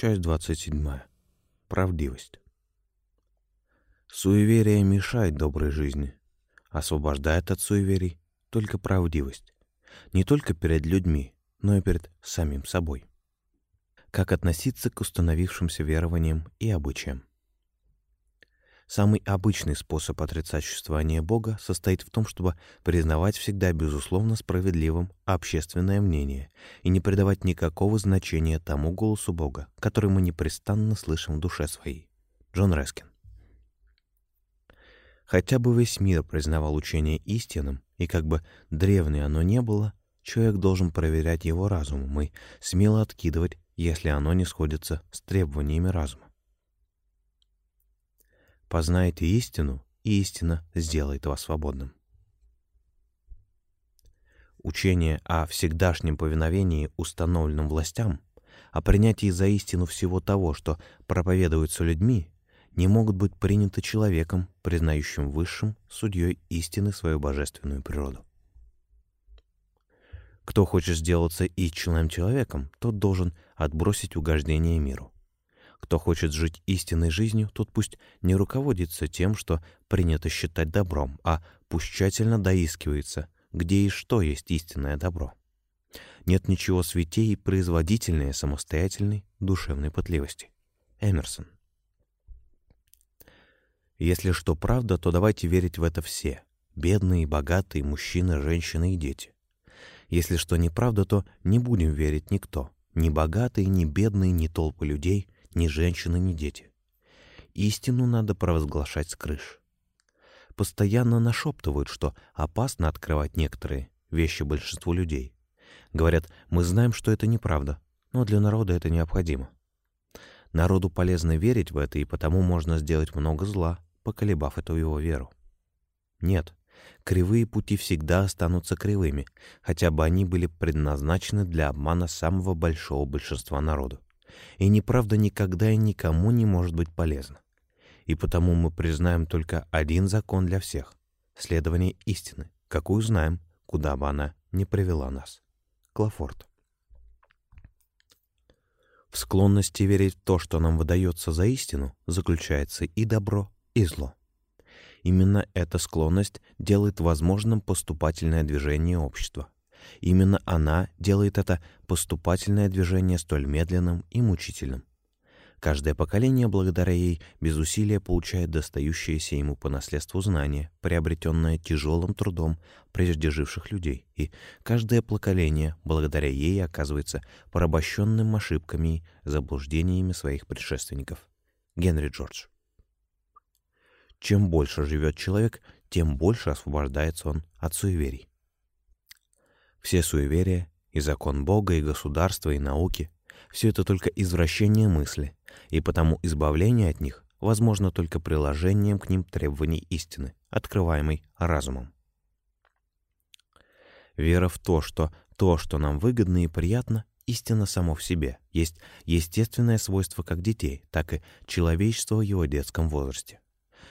Часть 27. Правдивость. Суеверие мешает доброй жизни. Освобождает от суеверий только правдивость. Не только перед людьми, но и перед самим собой. Как относиться к установившимся верованиям и обычаям? Самый обычный способ отрицать существование Бога состоит в том, чтобы признавать всегда безусловно справедливым общественное мнение и не придавать никакого значения тому голосу Бога, который мы непрестанно слышим в душе своей. Джон Рескин. Хотя бы весь мир признавал учение истинным, и как бы древнее оно не было, человек должен проверять его разумом и смело откидывать, если оно не сходится с требованиями разума. Познайте истину, и истина сделает вас свободным. Учение о всегдашнем повиновении установленным властям, о принятии за истину всего того, что проповедуется людьми, не могут быть приняты человеком, признающим высшим судьей истины свою божественную природу. Кто хочет сделаться истинным человеком, тот должен отбросить угождение миру. Кто хочет жить истинной жизнью, тот пусть не руководится тем, что принято считать добром, а пусть тщательно доискивается, где и что есть истинное добро. Нет ничего святей и производительнее самостоятельной душевной пытливости. Эмерсон. Если что правда, то давайте верить в это все. Бедные, богатые, мужчины, женщины и дети. Если что неправда, то не будем верить никто. Ни богатые, ни бедные, ни толпы людей — ни женщины, ни дети. Истину надо провозглашать с крыш. Постоянно нашептывают, что опасно открывать некоторые вещи большинству людей. Говорят, мы знаем, что это неправда, но для народа это необходимо. Народу полезно верить в это, и потому можно сделать много зла, поколебав эту его веру. Нет, кривые пути всегда останутся кривыми, хотя бы они были предназначены для обмана самого большого большинства народу и неправда никогда и никому не может быть полезна. И потому мы признаем только один закон для всех — следование истины, какую знаем, куда бы она ни привела нас. Клафорд. В склонности верить в то, что нам выдается за истину, заключается и добро, и зло. Именно эта склонность делает возможным поступательное движение общества — Именно она делает это поступательное движение столь медленным и мучительным. Каждое поколение благодаря ей без усилия получает достающееся ему по наследству знания, приобретенное тяжелым трудом прежде живших людей, и каждое поколение благодаря ей оказывается порабощенным ошибками и заблуждениями своих предшественников. Генри Джордж. Чем больше живет человек, тем больше освобождается он от суеверий. Все суеверия, и закон Бога, и государства, и науки — все это только извращение мысли, и потому избавление от них возможно только приложением к ним требований истины, открываемой разумом. Вера в то, что то, что нам выгодно и приятно, истина само в себе, есть естественное свойство как детей, так и человечества в его детском возрасте.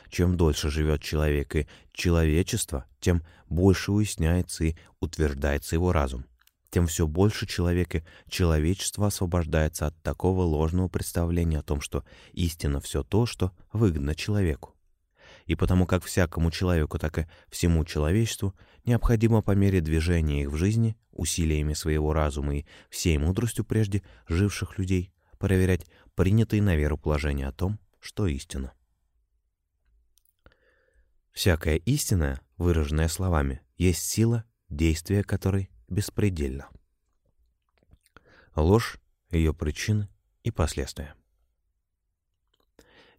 Чем дольше живет человек и человечество, тем больше уясняется и утверждается его разум. Тем все больше человек и человечество освобождается от такого ложного представления о том, что истина все то, что выгодно человеку. И потому как всякому человеку, так и всему человечеству необходимо по мере движения их в жизни, усилиями своего разума и всей мудростью прежде живших людей, проверять принятые на веру положения о том, что истина. Всякая истина, выраженная словами, есть сила, действия которой беспредельно. Ложь, ее причины и последствия.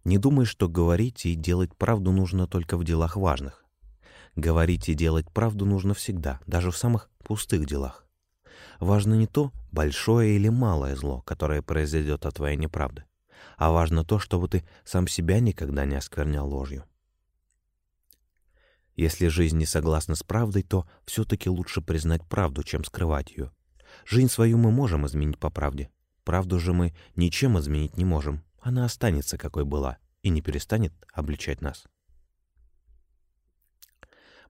Не думай, что говорить и делать правду нужно только в делах важных. Говорить и делать правду нужно всегда, даже в самых пустых делах. Важно не то, большое или малое зло, которое произойдет от твоей неправды, а важно то, чтобы ты сам себя никогда не осквернял ложью. Если жизнь не согласна с правдой, то все-таки лучше признать правду, чем скрывать ее. Жизнь свою мы можем изменить по правде. Правду же мы ничем изменить не можем. Она останется, какой была, и не перестанет обличать нас.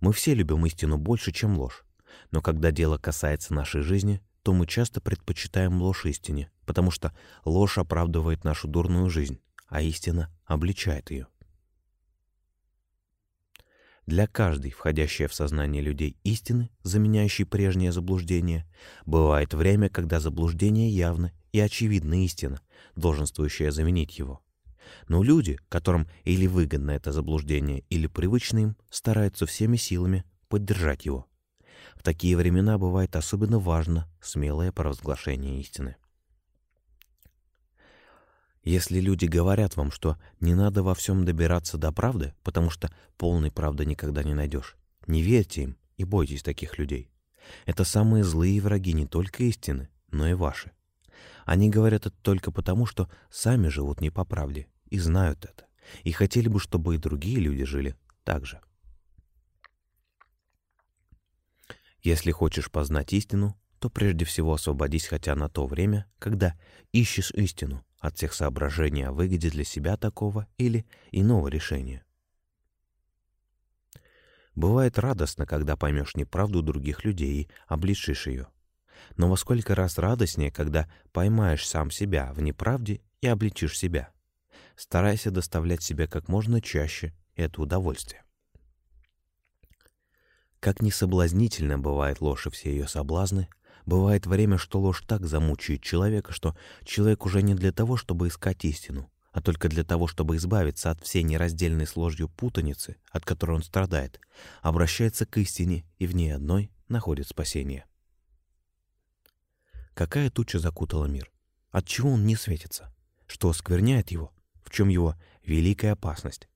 Мы все любим истину больше, чем ложь. Но когда дело касается нашей жизни, то мы часто предпочитаем ложь истине, потому что ложь оправдывает нашу дурную жизнь, а истина обличает ее. Для каждой, входящей в сознание людей истины, заменяющей прежнее заблуждение, бывает время, когда заблуждение явно и очевидна истина, долженствующая заменить его. Но люди, которым или выгодно это заблуждение, или привычно им, стараются всеми силами поддержать его. В такие времена бывает особенно важно смелое провозглашение истины. Если люди говорят вам, что не надо во всем добираться до правды, потому что полной правды никогда не найдешь, не верьте им и бойтесь таких людей. Это самые злые враги не только истины, но и ваши. Они говорят это только потому, что сами живут не по правде и знают это, и хотели бы, чтобы и другие люди жили так же. Если хочешь познать истину, то прежде всего освободись хотя на то время, когда ищешь истину от всех соображений о выгоде для себя такого или иного решения. Бывает радостно, когда поймешь неправду других людей и обличишь ее. Но во сколько раз радостнее, когда поймаешь сам себя в неправде и обличишь себя. Старайся доставлять себе как можно чаще это удовольствие. Как несоблазнительно бывает ложь и все ее соблазны, бывает время, что ложь так замучает человека, что человек уже не для того, чтобы искать истину, а только для того, чтобы избавиться от всей нераздельной с ложью путаницы, от которой он страдает, обращается к истине и в ней одной находит спасение. Какая туча закутала мир? От чего он не светится? Что оскверняет его? В чем его великая опасность?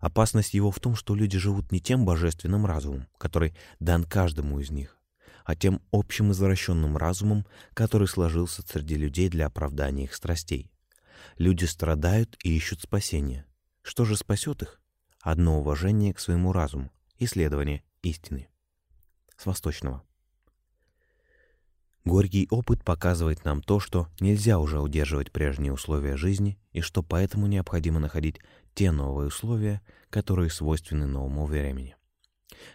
Опасность его в том, что люди живут не тем божественным разумом, который дан каждому из них, а тем общим извращенным разумом, который сложился среди людей для оправдания их страстей. Люди страдают и ищут спасения. Что же спасет их? Одно уважение к своему разуму, исследование истины. С восточного. Горький опыт показывает нам то, что нельзя уже удерживать прежние условия жизни и что поэтому необходимо находить те новые условия, которые свойственны новому времени.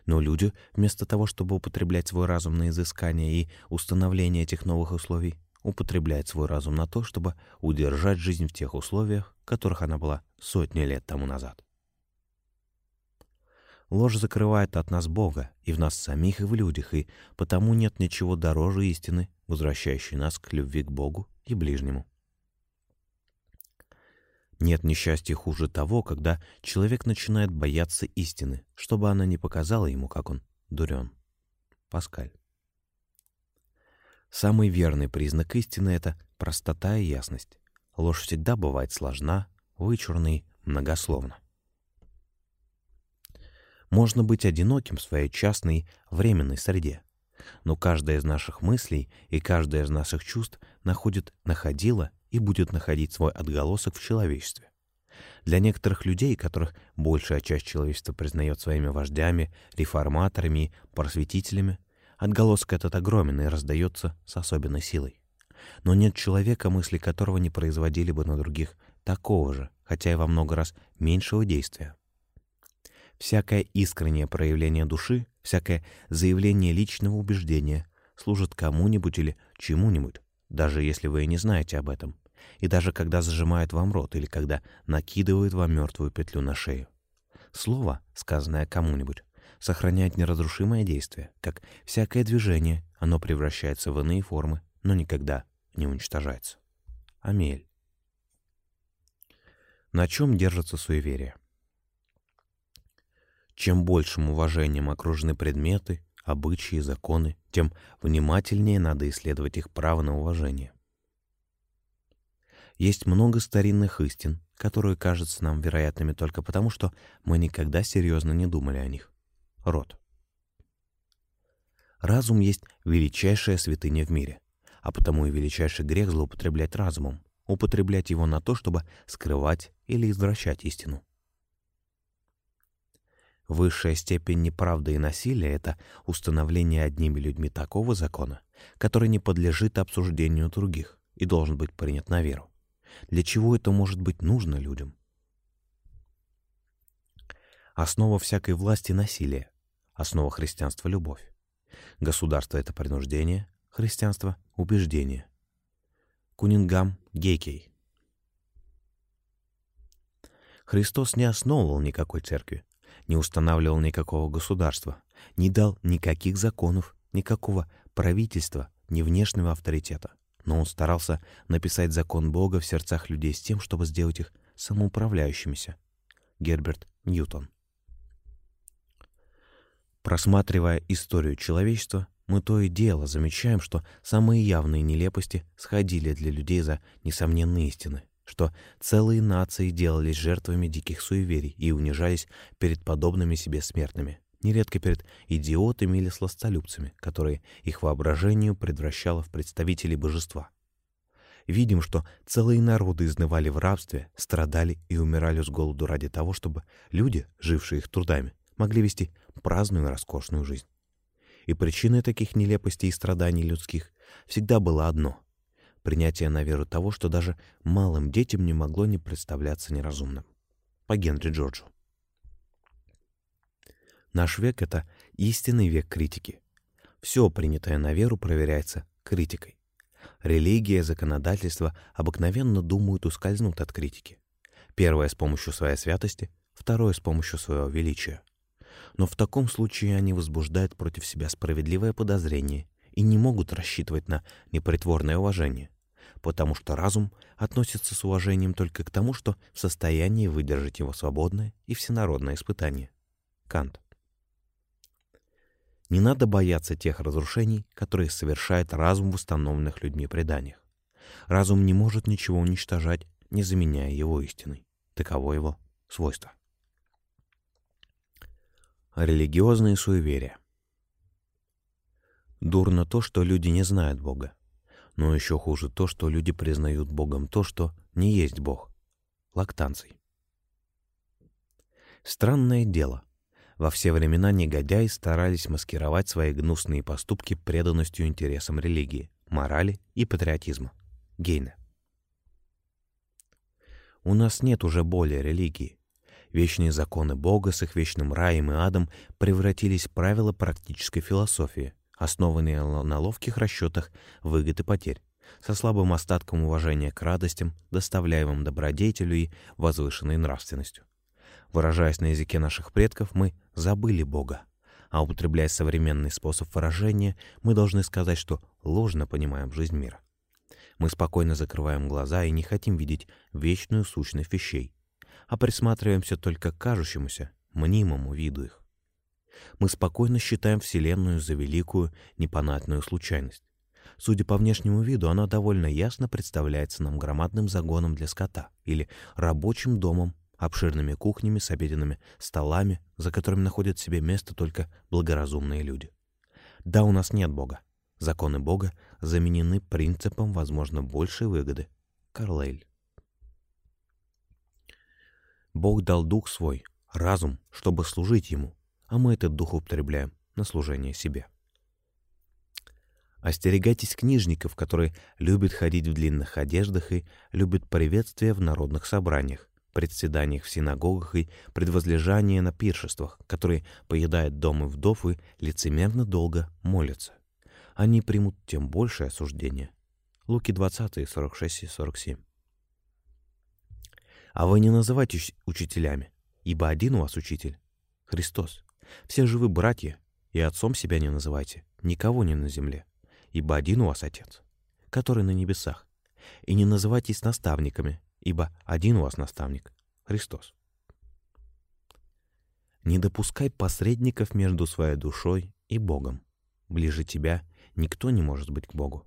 Но люди, вместо того, чтобы употреблять свой разум на изыскание и установление этих новых условий, употребляют свой разум на то, чтобы удержать жизнь в тех условиях, в которых она была сотни лет тому назад. Ложь закрывает от нас Бога, и в нас самих, и в людях, и потому нет ничего дороже истины, возвращающей нас к любви к Богу и ближнему. Нет несчастья хуже того, когда человек начинает бояться истины, чтобы она не показала ему, как он дурен. Паскаль. Самый верный признак истины — это простота и ясность. Ложь всегда бывает сложна, вычурна и многословна. Можно быть одиноким в своей частной, временной среде. Но каждая из наших мыслей и каждая из наших чувств находит, находила и будет находить свой отголосок в человечестве. Для некоторых людей, которых большая часть человечества признает своими вождями, реформаторами просветителями, отголосок этот огромен и раздается с особенной силой. Но нет человека, мысли которого не производили бы на других такого же, хотя и во много раз меньшего действия. Всякое искреннее проявление души, всякое заявление личного убеждения служит кому-нибудь или чему-нибудь, даже если вы и не знаете об этом, и даже когда зажимают вам рот или когда накидывают вам мертвую петлю на шею. Слово, сказанное кому-нибудь, сохраняет неразрушимое действие, как всякое движение, оно превращается в иные формы, но никогда не уничтожается. Амель. На чем держится суеверие? Чем большим уважением окружены предметы, обычаи, законы, тем внимательнее надо исследовать их право на уважение. Есть много старинных истин, которые кажутся нам вероятными только потому, что мы никогда серьезно не думали о них. Род. Разум есть величайшая святыня в мире, а потому и величайший грех злоупотреблять разумом, употреблять его на то, чтобы скрывать или извращать истину. Высшая степень неправды и насилия — это установление одними людьми такого закона, который не подлежит обсуждению других и должен быть принят на веру. Для чего это может быть нужно людям? Основа всякой власти — насилие, основа христианства — любовь. Государство — это принуждение, Христианство — убеждение. Кунингам Гейкей. Христос не основывал никакой церкви, не устанавливал никакого государства, не дал никаких законов, никакого правительства, ни внешнего авторитета. Но он старался написать закон Бога в сердцах людей с тем, чтобы сделать их самоуправляющимися. Герберт Ньютон. Просматривая историю человечества, мы то и дело замечаем, что самые явные нелепости сходили для людей за несомненные истины, что целые нации делались жертвами диких суеверий и унижались перед подобными себе смертными, нередко перед идиотами или сластолюбцами, которые их воображению предвращало в представителей божества. Видим, что целые народы изнывали в рабстве, страдали и умирали с голоду ради того, чтобы люди, жившие их трудами, могли вести праздную и роскошную жизнь. И причиной таких нелепостей и страданий людских всегда было одно — принятие на веру того, что даже малым детям не могло не представляться неразумным. По Генри Джорджу. Наш век — это истинный век критики. Все принятое на веру проверяется критикой. Религия, законодательство обыкновенно думают ускользнут от критики. Первое — с помощью своей святости, второе — с помощью своего величия. Но в таком случае они возбуждают против себя справедливое подозрение и не могут рассчитывать на непритворное уважение, потому что разум относится с уважением только к тому, что в состоянии выдержать его свободное и всенародное испытание. Кант. Не надо бояться тех разрушений, которые совершает разум в установленных людьми преданиях. Разум не может ничего уничтожать, не заменяя его истиной. Таково его свойство. Религиозные суеверия. Дурно то, что люди не знают Бога. Но еще хуже то, что люди признают Богом то, что не есть Бог. Лактанций. Странное дело. Во все времена негодяи старались маскировать свои гнусные поступки преданностью интересам религии, морали и патриотизма. Гейне. У нас нет уже более религии. Вечные законы Бога с их вечным раем и адом превратились в правила практической философии, основанные на ловких расчетах выгод и потерь, со слабым остатком уважения к радостям, доставляемым добродетелю и возвышенной нравственностью. Выражаясь на языке наших предков, мы забыли Бога, а употребляя современный способ выражения, мы должны сказать, что ложно понимаем жизнь мира. Мы спокойно закрываем глаза и не хотим видеть вечную сущность вещей, а присматриваемся только к кажущемуся, мнимому виду их. Мы спокойно считаем Вселенную за великую, непонятную случайность. Судя по внешнему виду, она довольно ясно представляется нам громадным загоном для скота или рабочим домом, обширными кухнями с обеденными столами, за которыми находят себе место только благоразумные люди. Да, у нас нет Бога. Законы Бога заменены принципом, возможно, большей выгоды. Карлейль. Бог дал дух свой, разум, чтобы служить ему, а мы этот дух употребляем на служение себе. Остерегайтесь книжников, которые любят ходить в длинных одеждах и любят приветствия в народных собраниях, председаниях в синагогах и предвозлежания на пиршествах, которые поедают дома вдов и лицемерно долго молятся. Они примут тем большее осуждение. Луки 20, 46 и 47. А вы не называйтесь учителями, ибо один у вас учитель — Христос. Все же вы братья, и отцом себя не называйте, никого не на земле, ибо один у вас Отец, который на небесах. И не называйтесь наставниками, ибо один у вас наставник — Христос. Не допускай посредников между своей душой и Богом. Ближе тебя никто не может быть к Богу.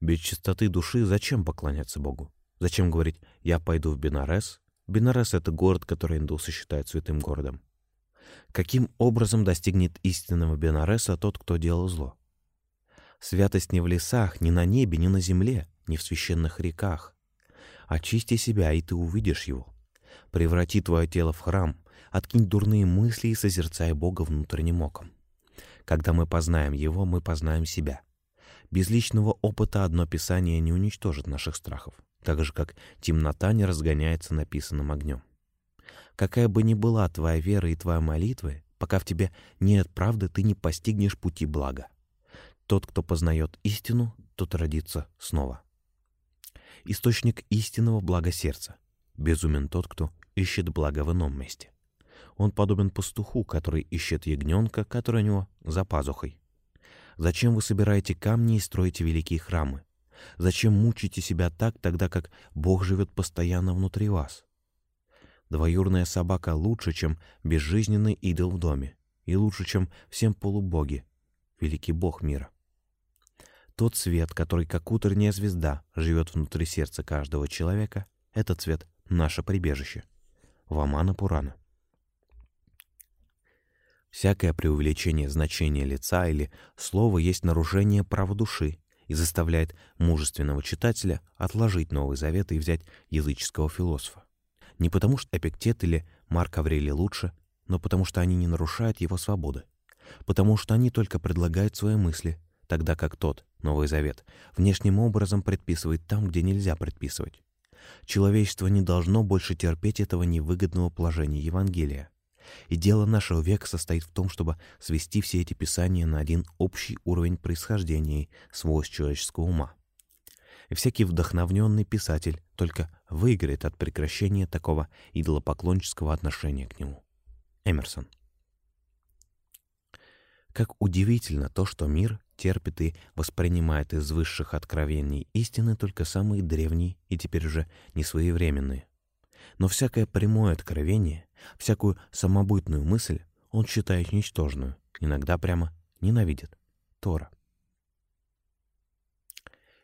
Без чистоты души зачем поклоняться Богу? Зачем говорить «я пойду в Бенарес»? Бенарес — это город, который индусы считают святым городом. Каким образом достигнет истинного Бенареса тот, кто делал зло? Святость не в лесах, не на небе, не на земле, не в священных реках. Очисти себя, и ты увидишь его. Преврати твое тело в храм, откинь дурные мысли и созерцай Бога внутренним оком. Когда мы познаем Его, мы познаем себя. Без личного опыта одно Писание не уничтожит наших страхов так же, как темнота не разгоняется написанным огнем. Какая бы ни была твоя вера и твоя молитва, Пока в тебе нет правды, ты не постигнешь пути блага. Тот, кто познает истину, тот родится снова. Источник истинного блага сердца. Безумен тот, кто ищет благо в ином месте. Он подобен пастуху, который ищет ягненка, который у него за пазухой. Зачем вы собираете камни и строите великие храмы? Зачем мучите себя так, тогда как Бог живет постоянно внутри вас? Двоюрная собака лучше, чем безжизненный идол в доме, и лучше, чем всем полубоги, великий Бог мира. Тот свет, который, как утренняя звезда, живет внутри сердца каждого человека, этот цвет — наше прибежище. Вамана Пурана. Всякое преувеличение значения лица или слова есть нарушение права души и заставляет мужественного читателя отложить Новый Завет и взять языческого философа. Не потому что Эпиктет или Марк Аврелий лучше, но потому что они не нарушают его свободы. Потому что они только предлагают свои мысли, тогда как тот, Новый Завет, внешним образом предписывает там, где нельзя предписывать. Человечество не должно больше терпеть этого невыгодного положения Евангелия. И дело нашего века состоит в том, чтобы свести все эти писания на один общий уровень происхождения и свойств человеческого ума. И всякий вдохновленный писатель только выиграет от прекращения такого идолопоклонческого отношения к нему. Эмерсон. Как удивительно то, что мир терпит и воспринимает из высших откровений истины только самые древние и теперь уже не своевременные. Но всякое прямое откровение, всякую самобытную мысль он считает ничтожную, иногда прямо ненавидит. Тора.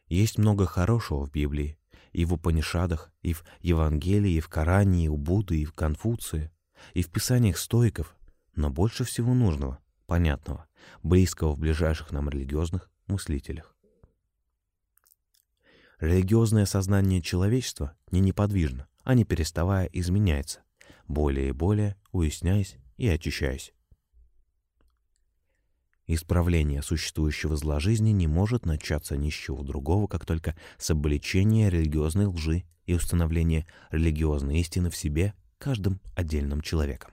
Есть много хорошего в Библии, и в Упанишадах, и в Евангелии, и в Коране, и у Будды, и в Конфуции, и в писаниях стоиков, но больше всего нужного, понятного, близкого в ближайших нам религиозных мыслителях. Религиозное сознание человечества не неподвижно, а не переставая изменяется, более и более уясняясь и очищаясь. Исправление существующего зла жизни не может начаться ни с чего другого, как только с обличения религиозной лжи и установления религиозной истины в себе каждым отдельным человеком.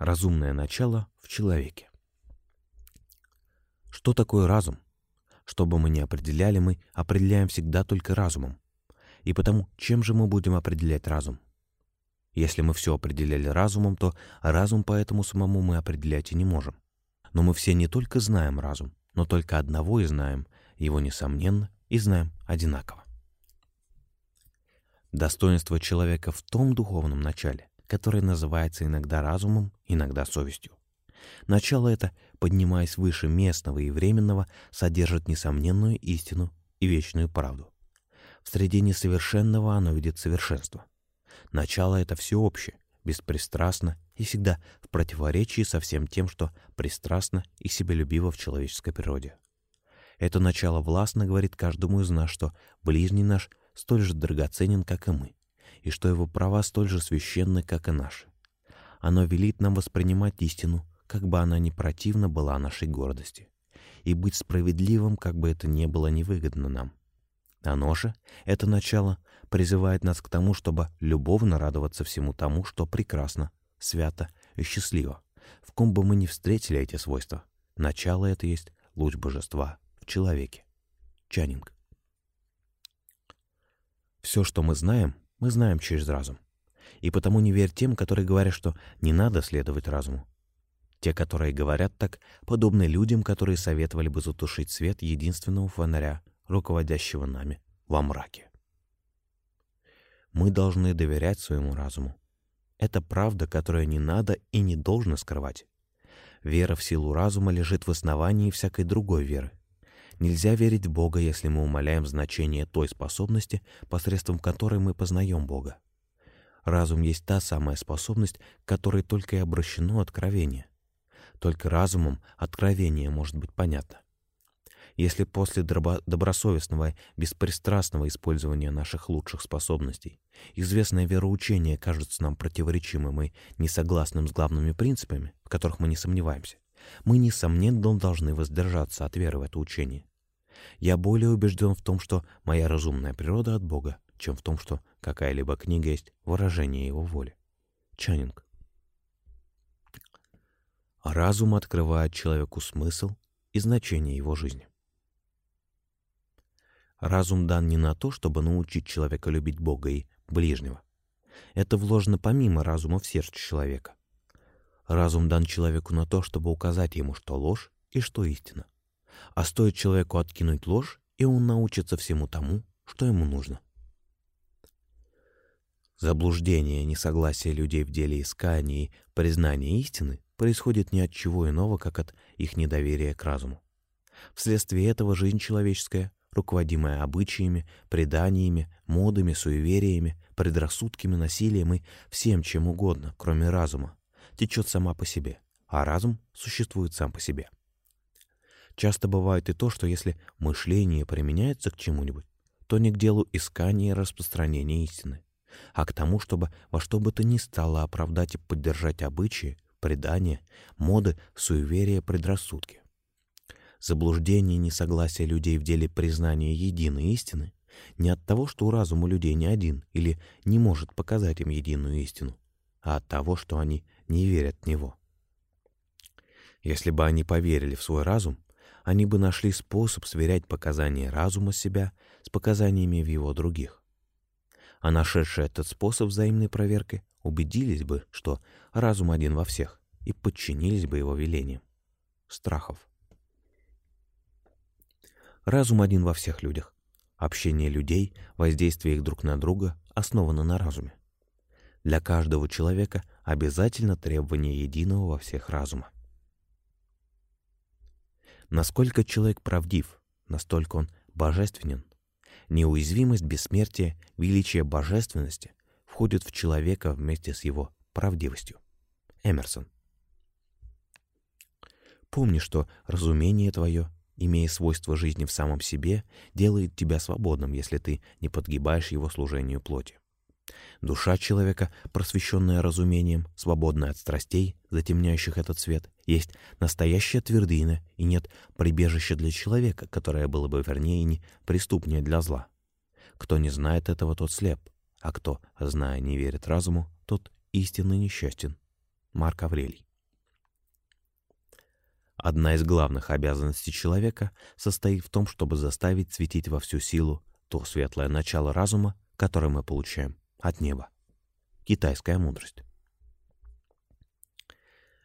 Разумное начало в человеке. Что такое разум? Что бы мы ни определяли, мы определяем всегда только разумом. И потому, чем же мы будем определять разум? Если мы все определяли разумом, то разум поэтому самому мы определять и не можем. Но мы все не только знаем разум, но только одного и знаем, его несомненно, и знаем одинаково. Достоинство человека в том духовном начале, которое называется иногда разумом, иногда совестью. Начало это, поднимаясь выше местного и временного, содержит несомненную истину и вечную правду. В среде несовершенного оно видит совершенство. Начало это всеобщее, беспристрастно и всегда в противоречии со всем тем, что пристрастно и себелюбиво в человеческой природе. Это начало властно говорит каждому из нас, что ближний наш столь же драгоценен, как и мы, и что его права столь же священны, как и наши. Оно велит нам воспринимать истину, как бы она ни противна была нашей гордости, и быть справедливым, как бы это не было невыгодно нам. Оно же, это начало, призывает нас к тому, чтобы любовно радоваться всему тому, что прекрасно, свято и счастливо, в ком бы мы ни встретили эти свойства. Начало это есть луч божества в человеке. Чанинг. Все, что мы знаем, мы знаем через разум. И потому не верь тем, которые говорят, что не надо следовать разуму. Те, которые говорят так, подобны людям, которые советовали бы затушить свет единственного фонаря, руководящего нами во мраке. Мы должны доверять своему разуму. Это правда, которую не надо и не должно скрывать. Вера в силу разума лежит в основании всякой другой веры. Нельзя верить в Бога, если мы умаляем значение той способности, посредством которой мы познаем Бога. Разум есть та самая способность, к которой только и обращено откровение. Только разумом откровение может быть понятно. Если после добросовестного, беспристрастного использования наших лучших способностей известное вероучение кажется нам противоречимым и несогласным с главными принципами, в которых мы не сомневаемся, мы, несомненно, должны воздержаться от веры в это учение. Я более убежден в том, что моя разумная природа от Бога, чем в том, что какая-либо книга есть выражение Его воли. Чанинг. Разум открывает человеку смысл и значение его жизни. Разум дан не на то, чтобы научить человека любить Бога и ближнего. Это вложено помимо разума в сердце человека. Разум дан человеку на то, чтобы указать ему, что ложь и что истина. А стоит человеку откинуть ложь, и он научится всему тому, что ему нужно. Заблуждение, несогласие людей в деле искания и признания истины происходит не от чего иного, как от их недоверия к разуму. Вследствие этого жизнь человеческая, руководимая обычаями, преданиями, модами, суевериями, предрассудками, насилием и всем чем угодно, кроме разума, течет сама по себе, а разум существует сам по себе. Часто бывает и то, что если мышление применяется к чему-нибудь, то не к делу искания и распространения истины, а к тому, чтобы во что бы то ни стало оправдать и поддержать обычаи, предания, моды, суеверия, предрассудки. Заблуждение и несогласие людей в деле признания единой истины не от того, что у разума людей не один или не может показать им единую истину, а от того, что они не верят в него. Если бы они поверили в свой разум, они бы нашли способ сверять показания разума себя с показаниями в его других. А нашедшие этот способ взаимной проверки убедились бы, что разум один во всех, и подчинились бы его велениям. Страхов. Разум один во всех людях. Общение людей, воздействие их друг на друга основано на разуме. Для каждого человека обязательно требование единого во всех разума. Насколько человек правдив, настолько он божественен. Неуязвимость бессмертия, величие божественности входит в человека вместе с его правдивостью. Эмерсон. Помни, что разумение твое, имея свойство жизни в самом себе, делает тебя свободным, если ты не подгибаешь его служению плоти. Душа человека, просвещенная разумением, свободная от страстей, затемняющих этот свет, есть настоящая твердыня, и нет прибежища для человека, которое было бы вернее не преступнее для зла. Кто не знает этого, тот слеп, а кто, зная, не верит разуму, тот истинно несчастен. Марк Аврелий. Одна из главных обязанностей человека состоит в том, чтобы заставить светить во всю силу то светлое начало разума, которое мы получаем от неба. Китайская мудрость.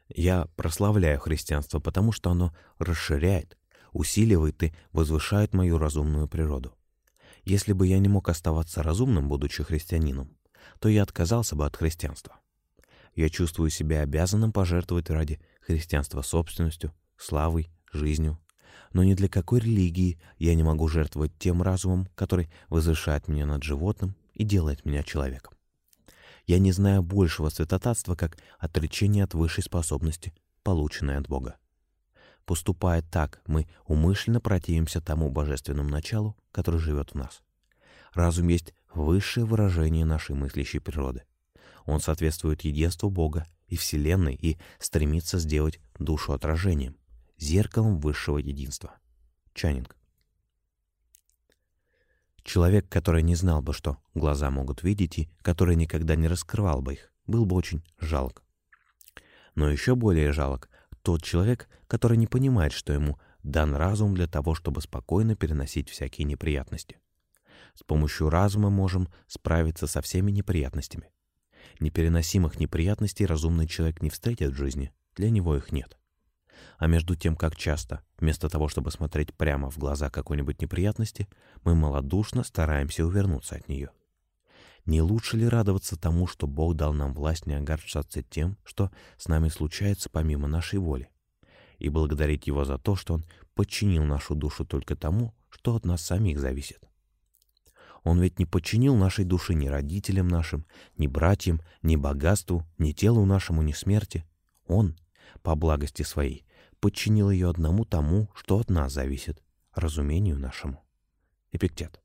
Я прославляю христианство, потому что оно расширяет, усиливает и возвышает мою разумную природу. Если бы я не мог оставаться разумным, будучи христианином, то я отказался бы от христианства. Я чувствую себя обязанным пожертвовать ради христианства собственностью, славой, жизнью. Но ни для какой религии я не могу жертвовать тем разумом, который возвышает меня над животным и делает меня человеком. Я не знаю большего святотатства, как отречение от высшей способности, полученной от Бога. Поступая так, мы умышленно противимся тому божественному началу, который живет в нас. Разум есть высшее выражение нашей мыслящей природы. Он соответствует единству Бога и Вселенной и стремится сделать душу отражением, зеркалом высшего единства. Чанинг. Человек, который не знал бы, что глаза могут видеть, и который никогда не раскрывал бы их, был бы очень жалок. Но еще более жалок тот человек, который не понимает, что ему дан разум для того, чтобы спокойно переносить всякие неприятности. С помощью разума можем справиться со всеми неприятностями. Непереносимых неприятностей разумный человек не встретит в жизни, для него их нет. А между тем, как часто, вместо того, чтобы смотреть прямо в глаза какой-нибудь неприятности, мы малодушно стараемся увернуться от нее. Не лучше ли радоваться тому, что Бог дал нам власть не огорчаться тем, что с нами случается помимо нашей воли, и благодарить Его за то, что Он подчинил нашу душу только тому, что от нас самих зависит? Он ведь не подчинил нашей души ни родителям нашим, ни братьям, ни богатству, ни телу нашему, ни смерти. Он, по благости своей, подчинил ее одному тому, что от нас зависит, разумению нашему. Эпиктет.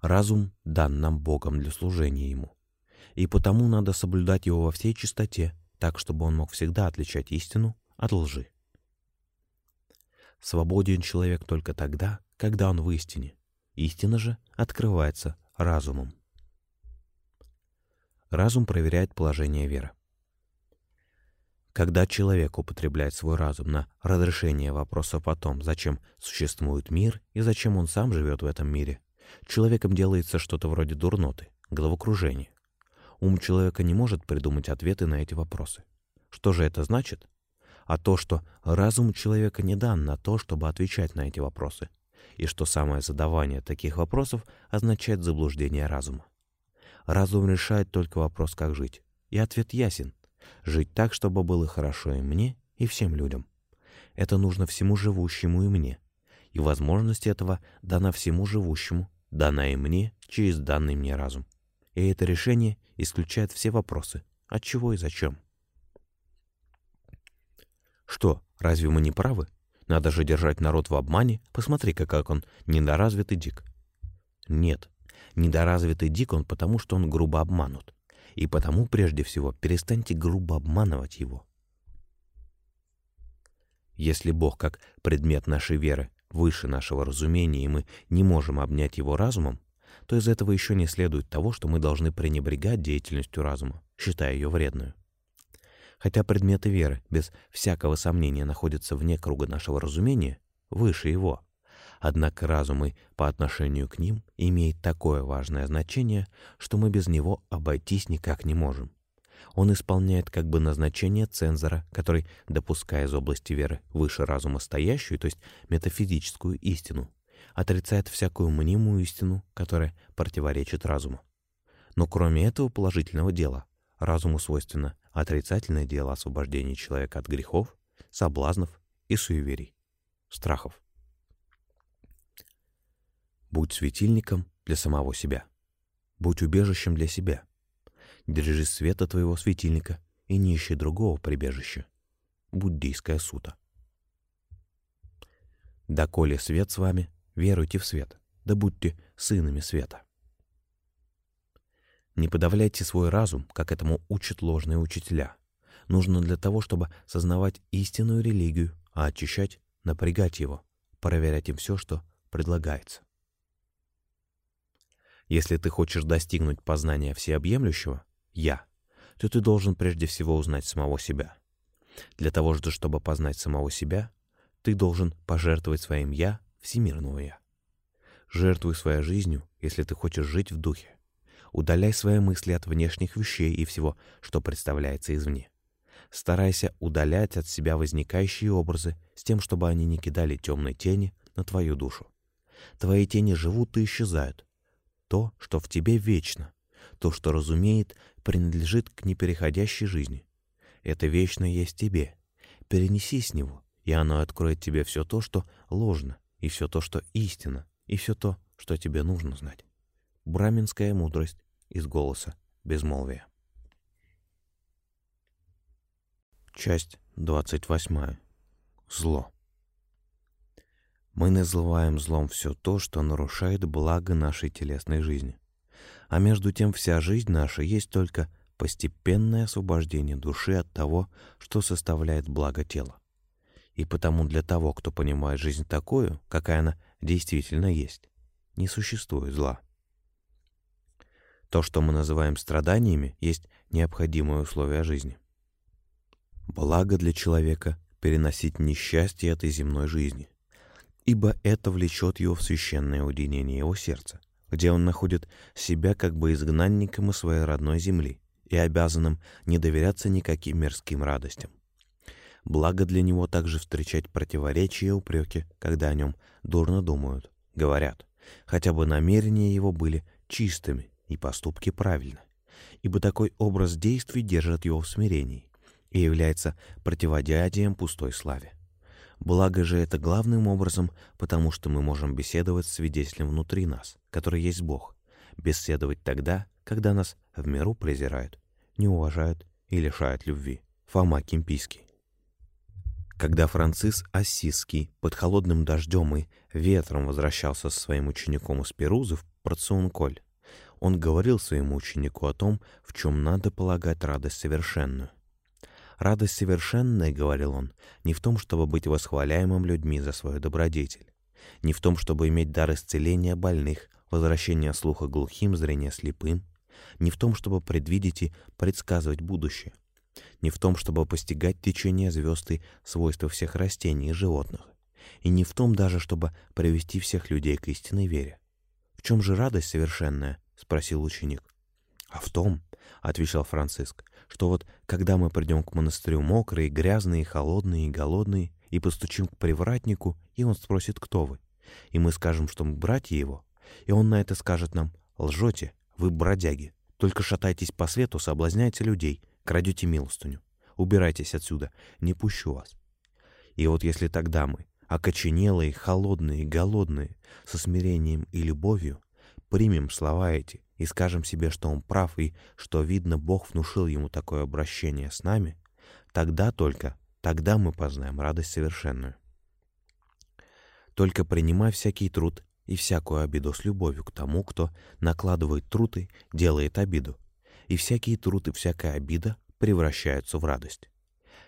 Разум дан нам Богом для служения Ему, и потому надо соблюдать его во всей чистоте, так, чтобы он мог всегда отличать истину от лжи. Свободен человек только тогда, когда он в истине. Истина же открывается разумом. Разум проверяет положение веры. Когда человек употребляет свой разум на разрешение вопросов о том, зачем существует мир и зачем он сам живет в этом мире, человеком делается что-то вроде дурноты, головокружения. Ум человека не может придумать ответы на эти вопросы. Что же это значит? А то, что разум человека не дан на то, чтобы отвечать на эти вопросы, и что самое задавание таких вопросов означает заблуждение разума. Разум решает только вопрос, как жить. И ответ ясен. Жить так, чтобы было хорошо и мне, и всем людям. Это нужно всему живущему и мне. И возможность этого дана всему живущему, дана и мне через данный мне разум. И это решение исключает все вопросы. От чего и зачем. Что, разве мы не правы? Надо же держать народ в обмане. Посмотри-ка, как он недоразвитый дик. Нет, недоразвитый дик он потому, что он грубо обманут. И потому, прежде всего, перестаньте грубо обманывать его. Если Бог, как предмет нашей веры, выше нашего разумения, и мы не можем обнять его разумом, то из этого еще не следует того, что мы должны пренебрегать деятельностью разума, считая ее вредную. Хотя предметы веры, без всякого сомнения, находятся вне круга нашего разумения, выше его. Однако разум и по отношению к ним имеет такое важное значение, что мы без него обойтись никак не можем. Он исполняет как бы назначение цензора, который, допуская из области веры выше разума стоящую, то есть метафизическую истину, отрицает всякую мнимую истину, которая противоречит разуму. Но кроме этого положительного дела, разуму свойственно отрицательное дело освобождения человека от грехов, соблазнов и суеверий, страхов. Будь светильником для самого себя. Будь убежищем для себя. Держи света твоего светильника и не ищи другого прибежища. Буддийская сута. Доколе свет с вами, веруйте в свет, да будьте сынами света. Не подавляйте свой разум, как этому учат ложные учителя. Нужно для того, чтобы сознавать истинную религию, а очищать — напрягать его, проверять им все, что предлагается. Если ты хочешь достигнуть познания всеобъемлющего «я», то ты должен прежде всего узнать самого себя. Для того же, чтобы познать самого себя, ты должен пожертвовать своим «я» всемирного «я». Жертвуй своей жизнью, если ты хочешь жить в духе. Удаляй свои мысли от внешних вещей и всего, что представляется извне. Старайся удалять от себя возникающие образы с тем, чтобы они не кидали темной тени на твою душу. Твои тени живут и исчезают. То, что в тебе вечно, то, что разумеет, принадлежит к непереходящей жизни. Это вечное есть тебе. Перенеси с него, и оно откроет тебе все то, что ложно, и все то, что истинно, и все то, что тебе нужно знать. Браминская мудрость из голоса безмолвия. Часть 28. Зло. Мы называем злом все то, что нарушает благо нашей телесной жизни. А между тем вся жизнь наша есть только постепенное освобождение души от того, что составляет благо тела. И потому для того, кто понимает жизнь такую, какая она действительно есть, не существует зла. То, что мы называем страданиями, есть необходимое условие жизни. Благо для человека — переносить несчастье этой земной жизни, ибо это влечет его в священное уединение его сердца, где он находит себя как бы изгнанником из своей родной земли и обязанным не доверяться никаким мирским радостям. Благо для него также встречать противоречия и упреки, когда о нем дурно думают, говорят, хотя бы намерения его были чистыми и поступки правильны, ибо такой образ действий держит его в смирении и является противодядием пустой славе. Благо же это главным образом, потому что мы можем беседовать с свидетелем внутри нас, который есть Бог, беседовать тогда, когда нас в миру презирают, не уважают и лишают любви. Фома Кимпийский. Когда Францис Ассизский под холодным дождем и ветром возвращался со своим учеником из Перузы в Процунколь, он говорил своему ученику о том, в чем надо полагать радость совершенную. «Радость совершенная, — говорил он, — не в том, чтобы быть восхваляемым людьми за свою добродетель, не в том, чтобы иметь дар исцеления больных, возвращения слуха глухим, зрения слепым, не в том, чтобы предвидеть и предсказывать будущее, не в том, чтобы постигать течение звезд и свойства всех растений и животных, и не в том даже, чтобы привести всех людей к истинной вере. «В чем же радость совершенная?» — спросил ученик. «А в том, — отвечал Франциск, — что вот когда мы придем к монастырю мокрые, грязные, холодные и голодные, и постучим к привратнику, и он спросит, кто вы, и мы скажем, что мы братья его, и он на это скажет нам, лжете, вы бродяги, только шатайтесь по свету, соблазняйте людей, крадете милостыню. Убирайтесь отсюда, не пущу вас. И вот если тогда мы, окоченелые, холодные, голодные, со смирением и любовью, примем слова эти и скажем себе, что он прав и что, видно, Бог внушил ему такое обращение с нами, тогда только, тогда мы познаем радость совершенную. Только принимай всякий труд и всякую обиду с любовью к тому, кто накладывает труд и делает обиду, и всякий труд и всякая обида превращаются в радость.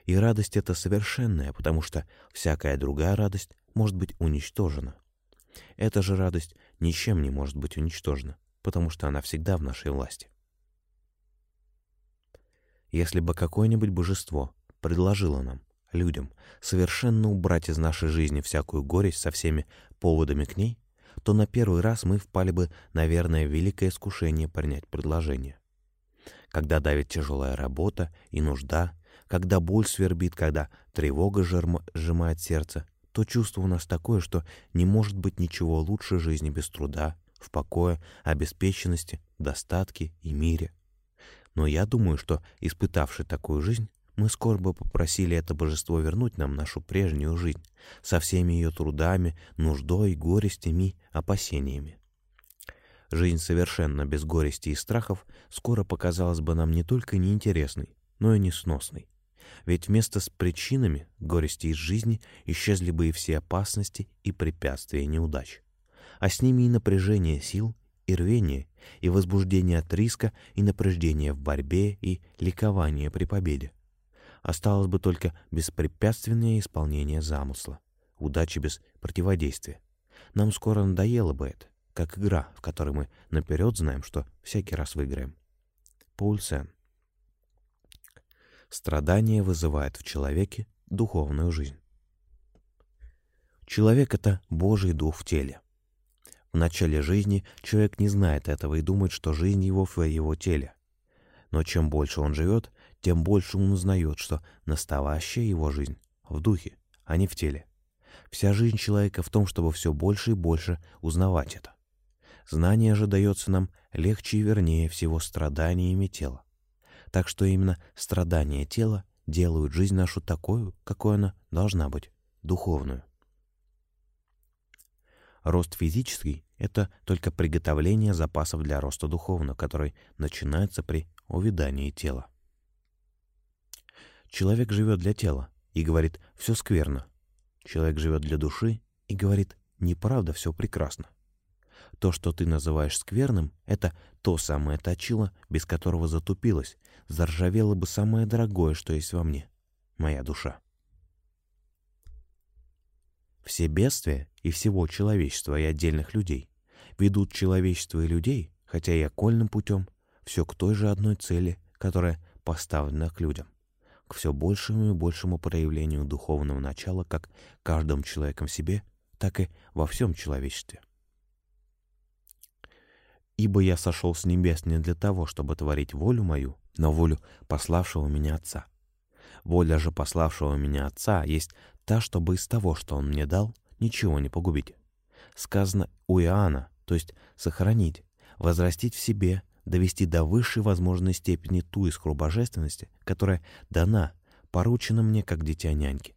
И радость эта совершенная, потому что всякая другая радость может быть уничтожена. Эта же радость ничем не может быть уничтожена, потому что она всегда в нашей власти. Если бы какое-нибудь божество предложило нам, людям, совершенно убрать из нашей жизни всякую горесть со всеми поводами к ней, то на первый раз мы впали бы, наверное, в великое искушение принять предложение. Когда давит тяжелая работа и нужда, когда боль свербит, когда тревога сжимает сердце, то чувство у нас такое, что не может быть ничего лучше жизни без труда, в покое, обеспеченности, достатке и мире. Но я думаю, что, испытавший такую жизнь, мы скоро бы попросили это божество вернуть нам нашу прежнюю жизнь со всеми ее трудами, нуждой, горестями, опасениями. Жизнь совершенно без горести и страхов скоро показалась бы нам не только неинтересной, но и несносной. Ведь вместо с причинами горести из жизни исчезли бы и все опасности и препятствия неудач. А с ними и напряжение сил, и рвение, и возбуждение от риска, и напряжение в борьбе, и ликование при победе. Осталось бы только беспрепятственное исполнение замысла, удачи без противодействия. Нам скоро надоело бы это, как игра, в которой мы наперед знаем, что всякий раз выиграем. Пауль Сен. Страдание вызывает в человеке духовную жизнь. Человек — это Божий дух в теле. В начале жизни человек не знает этого и думает, что жизнь его в его теле. Но чем больше он живет, тем больше он узнает, что настоящая его жизнь в духе, а не в теле. Вся жизнь человека в том, чтобы все больше и больше узнавать это. Знание же дается нам легче и вернее всего страданиями тела. Так что именно страдания тела делают жизнь нашу такой, какой она должна быть, духовную. Рост физический — это только приготовление запасов для роста духовного, который начинается при увядании тела. Человек живет для тела и говорит «все скверно». Человек живет для души и говорит «неправда, все прекрасно». То, что ты называешь скверным, это то самое точило, без которого затупилось, заржавело бы самое дорогое, что есть во мне — моя душа. Все бедствия и всего человечества и отдельных людей ведут человечество и людей, хотя и окольным путем, все к той же одной цели, которая поставлена к людям к все большему и большему проявлению духовного начала как каждым человеком в себе, так и во всем человечестве. «Ибо я сошел с небес не для того, чтобы творить волю мою, но волю пославшего меня Отца. Воля же пославшего меня Отца есть та, чтобы из того, что Он мне дал, ничего не погубить. Сказано у Иоанна, то есть сохранить, возрастить в себе, довести до высшей возможной степени ту искру божественности, которая дана, поручена мне как дитя няньки.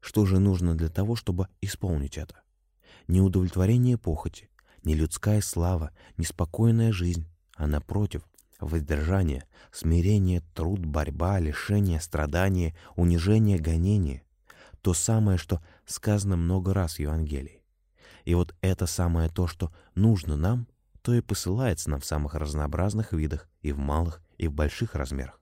Что же нужно для того, чтобы исполнить это? Не удовлетворение похоти, не людская слава, не спокойная жизнь, а напротив, воздержание, смирение, труд, борьба, лишение, страдание, унижение, гонение. То самое, что сказано много раз в Евангелии. И вот это самое то, что нужно нам то и посылается нам в самых разнообразных видах, и в малых, и в больших размерах.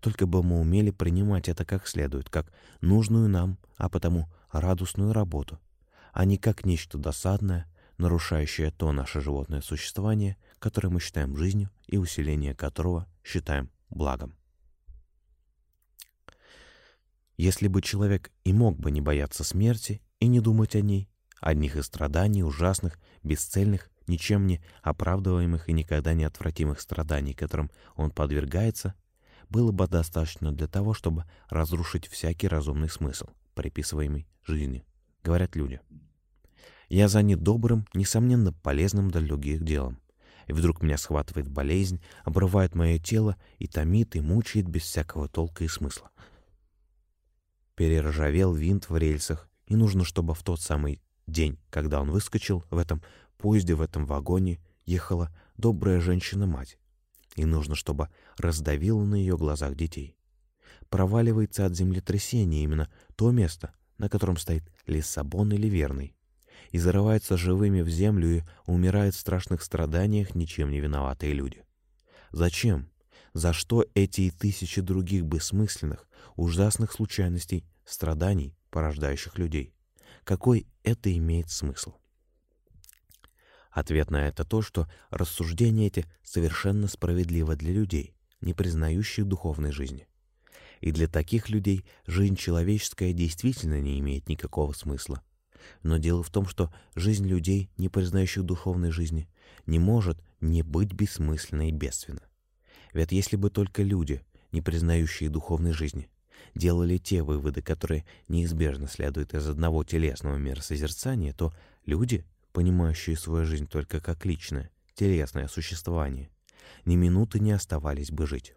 Только бы мы умели принимать это как следует, как нужную нам, а потому радостную работу, а не как нечто досадное, нарушающее то наше животное существование, которое мы считаем жизнью и усиление которого считаем благом. Если бы человек и мог бы не бояться смерти и не думать о ней, одних из страданий, ужасных, бесцельных, ничем не оправдываемых и никогда не отвратимых страданий, которым он подвергается, было бы достаточно для того, чтобы разрушить всякий разумный смысл, приписываемый жизни, говорят люди. Я занят добрым, несомненно полезным для других делом. И вдруг меня схватывает болезнь, обрывает мое тело и томит и мучает без всякого толка и смысла. Перержавел винт в рельсах, и нужно, чтобы в тот самый день, когда он выскочил, в этом поезде, в этом вагоне ехала добрая женщина-мать. И нужно, чтобы раздавила на ее глазах детей. Проваливается от землетрясения именно то место, на котором стоит Лиссабон или Верный, и зарывается живыми в землю и умирает в страшных страданиях ничем не виноватые люди. Зачем? За что эти и тысячи других бессмысленных, ужасных случайностей, страданий, порождающих людей? Какой это имеет смысл? Ответ на это то, что рассуждения эти совершенно справедливы для людей, не признающих духовной жизни. И для таких людей жизнь человеческая действительно не имеет никакого смысла. Но дело в том, что жизнь людей, не признающих духовной жизни, не может не быть бессмысленной и бедственна. Ведь если бы только люди, не признающие духовной жизни, делали те выводы, которые неизбежно следуют из одного телесного миросозерцания, то люди, понимающие свою жизнь только как личное, телесное существование, ни минуты не оставались бы жить.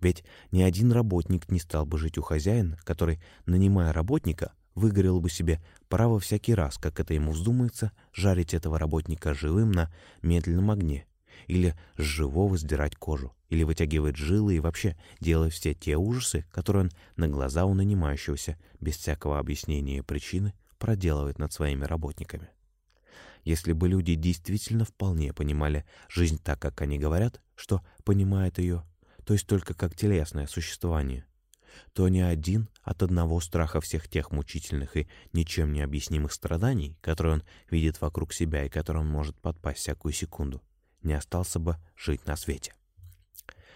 Ведь ни один работник не стал бы жить у хозяина, который, нанимая работника, выгорел бы себе право всякий раз, как это ему вздумается, жарить этого работника живым на медленном огне, или с живого сдирать кожу, или вытягивать жилы и вообще делать все те ужасы, которые он на глаза у нанимающегося, без всякого объяснения и причины, проделывает над своими работниками. Если бы люди действительно вполне понимали жизнь так, как они говорят, что понимают ее, то есть только как телесное существование, то ни один от одного страха всех тех мучительных и ничем не объяснимых страданий, которые он видит вокруг себя и которым он может подпасть всякую секунду, не остался бы жить на свете.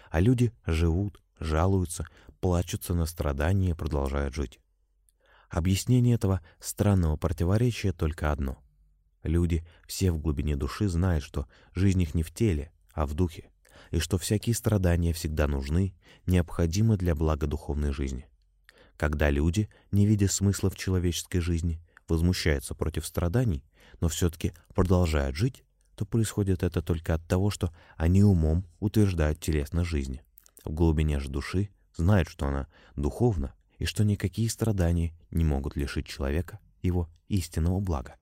А люди живут, жалуются, плачутся на страдания и продолжают жить. Объяснение этого странного противоречия только одно. Люди все в глубине души знают, что жизнь их не в теле, а в духе, и что всякие страдания всегда нужны, необходимы для блага духовной жизни. Когда люди, не видя смысла в человеческой жизни, возмущаются против страданий, но все-таки продолжают жить, то происходит это только от того, что они умом утверждают телесно жизни. В глубине же души знают, что она духовна, и что никакие страдания не могут лишить человека его истинного блага.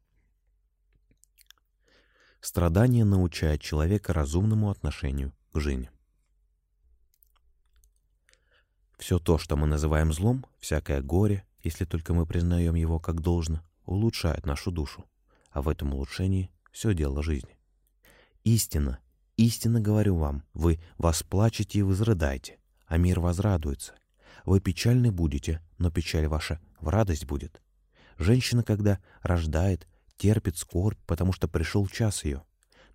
Страдание научает человека разумному отношению к жизни. Все то, что мы называем злом, всякое горе, если только мы признаем его как должно, улучшает нашу душу, а в этом улучшении все дело жизни. Истина, истинно говорю вам, вы восплачете и возрыдаете, а мир возрадуется. Вы печальны будете, но печаль ваша в радость будет. Женщина, когда рождает, терпит скорбь, потому что пришел час ее.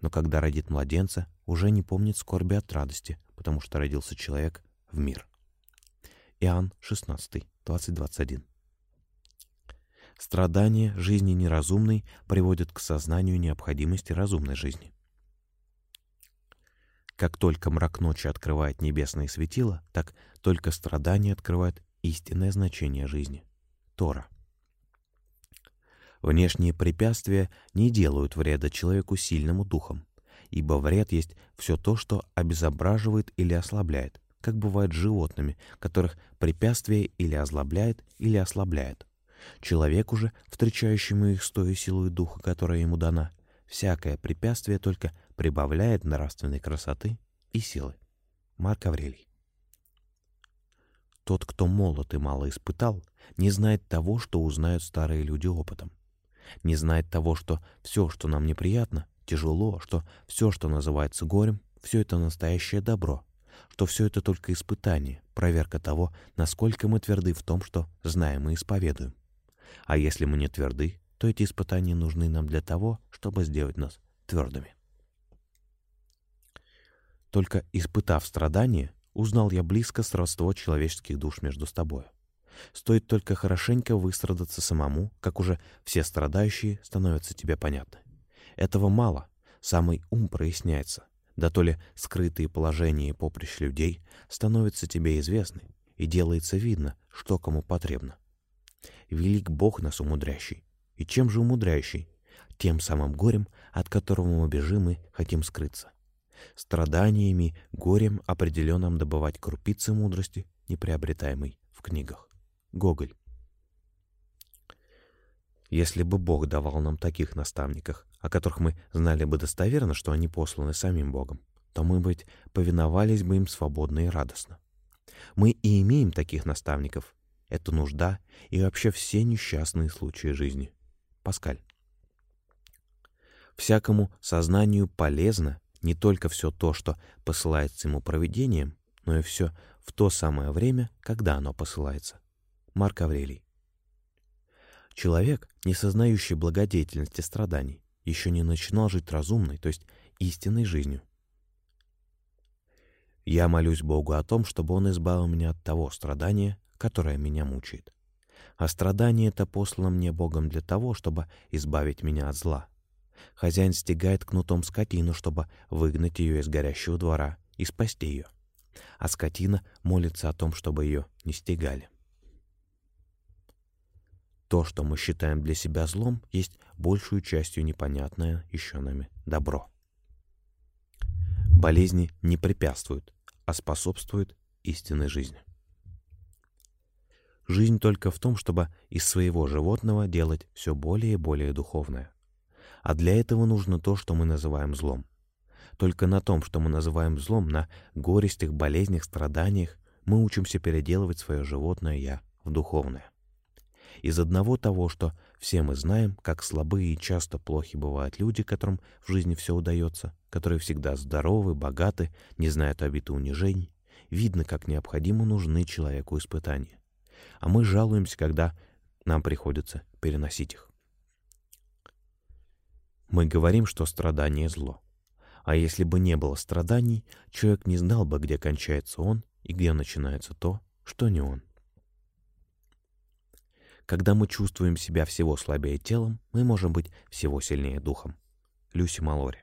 Но когда родит младенца, уже не помнит скорби от радости, потому что родился человек в мир. Иоанн 16, 20-21. Страдания жизни неразумной приводят к сознанию необходимости разумной жизни. Как только мрак ночи открывает небесные светила, так только страдания открывают истинное значение жизни — Тора. Внешние препятствия не делают вреда человеку сильному духом, ибо вред есть все то, что обезображивает или ослабляет, как бывает с животными, которых препятствие или озлобляет, или ослабляет. Человеку же, встречающему их с той силой духа, которая ему дана, всякое препятствие только прибавляет нравственной красоты и силы. Марк Аврелий. Тот, кто молод и мало испытал, не знает того, что узнают старые люди опытом. Не знает того, что все, что нам неприятно, тяжело, что все, что называется горем, все это настоящее добро, что все это только испытание, проверка того, насколько мы тверды в том, что знаем и исповедуем. А если мы не тверды, то эти испытания нужны нам для того, чтобы сделать нас твердыми. Только испытав страдания, узнал я близко сродство человеческих душ между с тобою. Стоит только хорошенько выстрадаться самому, как уже все страдающие становятся тебе понятны. Этого мало, самый ум проясняется, да то ли скрытые положения и поприщ людей становятся тебе известны, и делается видно, что кому потребно. Велик Бог нас умудрящий. И чем же умудряющий? Тем самым горем, от которого мы бежим и хотим скрыться. Страданиями, горем определенным добывать крупицы мудрости, неприобретаемой в книгах. Гоголь. Если бы Бог давал нам таких наставников, о которых мы знали бы достоверно, что они посланы самим Богом, то мы быть повиновались бы им свободно и радостно. Мы и имеем таких наставников. Это нужда и вообще все несчастные случаи жизни. Паскаль. Всякому сознанию полезно не только все то, что посылается ему провидением, но и все в то самое время, когда оно посылается. Марк Аврелий. Человек, не сознающий благодетельности страданий, еще не начинал жить разумной, то есть истинной жизнью. Я молюсь Богу о том, чтобы Он избавил меня от того страдания, которое меня мучает. А страдание это послано мне Богом для того, чтобы избавить меня от зла. Хозяин стегает кнутом скотину, чтобы выгнать ее из горящего двора и спасти ее. А скотина молится о том, чтобы ее не стегали. То, что мы считаем для себя злом, есть большую частью непонятное еще нами добро. Болезни не препятствуют, а способствуют истинной жизни. Жизнь только в том, чтобы из своего животного делать все более и более духовное. А для этого нужно то, что мы называем злом. Только на том, что мы называем злом, на горестях, болезнях, страданиях, мы учимся переделывать свое животное «я» в духовное из одного того, что все мы знаем, как слабые и часто плохи бывают люди, которым в жизни все удается, которые всегда здоровы, богаты, не знают обид и унижений. Видно, как необходимо нужны человеку испытания. А мы жалуемся, когда нам приходится переносить их. Мы говорим, что страдание — зло. А если бы не было страданий, человек не знал бы, где кончается он и где начинается то, что не он. Когда мы чувствуем себя всего слабее телом, мы можем быть всего сильнее духом. Люси Малори.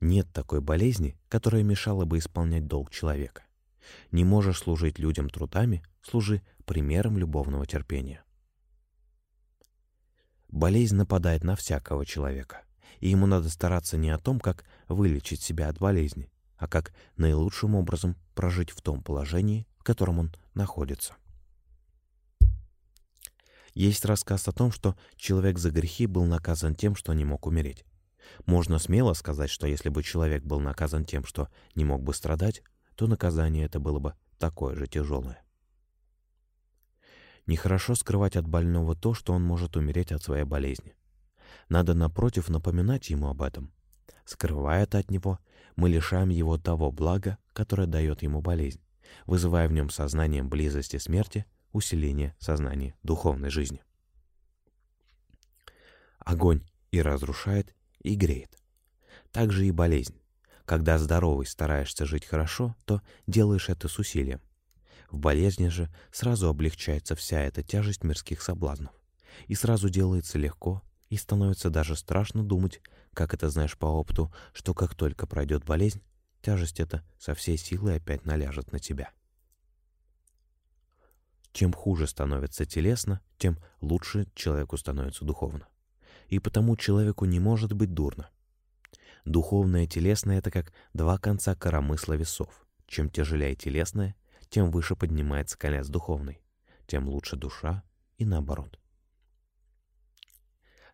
Нет такой болезни, которая мешала бы исполнять долг человека. Не можешь служить людям трудами, служи примером любовного терпения. Болезнь нападает на всякого человека, и ему надо стараться не о том, как вылечить себя от болезни, а как наилучшим образом прожить в том положении, в котором он находится. Есть рассказ о том, что человек за грехи был наказан тем, что не мог умереть. Можно смело сказать, что если бы человек был наказан тем, что не мог бы страдать, то наказание это было бы такое же тяжелое. Нехорошо скрывать от больного то, что он может умереть от своей болезни. Надо, напротив, напоминать ему об этом. Скрывая это от него, мы лишаем его того блага, которое дает ему болезнь, вызывая в нем сознанием близости смерти усиление сознания духовной жизни. Огонь и разрушает, и греет. Так же и болезнь. Когда здоровый стараешься жить хорошо, то делаешь это с усилием. В болезни же сразу облегчается вся эта тяжесть мирских соблазнов. И сразу делается легко, и становится даже страшно думать, как это знаешь по опыту, что как только пройдет болезнь, тяжесть эта со всей силы опять наляжет на тебя. Чем хуже становится телесно, тем лучше человеку становится духовно. И потому человеку не может быть дурно. Духовное и телесное — это как два конца коромысла весов. Чем тяжелее телесное, тем выше поднимается конец духовный, тем лучше душа и наоборот.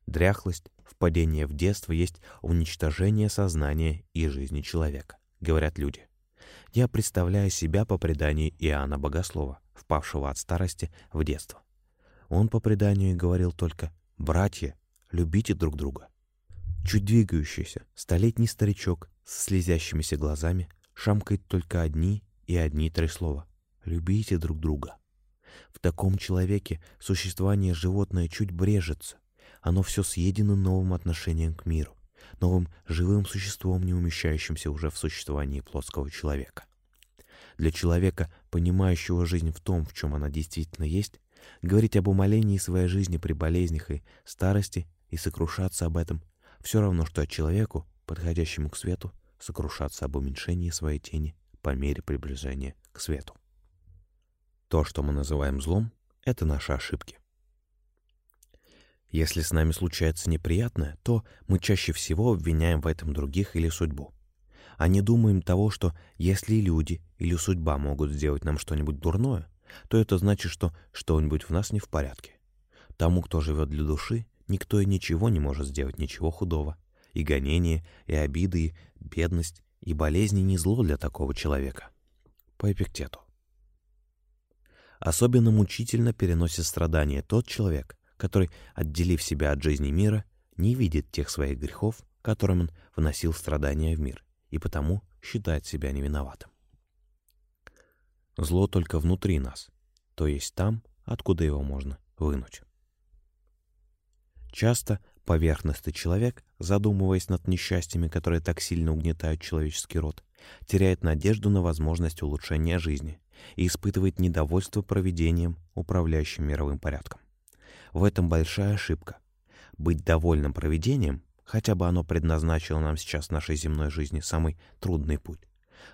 Дряхлость, впадение в детство есть уничтожение сознания и жизни человека, говорят люди. Я представляю себя по преданию Иоанна Богослова — впавшего от старости в детство. Он по преданию говорил только «Братья, любите друг друга». Чуть двигающийся, столетний старичок с слезящимися глазами шамкает только одни и одни три слова «любите друг друга». В таком человеке существование животное чуть брежется, оно все съедено новым отношением к миру, новым живым существом, не умещающимся уже в существовании плоского человека. Для человека, понимающего жизнь в том, в чем она действительно есть, говорить об умолении своей жизни при болезнях и старости и сокрушаться об этом все равно, что человеку, подходящему к свету, сокрушаться об уменьшении своей тени по мере приближения к свету. То, что мы называем злом, — это наши ошибки. Если с нами случается неприятное, то мы чаще всего обвиняем в этом других или судьбу. А не думаем того, что если люди или судьба могут сделать нам что-нибудь дурное, то это значит, что что-нибудь в нас не в порядке. Тому, кто живет для души, никто и ничего не может сделать ничего худого. И гонения, и обиды, и бедность, и болезни не зло для такого человека. По Эпиктету. Особенно мучительно переносит страдания тот человек, который, отделив себя от жизни мира, не видит тех своих грехов, которым он вносил страдания в мир, и потому считает себя невиноватым. Зло только внутри нас, то есть там, откуда его можно вынуть. Часто поверхностный человек, задумываясь над несчастьями, которые так сильно угнетают человеческий род, теряет надежду на возможность улучшения жизни и испытывает недовольство проведением, управляющим мировым порядком. В этом большая ошибка. Быть довольным проведением, хотя бы оно предназначило нам сейчас в нашей земной жизни самый трудный путь,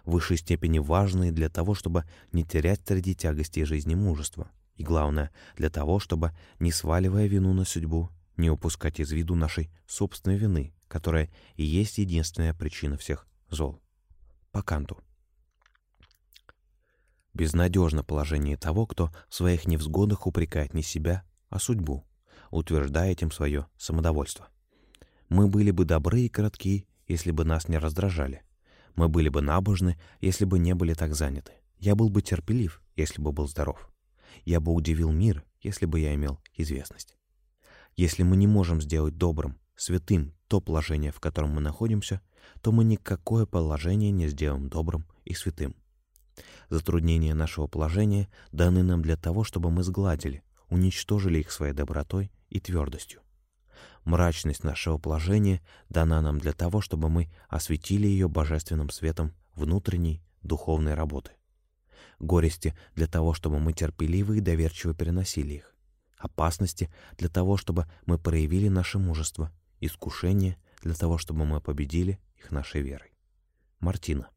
в высшей степени важные для того, чтобы не терять среди тягостей жизни мужества, и, главное, для того, чтобы, не сваливая вину на судьбу, не упускать из виду нашей собственной вины, которая и есть единственная причина всех зол. По Канту. Безнадежно положение того, кто в своих невзгодах упрекает не себя, а судьбу, утверждая этим свое самодовольство. Мы были бы добры и коротки, если бы нас не раздражали. Мы были бы набожны, если бы не были так заняты. Я был бы терпелив, если бы был здоров. Я бы удивил мир, если бы я имел известность. Если мы не можем сделать добрым, святым то положение, в котором мы находимся, то мы никакое положение не сделаем добрым и святым. Затруднения нашего положения даны нам для того, чтобы мы сгладили, уничтожили их своей добротой и твердостью. Мрачность нашего положения дана нам для того, чтобы мы осветили ее божественным светом внутренней духовной работы. Горести для того, чтобы мы терпеливо и доверчиво переносили их. Опасности для того, чтобы мы проявили наше мужество. Искушения для того, чтобы мы победили их нашей верой. Мартина.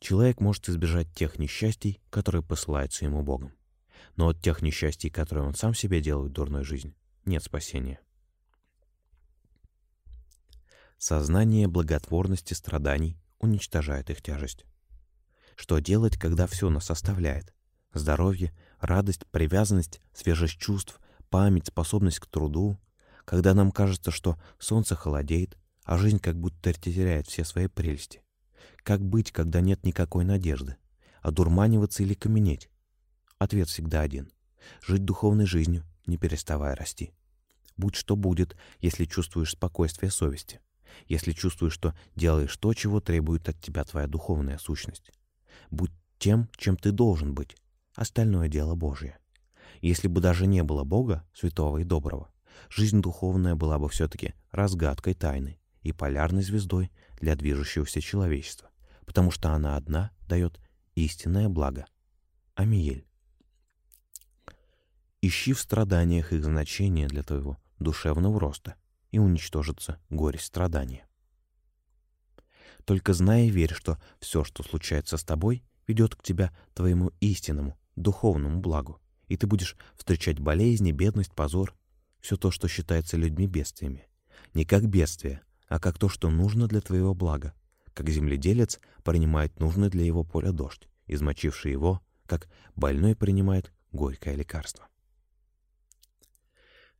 Человек может избежать тех несчастий, которые посылаются ему Богом. Но от тех несчастий, которые он сам себе делает дурной жизни, нет спасения. Сознание благотворности страданий уничтожает их тяжесть. Что делать, когда все нас оставляет? Здоровье, радость, привязанность, свежесть чувств, память, способность к труду, когда нам кажется, что солнце холодеет, а жизнь как будто теряет все свои прелести. Как быть, когда нет никакой надежды? Одурманиваться или каменеть? Ответ всегда один. Жить духовной жизнью, не переставая расти. Будь что будет, если чувствуешь спокойствие совести. Если чувствуешь, что делаешь то, чего требует от тебя твоя духовная сущность. Будь тем, чем ты должен быть. Остальное дело Божье. Если бы даже не было Бога, святого и доброго, жизнь духовная была бы все-таки разгадкой тайны и полярной звездой для движущегося человечества, потому что она одна дает истинное благо. Амиель. Ищи в страданиях их значение для твоего душевного роста, и уничтожится горесть страдания. Только знай и верь, что все, что случается с тобой, ведет к тебя твоему истинному, духовному благу, и ты будешь встречать болезни, бедность, позор, все то, что считается людьми бедствиями. Не как бедствие, а как то, что нужно для твоего блага, как земледелец принимает нужный для его поля дождь, измочивший его, как больной принимает горькое лекарство.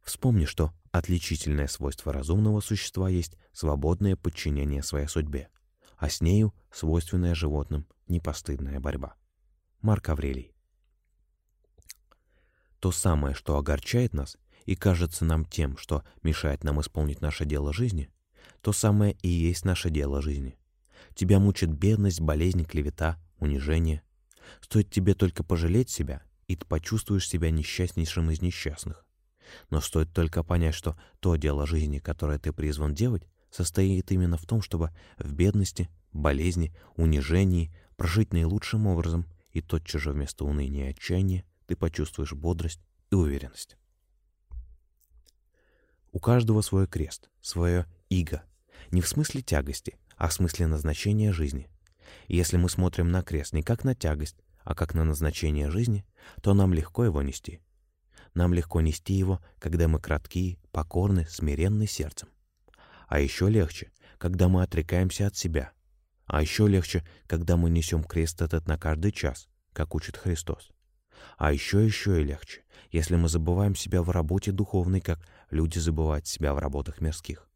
Вспомни, что отличительное свойство разумного существа есть свободное подчинение своей судьбе, а с нею свойственная животным непостыдная борьба. Марк Аврелий. То самое, что огорчает нас и кажется нам тем, что мешает нам исполнить наше дело жизни, то самое и есть наше дело жизни. Тебя мучит бедность, болезнь, клевета, унижение. Стоит тебе только пожалеть себя, и ты почувствуешь себя несчастнейшим из несчастных. Но стоит только понять, что то дело жизни, которое ты призван делать, состоит именно в том, чтобы в бедности, болезни, унижении прожить наилучшим образом, и тотчас же вместо уныния и отчаяния ты почувствуешь бодрость и уверенность. У каждого свой крест, свое иго. Не в смысле тягости, а в смысле назначения жизни. И если мы смотрим на крест не как на тягость, а как на назначение жизни, то нам легко его нести. Нам легко нести его, когда мы краткие, покорны, смиренны сердцем. А еще легче, когда мы отрекаемся от себя. А еще легче, когда мы несем крест этот на каждый час, как учит Христос. А еще еще и легче, если мы забываем себя в работе духовной, как люди забывают себя в работах мирских.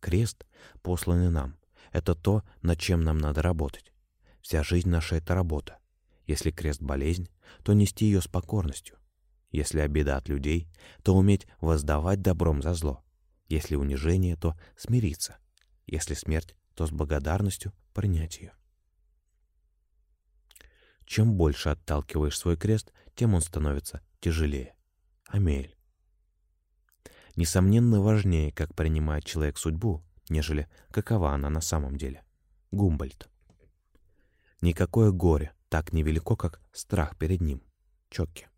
Крест, посланный нам, это то, над чем нам надо работать. Вся жизнь наша — это работа. Если крест — болезнь, то нести ее с покорностью. Если обида от людей, то уметь воздавать добром за зло. Если унижение, то смириться. Если смерть, то с благодарностью принять ее. Чем больше отталкиваешь свой крест, тем он становится тяжелее. Амель. Несомненно, важнее, как принимает человек судьбу, нежели какова она на самом деле. Гумбольд. Никакое горе так невелико, как страх перед ним. Чокки.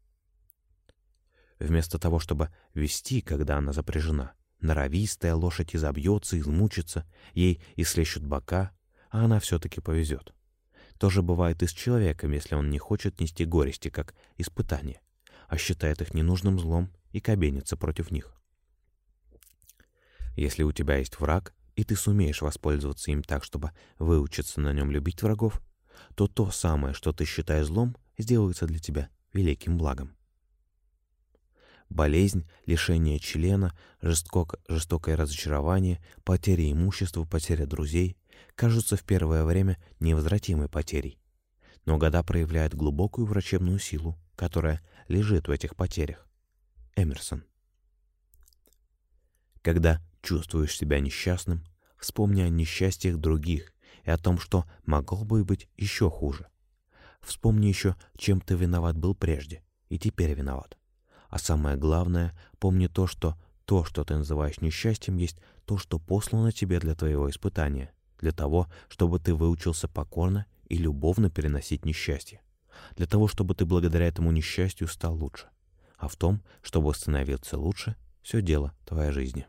Вместо того, чтобы вести, когда она запряжена, норовистая лошадь изобьется, измучится, ей ислещут бока, а она все-таки повезет. То же бывает и с человеком, если он не хочет нести горести, как испытание, а считает их ненужным злом и кабенится против них. Если у тебя есть враг, и ты сумеешь воспользоваться им так, чтобы выучиться на нем любить врагов, то то самое, что ты считаешь злом, сделается для тебя великим благом. Болезнь, лишение члена, жесток, жестокое разочарование, потеря имущества, потеря друзей кажутся в первое время невозвратимой потерей. Но года проявляют глубокую врачебную силу, которая лежит в этих потерях. Эмерсон. Когда чувствуешь себя несчастным, вспомни о несчастьях других и о том, что могло бы быть еще хуже. Вспомни еще, чем ты виноват был прежде и теперь виноват. А самое главное, помни то, что то, что ты называешь несчастьем, есть то, что послано тебе для твоего испытания для того, чтобы ты выучился покорно и любовно переносить несчастье, для того, чтобы ты благодаря этому несчастью стал лучше. А в том, чтобы становиться лучше, все дело твоей жизни.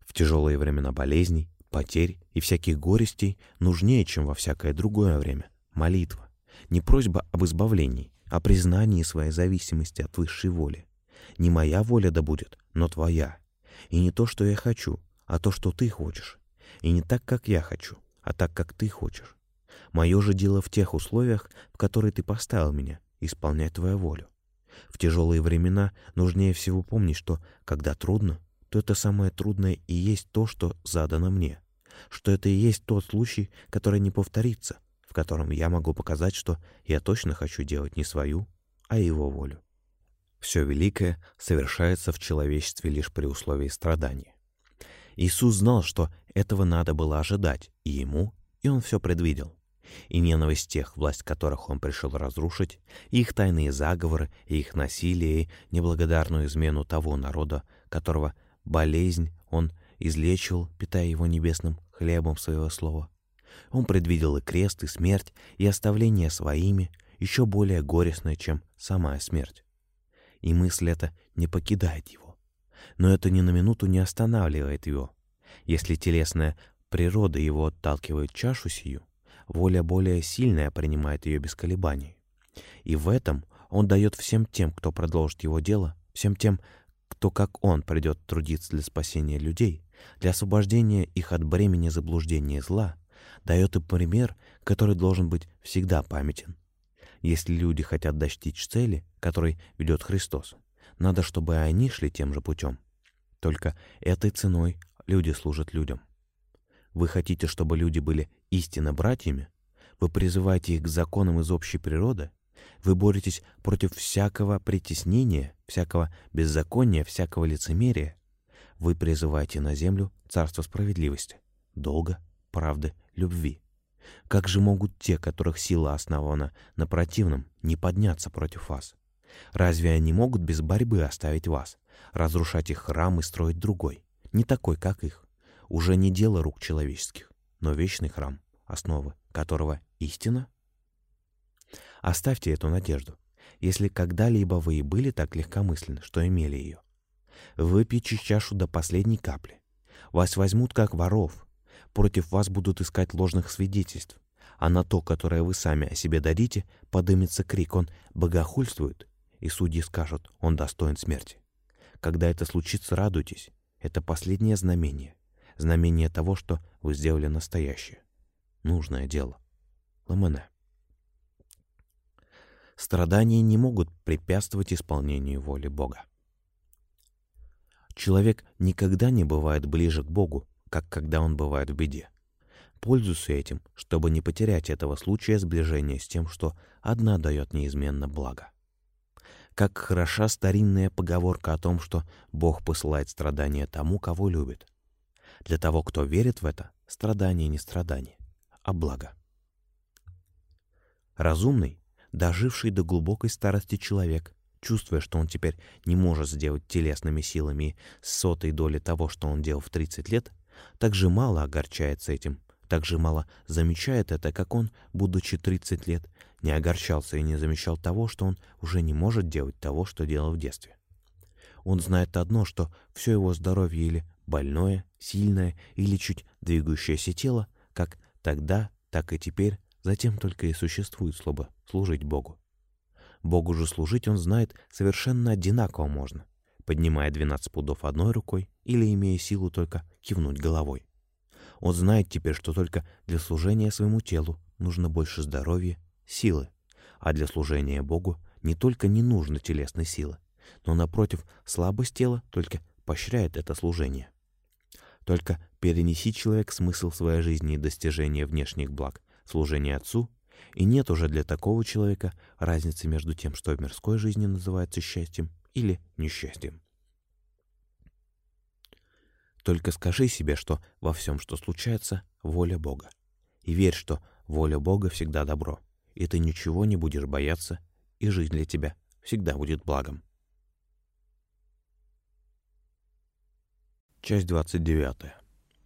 В тяжелые времена болезней, потерь и всяких горестей нужнее, чем во всякое другое время, молитва. Не просьба об избавлении, а признании своей зависимости от высшей воли. Не моя воля да будет, но твоя. И не то, что я хочу, а то, что ты хочешь. И не так, как я хочу, а так, как ты хочешь. Мое же дело в тех условиях, в которые ты поставил меня, исполнять твою волю. В тяжелые времена нужнее всего помнить, что, когда трудно, то это самое трудное и есть то, что задано мне, что это и есть тот случай, который не повторится, в котором я могу показать, что я точно хочу делать не свою, а его волю. Все великое совершается в человечестве лишь при условии страдания. Иисус знал, что этого надо было ожидать и ему, и он все предвидел. И ненависть тех, власть которых он пришел разрушить, и их тайные заговоры, и их насилие, и неблагодарную измену того народа, которого болезнь он излечивал, питая его небесным хлебом своего слова. Он предвидел и крест, и смерть, и оставление своими, еще более горестное, чем самая смерть. И мысль эта не покидает его но это ни на минуту не останавливает его. Если телесная природа его отталкивает чашу сию, воля более сильная принимает ее без колебаний. И в этом он дает всем тем, кто продолжит его дело, всем тем, кто, как он, придет трудиться для спасения людей, для освобождения их от бремени заблуждения и зла, дает и пример, который должен быть всегда памятен. Если люди хотят достичь цели, которой ведет Христос, надо, чтобы они шли тем же путем. Только этой ценой люди служат людям. Вы хотите, чтобы люди были истинно братьями? Вы призываете их к законам из общей природы? Вы боретесь против всякого притеснения, всякого беззакония, всякого лицемерия? Вы призываете на землю царство справедливости, долга, правды, любви. Как же могут те, которых сила основана на противном, не подняться против вас? Разве они могут без борьбы оставить вас, разрушать их храм и строить другой, не такой, как их? Уже не дело рук человеческих, но вечный храм основы которого истина? Оставьте эту надежду, если когда-либо вы и были так легкомысленны, что имели ее. Выпейте чашу до последней капли. Вас возьмут как воров. Против вас будут искать ложных свидетельств. А на то, которое вы сами о себе дадите, подымется крик, он богохульствует, и судьи скажут, он достоин смерти. Когда это случится, радуйтесь. Это последнее знамение. Знамение того, что вы сделали настоящее. Нужное дело. Ламене. Страдания не могут препятствовать исполнению воли Бога. Человек никогда не бывает ближе к Богу, как когда он бывает в беде. Пользуйся этим, чтобы не потерять этого случая сближения с тем, что одна дает неизменно благо. Как хороша старинная поговорка о том, что Бог посылает страдания тому, кого любит. Для того, кто верит в это, страдание не страдание, а благо. Разумный, доживший до глубокой старости человек, чувствуя, что он теперь не может сделать телесными силами сотой доли того, что он делал в 30 лет, так же мало огорчается этим, так же мало замечает это, как он, будучи 30 лет, не огорчался и не замечал того, что он уже не может делать того, что делал в детстве. Он знает одно, что все его здоровье или больное, сильное или чуть двигающееся тело, как тогда, так и теперь, затем только и существует, чтобы служить Богу. Богу же служить он знает совершенно одинаково можно, поднимая 12 пудов одной рукой или имея силу только кивнуть головой. Он знает теперь, что только для служения своему телу нужно больше здоровья, силы, а для служения Богу не только не нужно телесной силы, но, напротив, слабость тела только поощряет это служение. Только перенеси человек смысл своей жизни и достижения внешних благ, служение Отцу и нет уже для такого человека разницы между тем, что в мирской жизни называется счастьем или несчастьем. Только скажи себе, что во всем, что случается, воля Бога. И верь, что воля Бога всегда добро, и ты ничего не будешь бояться, и жизнь для тебя всегда будет благом. Часть 29.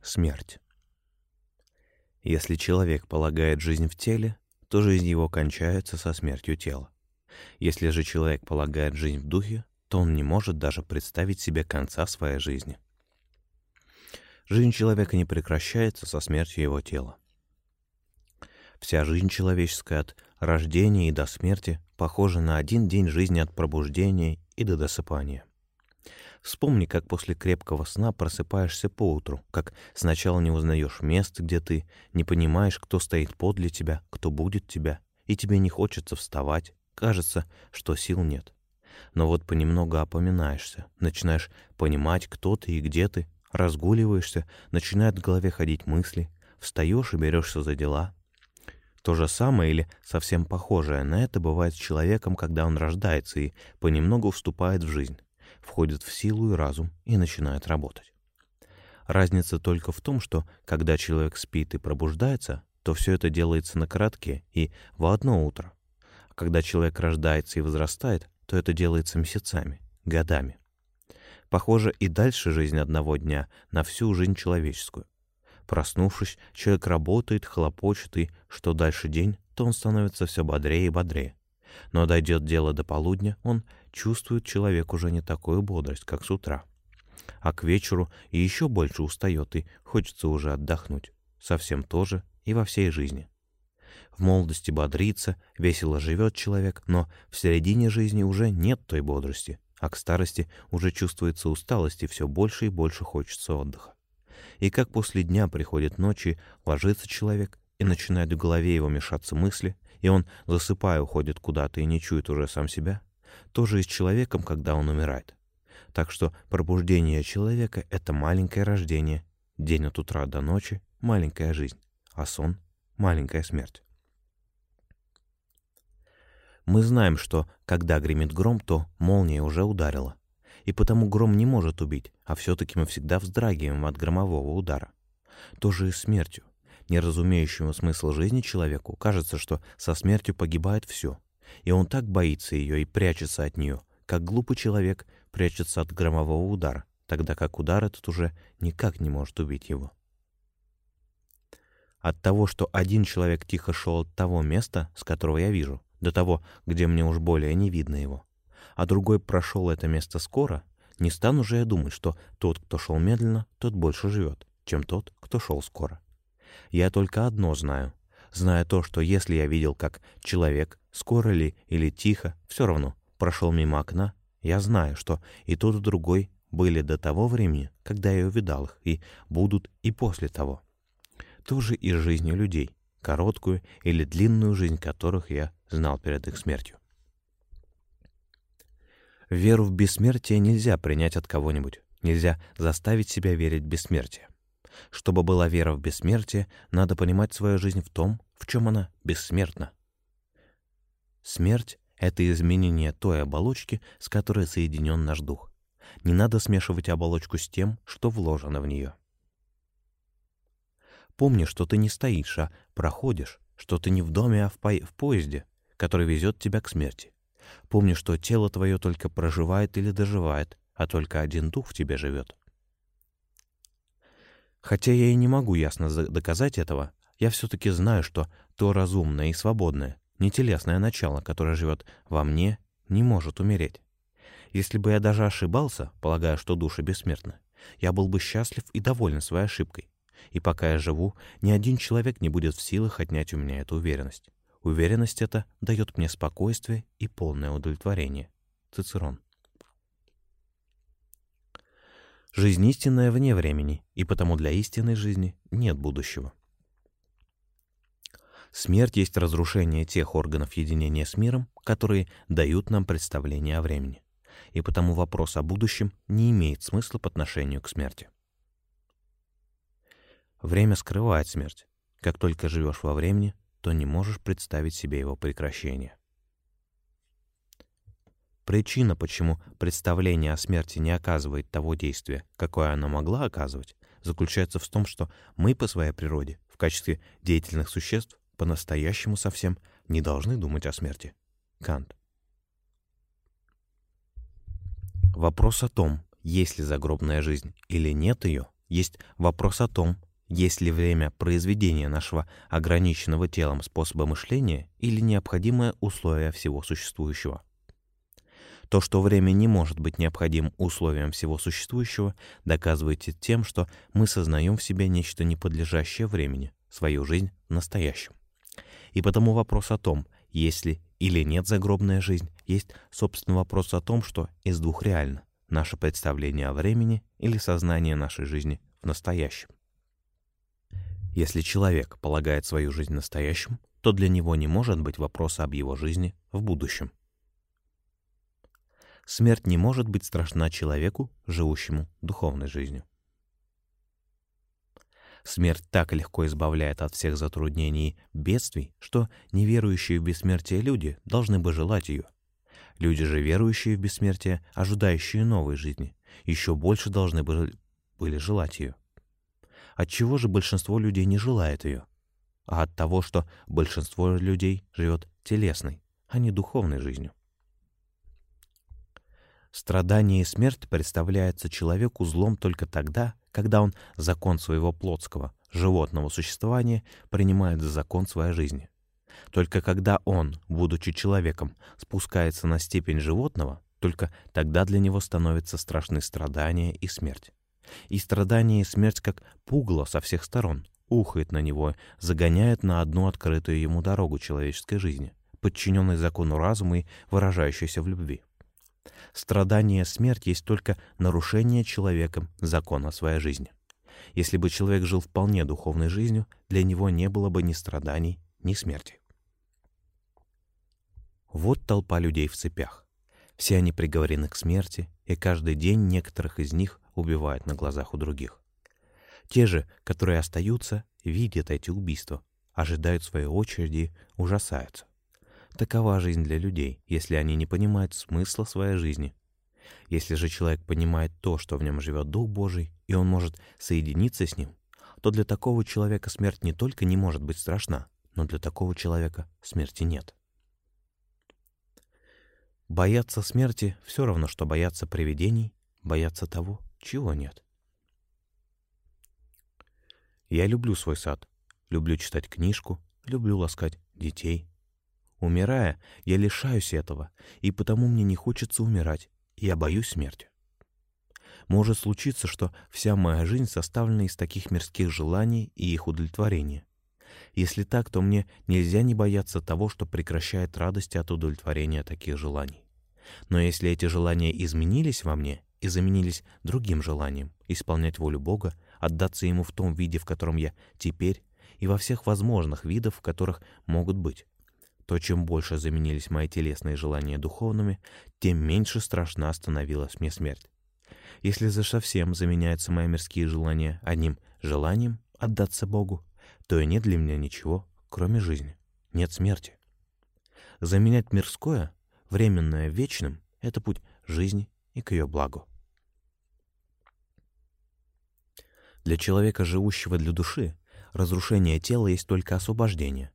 Смерть. Если человек полагает жизнь в теле, то жизнь его кончается со смертью тела. Если же человек полагает жизнь в духе, то он не может даже представить себе конца своей жизни. Жизнь человека не прекращается со смертью его тела. Вся жизнь человеческая от рождения и до смерти похожа на один день жизни от пробуждения и до досыпания. Вспомни, как после крепкого сна просыпаешься поутру, как сначала не узнаешь мест, где ты, не понимаешь, кто стоит подле тебя, кто будет тебя, и тебе не хочется вставать, кажется, что сил нет. Но вот понемногу опоминаешься, начинаешь понимать, кто ты и где ты, разгуливаешься, начинают в голове ходить мысли, встаешь и берешься за дела. То же самое или совсем похожее на это бывает с человеком, когда он рождается и понемногу вступает в жизнь входит в силу и разум и начинает работать. Разница только в том, что когда человек спит и пробуждается, то все это делается на коротке и в одно утро. А когда человек рождается и возрастает, то это делается месяцами, годами. Похоже, и дальше жизнь одного дня на всю жизнь человеческую. Проснувшись, человек работает, хлопочет, и что дальше день, то он становится все бодрее и бодрее. Но дойдет дело до полудня, он чувствует человек уже не такую бодрость, как с утра. А к вечеру и еще больше устает, и хочется уже отдохнуть. Совсем то же и во всей жизни. В молодости бодрится, весело живет человек, но в середине жизни уже нет той бодрости, а к старости уже чувствуется усталость и все больше и больше хочется отдыха. И как после дня приходит ночи, ложится человек, и начинают в голове его мешаться мысли, и он, засыпая, уходит куда-то и не чует уже сам себя, тоже и с человеком, когда он умирает. Так что пробуждение человека — это маленькое рождение, день от утра до ночи — маленькая жизнь, а сон — маленькая смерть. Мы знаем, что когда гремит гром, то молния уже ударила. И потому гром не может убить, а все-таки мы всегда вздрагиваем от громового удара. То же и смертью не разумеющему смысл жизни человеку, кажется, что со смертью погибает все, и он так боится ее и прячется от нее, как глупый человек прячется от громового удара, тогда как удар этот уже никак не может убить его. От того, что один человек тихо шел от того места, с которого я вижу, до того, где мне уж более не видно его, а другой прошел это место скоро, не стану же я думать, что тот, кто шел медленно, тот больше живет, чем тот, кто шел скоро. Я только одно знаю. Зная то, что если я видел, как человек, скоро ли или тихо, все равно, прошел мимо окна, я знаю, что и тот, и другой были до того времени, когда я увидал их, и будут и после того. То же и с жизнью людей, короткую или длинную жизнь которых я знал перед их смертью. Веру в бессмертие нельзя принять от кого-нибудь, нельзя заставить себя верить в бессмертие. Чтобы была вера в бессмертие, надо понимать свою жизнь в том, в чем она бессмертна. Смерть — это изменение той оболочки, с которой соединен наш дух. Не надо смешивать оболочку с тем, что вложено в нее. Помни, что ты не стоишь, а проходишь, что ты не в доме, а в, по в поезде, который везет тебя к смерти. Помни, что тело твое только проживает или доживает, а только один дух в тебе живет. Хотя я и не могу ясно доказать этого, я все-таки знаю, что то разумное и свободное, нетелесное начало, которое живет во мне, не может умереть. Если бы я даже ошибался, полагая, что души бессмертны, я был бы счастлив и доволен своей ошибкой. И пока я живу, ни один человек не будет в силах отнять у меня эту уверенность. Уверенность эта дает мне спокойствие и полное удовлетворение. Цицерон. Жизнь истинная вне времени, и потому для истинной жизни нет будущего. Смерть есть разрушение тех органов единения с миром, которые дают нам представление о времени. И потому вопрос о будущем не имеет смысла по отношению к смерти. Время скрывает смерть. Как только живешь во времени, то не можешь представить себе его прекращение. Причина, почему представление о смерти не оказывает того действия, какое оно могла оказывать, заключается в том, что мы по своей природе, в качестве деятельных существ, по-настоящему совсем не должны думать о смерти. Кант. Вопрос о том, есть ли загробная жизнь или нет ее, есть вопрос о том, есть ли время произведения нашего ограниченного телом способа мышления или необходимое условие всего существующего. То, что время не может быть необходимым условием всего существующего, доказываете тем, что мы сознаем в себе нечто неподлежащее времени, свою жизнь в настоящем. И потому вопрос о том, есть ли или нет загробная жизнь, есть, собственно, вопрос о том, что из двух реально — наше представление о времени или сознание нашей жизни в настоящем. Если человек полагает свою жизнь настоящим, то для него не может быть вопроса об его жизни в будущем. Смерть не может быть страшна человеку, живущему духовной жизнью. Смерть так легко избавляет от всех затруднений бедствий, что неверующие в бессмертие люди должны бы желать ее. Люди же, верующие в бессмертие, ожидающие новой жизни, еще больше должны были желать ее. Отчего же большинство людей не желает ее? А от того, что большинство людей живет телесной, а не духовной жизнью. Страдание и смерть представляются человеку злом только тогда, когда он закон своего плотского, животного существования принимает за закон своей жизни. Только когда он, будучи человеком, спускается на степень животного, только тогда для него становятся страшны страдания и смерть. И страдание и смерть, как пугло со всех сторон, ухает на него, загоняет на одну открытую ему дорогу человеческой жизни, подчиненной закону разума и выражающейся в любви. Страдание и смерть есть только нарушение человеком закона своей жизни. Если бы человек жил вполне духовной жизнью, для него не было бы ни страданий, ни смерти. Вот толпа людей в цепях. Все они приговорены к смерти, и каждый день некоторых из них убивают на глазах у других. Те же, которые остаются, видят эти убийства, ожидают своей очереди, ужасаются. Такова жизнь для людей, если они не понимают смысла своей жизни. Если же человек понимает то, что в нем живет Дух Божий, и он может соединиться с ним, то для такого человека смерть не только не может быть страшна, но для такого человека смерти нет. Бояться смерти все равно, что бояться привидений, бояться того, чего нет? Я люблю свой сад. люблю читать книжку, люблю ласкать детей. Умирая, я лишаюсь этого, и потому мне не хочется умирать, я боюсь смерти. Может случиться, что вся моя жизнь составлена из таких мирских желаний и их удовлетворения. Если так, то мне нельзя не бояться того, что прекращает радость от удовлетворения таких желаний. Но если эти желания изменились во мне и заменились другим желанием исполнять волю Бога, отдаться Ему в том виде, в котором я теперь, и во всех возможных видах, в которых могут быть, то чем больше заменились мои телесные желания духовными, тем меньше страшна становилась мне смерть. Если за совсем заменяются мои мирские желания одним желанием отдаться Богу, то и нет для меня ничего, кроме жизни. Нет смерти. Заменять мирское, временное вечным — это путь жизни и к ее благу. Для человека, живущего для души, разрушение тела есть только освобождение.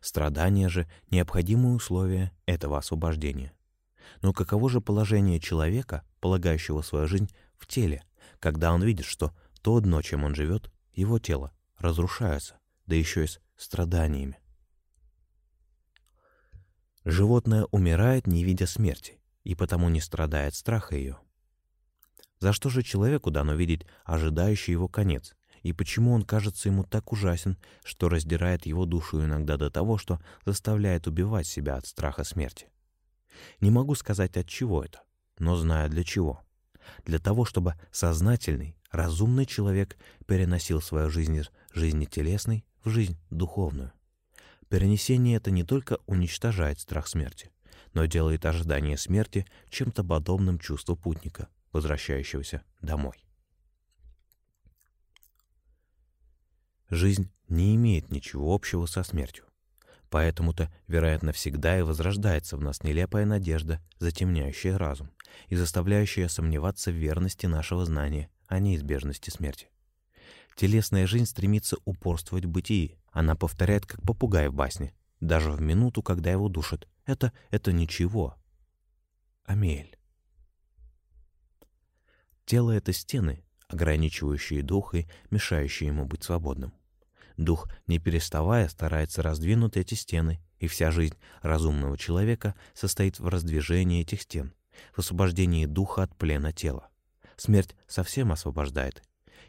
Страдание же — необходимые условия этого освобождения. Но каково же положение человека, полагающего свою жизнь в теле, когда он видит, что то дно, чем он живет, его тело, разрушается, да еще и с страданиями. Животное умирает, не видя смерти, и потому не страдает страха ее. За что же человеку дано видеть ожидающий его конец, и почему он кажется ему так ужасен, что раздирает его душу иногда до того, что заставляет убивать себя от страха смерти? Не могу сказать, от чего это, но знаю для чего. Для того, чтобы сознательный, разумный человек переносил свою жизнь из жизни телесной в жизнь духовную. Перенесение это не только уничтожает страх смерти, но делает ожидание смерти чем-то подобным чувству путника, возвращающегося домой. Жизнь не имеет ничего общего со смертью. Поэтому-то, вероятно, всегда и возрождается в нас нелепая надежда, затемняющая разум и заставляющая сомневаться в верности нашего знания о неизбежности смерти. Телесная жизнь стремится упорствовать в бытии. Она повторяет, как попугай в басне, даже в минуту, когда его душат. Это, это ничего. Амель. Тело — это стены, ограничивающие дух и мешающие ему быть свободным. Дух, не переставая, старается раздвинуть эти стены, и вся жизнь разумного человека состоит в раздвижении этих стен, в освобождении духа от плена тела. Смерть совсем освобождает,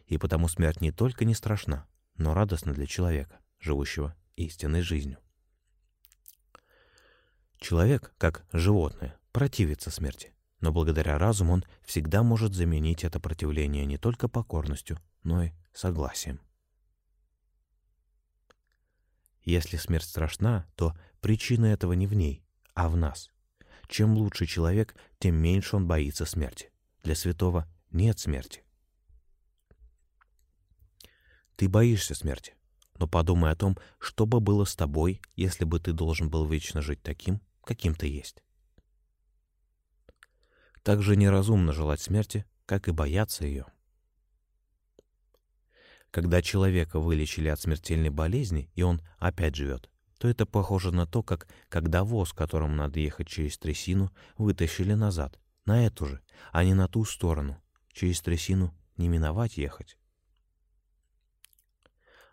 и потому смерть не только не страшна, но радостна для человека, живущего истинной жизнью. Человек, как животное, противится смерти, но благодаря разуму он всегда может заменить это противление не только покорностью, но и согласием. Если смерть страшна, то причина этого не в ней, а в нас. Чем лучше человек, тем меньше он боится смерти. Для святого нет смерти. Ты боишься смерти, но подумай о том, что бы было с тобой, если бы ты должен был вечно жить таким, каким ты есть. Так же неразумно желать смерти, как и бояться ее. Когда человека вылечили от смертельной болезни, и он опять живет, то это похоже на то, как когда воз, которому надо ехать через трясину, вытащили назад, на эту же, а не на ту сторону. Через трясину не миновать ехать.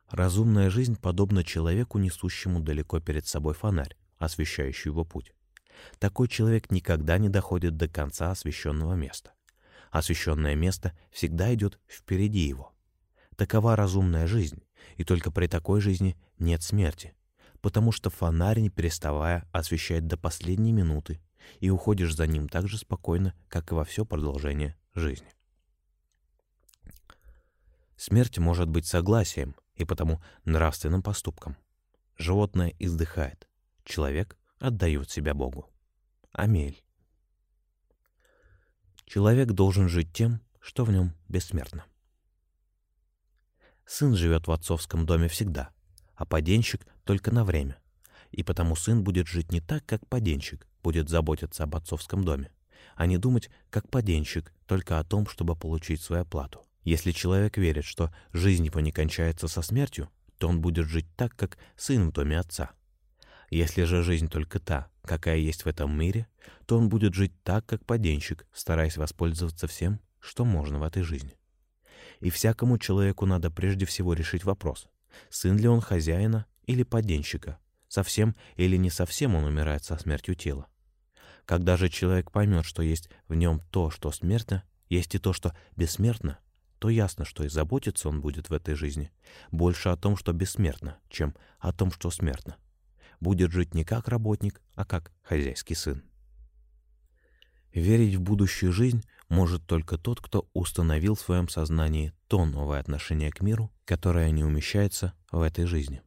Разумная жизнь подобна человеку, несущему далеко перед собой фонарь, освещающий его путь. Такой человек никогда не доходит до конца освещенного места. Освещенное место всегда идет впереди его. Такова разумная жизнь, и только при такой жизни нет смерти, потому что фонарь, не переставая, освещает до последней минуты, и уходишь за ним так же спокойно, как и во все продолжение жизни. Смерть может быть согласием и потому нравственным поступком. Животное издыхает, человек отдает себя Богу. Амель. Человек должен жить тем, что в нем бессмертно. Сын живет в отцовском доме всегда, а поденщик только на время. И потому сын будет жить не так, как поденщик, будет заботиться об отцовском доме, а не думать, как поденщик, только о том, чтобы получить свою плату. Если человек верит, что жизнь его не кончается со смертью, то он будет жить так, как сын в доме отца. Если же жизнь только та, какая есть в этом мире, то он будет жить так, как поденщик, стараясь воспользоваться всем, что можно в этой жизни. И всякому человеку надо прежде всего решить вопрос, Сын ли он хозяина или поденщика? Совсем или не совсем он умирает со смертью тела? Когда же человек поймет, что есть в нем то, что смертно, есть и то, что бессмертно, то ясно, что и заботиться он будет в этой жизни больше о том, что бессмертно, чем о том, что смертно. Будет жить не как работник, а как хозяйский сын. Верить в будущую жизнь может только тот, кто установил в своем сознании то новое отношение к миру, которое не умещается в этой жизни.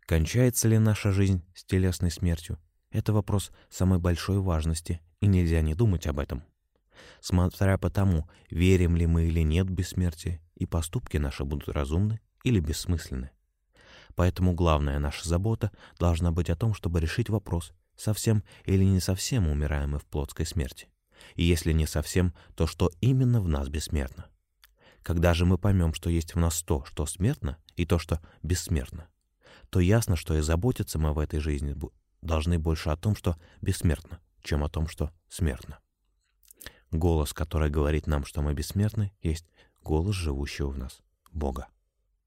Кончается ли наша жизнь с телесной смертью? Это вопрос самой большой важности, и нельзя не думать об этом. Смотря по тому, верим ли мы или нет в бессмертие, и поступки наши будут разумны или бессмысленны. Поэтому главная наша забота должна быть о том, чтобы решить вопрос, совсем или не совсем умираем мы в плотской смерти. И если не совсем, то что именно в нас бессмертно? Когда же мы поймем, что есть в нас то, что смертно, и то, что бессмертно, то ясно, что и заботиться мы в этой жизни должны больше о том, что бессмертно, чем о том, что смертно. Голос, который говорит нам, что мы бессмертны, есть голос живущего в нас, Бога.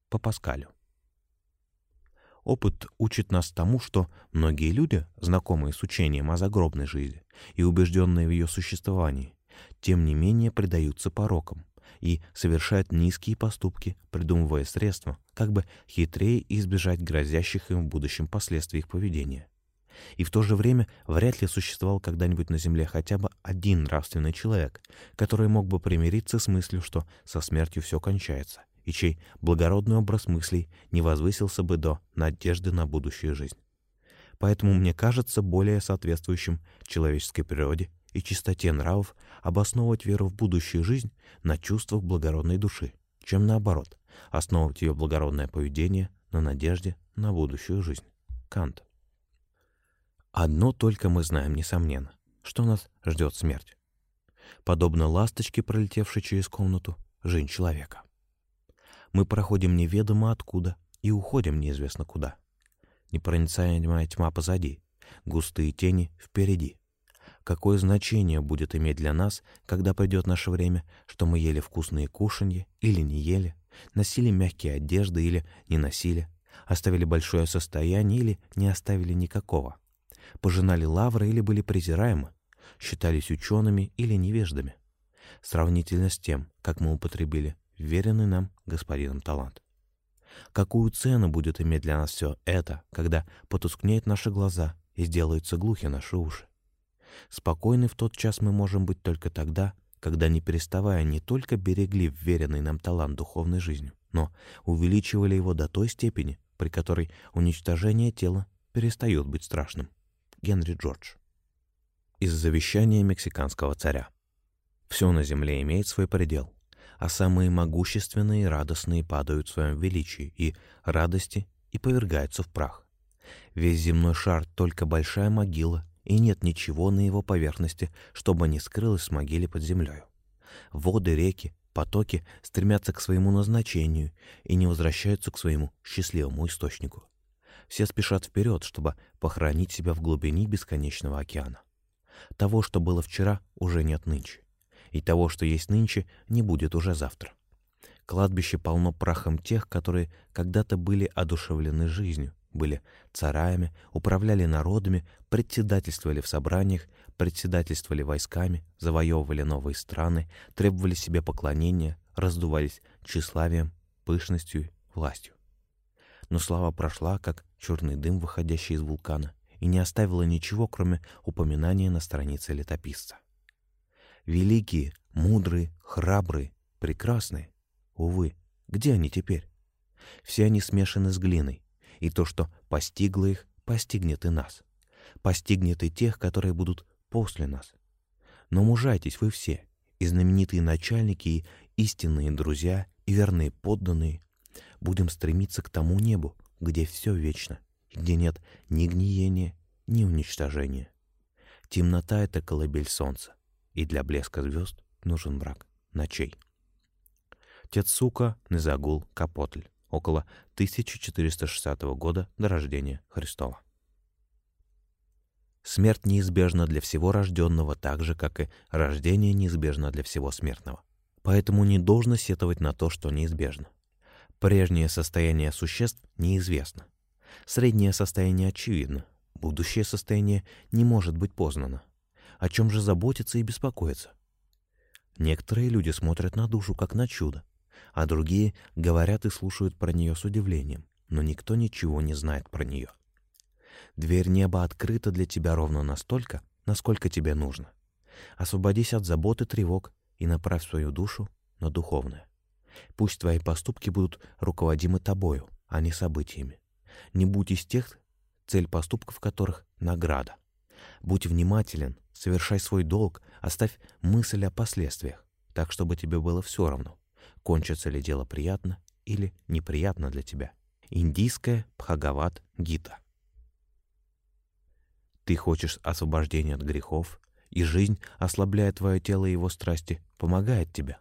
По Паскалю. Опыт учит нас тому, что многие люди, знакомые с учением о загробной жизни и убежденные в ее существовании, тем не менее предаются порокам и совершают низкие поступки, придумывая средства, как бы хитрее избежать грозящих им в будущем последствий их поведения. И в то же время вряд ли существовал когда-нибудь на Земле хотя бы один нравственный человек, который мог бы примириться с мыслью, что со смертью все кончается, и чей благородный образ мыслей не возвысился бы до надежды на будущую жизнь. Поэтому мне кажется более соответствующим человеческой природе и чистоте нравов обосновывать веру в будущую жизнь на чувствах благородной души, чем наоборот, основывать ее благородное поведение на надежде на будущую жизнь. Кант. Одно только мы знаем, несомненно, что нас ждет смерть. Подобно ласточке, пролетевшей через комнату, жизнь человека. Мы проходим неведомо откуда и уходим неизвестно куда. Непроницаемая тьма позади, густые тени впереди. Какое значение будет иметь для нас, когда придет наше время, что мы ели вкусные кушанья или не ели, носили мягкие одежды или не носили, оставили большое состояние или не оставили никакого — пожинали лавры или были презираемы, считались учеными или невеждами, сравнительно с тем, как мы употребили веренный нам господином талант. Какую цену будет иметь для нас все это, когда потускнеют наши глаза и сделаются глухи наши уши? Спокойны в тот час мы можем быть только тогда, когда, не переставая, не только берегли вверенный нам талант духовной жизнью, но увеличивали его до той степени, при которой уничтожение тела перестает быть страшным. Генри Джордж. Из завещания мексиканского царя. Все на земле имеет свой предел, а самые могущественные и радостные падают в своем величии и радости и повергаются в прах. Весь земной шар — только большая могила, и нет ничего на его поверхности, чтобы не скрылось с могиле под землею. Воды, реки, потоки стремятся к своему назначению и не возвращаются к своему счастливому источнику. Все спешат вперед, чтобы похоронить себя в глубине бесконечного океана. Того, что было вчера, уже нет нынче. И того, что есть нынче, не будет уже завтра. Кладбище полно прахом тех, которые когда-то были одушевлены жизнью, были царями, управляли народами, председательствовали в собраниях, председательствовали войсками, завоевывали новые страны, требовали себе поклонения, раздувались тщеславием, пышностью, властью. Но слава прошла, как черный дым, выходящий из вулкана, и не оставила ничего, кроме упоминания на странице летописца. Великие, мудрые, храбрые, прекрасные. Увы, где они теперь? Все они смешаны с глиной, и то, что постигло их, постигнет и нас. Постигнет и тех, которые будут после нас. Но мужайтесь вы все, и знаменитые начальники, и истинные друзья, и верные подданные. Будем стремиться к тому небу, где все вечно, где нет ни гниения, ни уничтожения. Темнота — это колыбель солнца, и для блеска звезд нужен мрак ночей. Тецука Незагул Капотль, около 1460 года до рождения Христова. Смерть неизбежна для всего рожденного, так же, как и рождение неизбежно для всего смертного. Поэтому не должно сетовать на то, что неизбежно. Прежнее состояние существ неизвестно. Среднее состояние очевидно. Будущее состояние не может быть познано. О чем же заботиться и беспокоиться? Некоторые люди смотрят на душу как на чудо, а другие говорят и слушают про нее с удивлением, но никто ничего не знает про нее. Дверь неба открыта для тебя ровно настолько, насколько тебе нужно. Освободись от забот и тревог и направь свою душу на духовное. Пусть твои поступки будут руководимы тобою, а не событиями. Не будь из тех, цель поступков которых — награда. Будь внимателен, совершай свой долг, оставь мысль о последствиях, так, чтобы тебе было все равно, кончится ли дело приятно или неприятно для тебя. Индийская Бхагават Гита. Ты хочешь освобождения от грехов, и жизнь, ослабляя твое тело и его страсти, помогает тебе.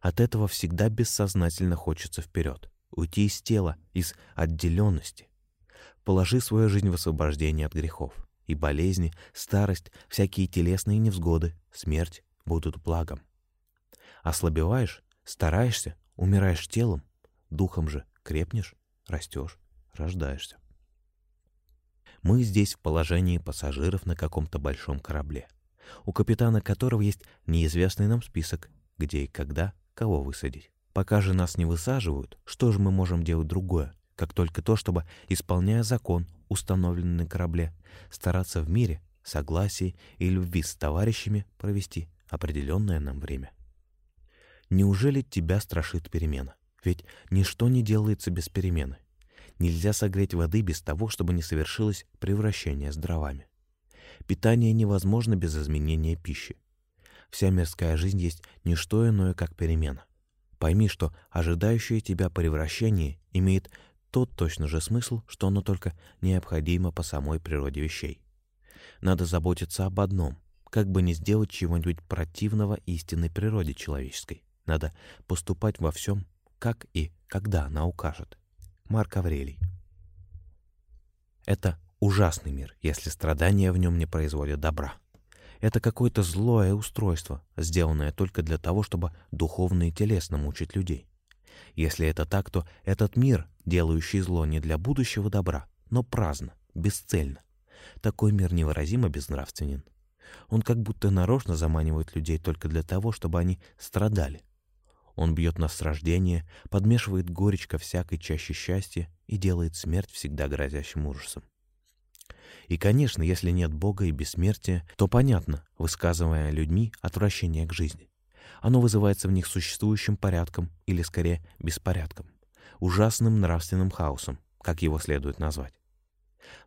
От этого всегда бессознательно хочется вперед, уйти из тела, из отделенности. Положи свою жизнь в освобождение от грехов, и болезни, старость, всякие телесные невзгоды, смерть будут благом. Ослабеваешь, стараешься, умираешь телом, духом же крепнешь, растешь, рождаешься. Мы здесь в положении пассажиров на каком-то большом корабле, у капитана которого есть неизвестный нам список, где и когда кого высадить. Пока же нас не высаживают, что же мы можем делать другое, как только то, чтобы, исполняя закон, установленный на корабле, стараться в мире, согласии и любви с товарищами провести определенное нам время. Неужели тебя страшит перемена? Ведь ничто не делается без перемены. Нельзя согреть воды без того, чтобы не совершилось превращение с дровами. Питание невозможно без изменения пищи. Вся мирская жизнь есть не что иное, как перемена. Пойми, что ожидающее тебя превращение имеет тот точно же смысл, что оно только необходимо по самой природе вещей. Надо заботиться об одном, как бы не сделать чего-нибудь противного истинной природе человеческой. Надо поступать во всем, как и когда она укажет. Марк Аврелий. Это ужасный мир, если страдания в нем не производят добра. Это какое-то злое устройство, сделанное только для того, чтобы духовно и телесно мучить людей. Если это так, то этот мир, делающий зло не для будущего добра, но праздно, бесцельно. Такой мир невыразимо безнравственен. Он как будто нарочно заманивает людей только для того, чтобы они страдали, он бьет нас с рождения, подмешивает горечь ко всякой чаще счастья и делает смерть всегда грозящим ужасом. И, конечно, если нет Бога и бессмертия, то понятно, высказывая людьми отвращение к жизни. Оно вызывается в них существующим порядком или, скорее, беспорядком, ужасным нравственным хаосом, как его следует назвать.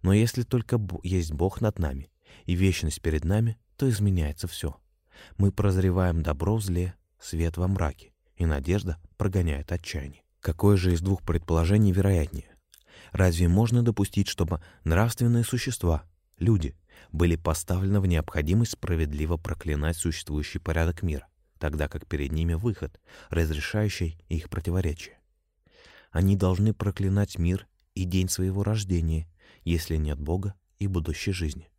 Но если только есть Бог над нами и вечность перед нами, то изменяется все. Мы прозреваем добро в зле, свет во мраке, и надежда прогоняет отчаяние. Какое же из двух предположений вероятнее? Разве можно допустить, чтобы нравственные существа, люди, были поставлены в необходимость справедливо проклинать существующий порядок мира, тогда как перед ними выход, разрешающий их противоречия? Они должны проклинать мир и день своего рождения, если нет Бога и будущей жизни.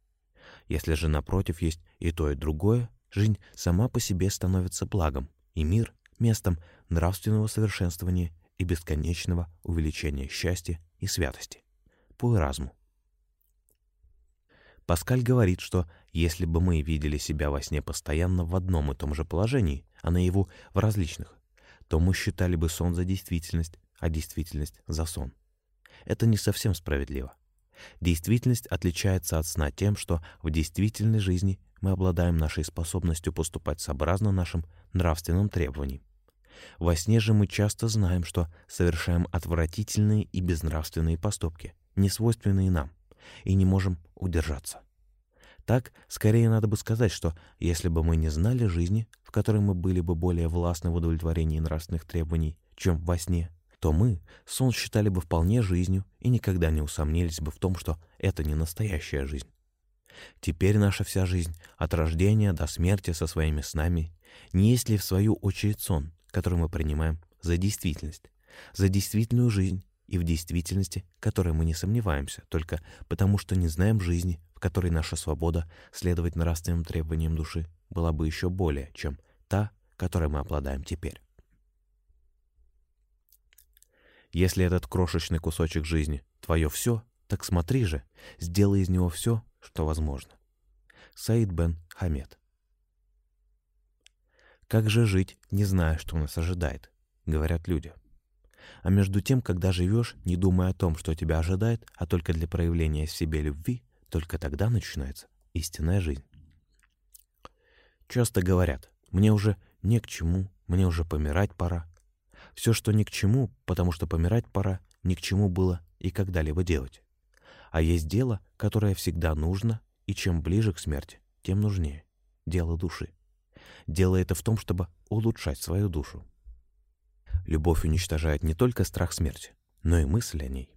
Если же, напротив, есть и то, и другое, жизнь сама по себе становится благом, и мир местом нравственного совершенствования и бесконечного увеличения счастья и святости. По Эразму. Паскаль говорит, что если бы мы видели себя во сне постоянно в одном и том же положении, а наяву в различных, то мы считали бы сон за действительность, а действительность за сон. Это не совсем справедливо. Действительность отличается от сна тем, что в действительной жизни мы обладаем нашей способностью поступать сообразно нашим нравственным требованиям. Во сне же мы часто знаем, что совершаем отвратительные и безнравственные поступки, не свойственные нам, и не можем удержаться. Так, скорее надо бы сказать, что если бы мы не знали жизни, в которой мы были бы более властны в удовлетворении нравственных требований, чем во сне, то мы сон считали бы вполне жизнью и никогда не усомнились бы в том, что это не настоящая жизнь. Теперь наша вся жизнь, от рождения до смерти со своими снами, не есть ли в свою очередь сон, который мы принимаем за действительность, за действительную жизнь и в действительности, которой мы не сомневаемся, только потому что не знаем жизни, в которой наша свобода следовать нравственным требованиям души была бы еще более, чем та, которой мы обладаем теперь. Если этот крошечный кусочек жизни — твое все, так смотри же, сделай из него все, что возможно. Саид бен Хамед «Как же жить, не зная, что нас ожидает?» — говорят люди. А между тем, когда живешь, не думая о том, что тебя ожидает, а только для проявления в себе любви, только тогда начинается истинная жизнь. Часто говорят, мне уже не к чему, мне уже помирать пора. Все, что ни к чему, потому что помирать пора, ни к чему было и когда-либо делать. А есть дело, которое всегда нужно, и чем ближе к смерти, тем нужнее. Дело души. Дело это в том, чтобы улучшать свою душу. Любовь уничтожает не только страх смерти, но и мысль о ней.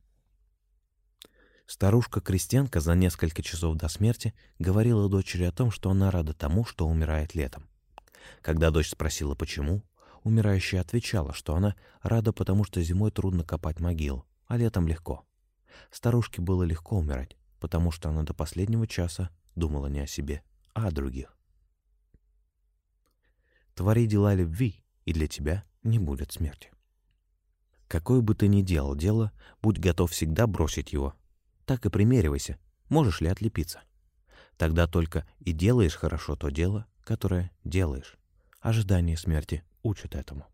Старушка-крестьянка за несколько часов до смерти говорила дочери о том, что она рада тому, что умирает летом. Когда дочь спросила, почему, умирающая отвечала, что она рада, потому что зимой трудно копать могилу, а летом легко. Старушке было легко умирать, потому что она до последнего часа думала не о себе, а о других. Твори дела любви, и для тебя не будет смерти. Какое бы ты ни делал дело, будь готов всегда бросить его, так и примеривайся, можешь ли отлепиться. Тогда только и делаешь хорошо то дело, которое делаешь. Ожидание смерти учит этому.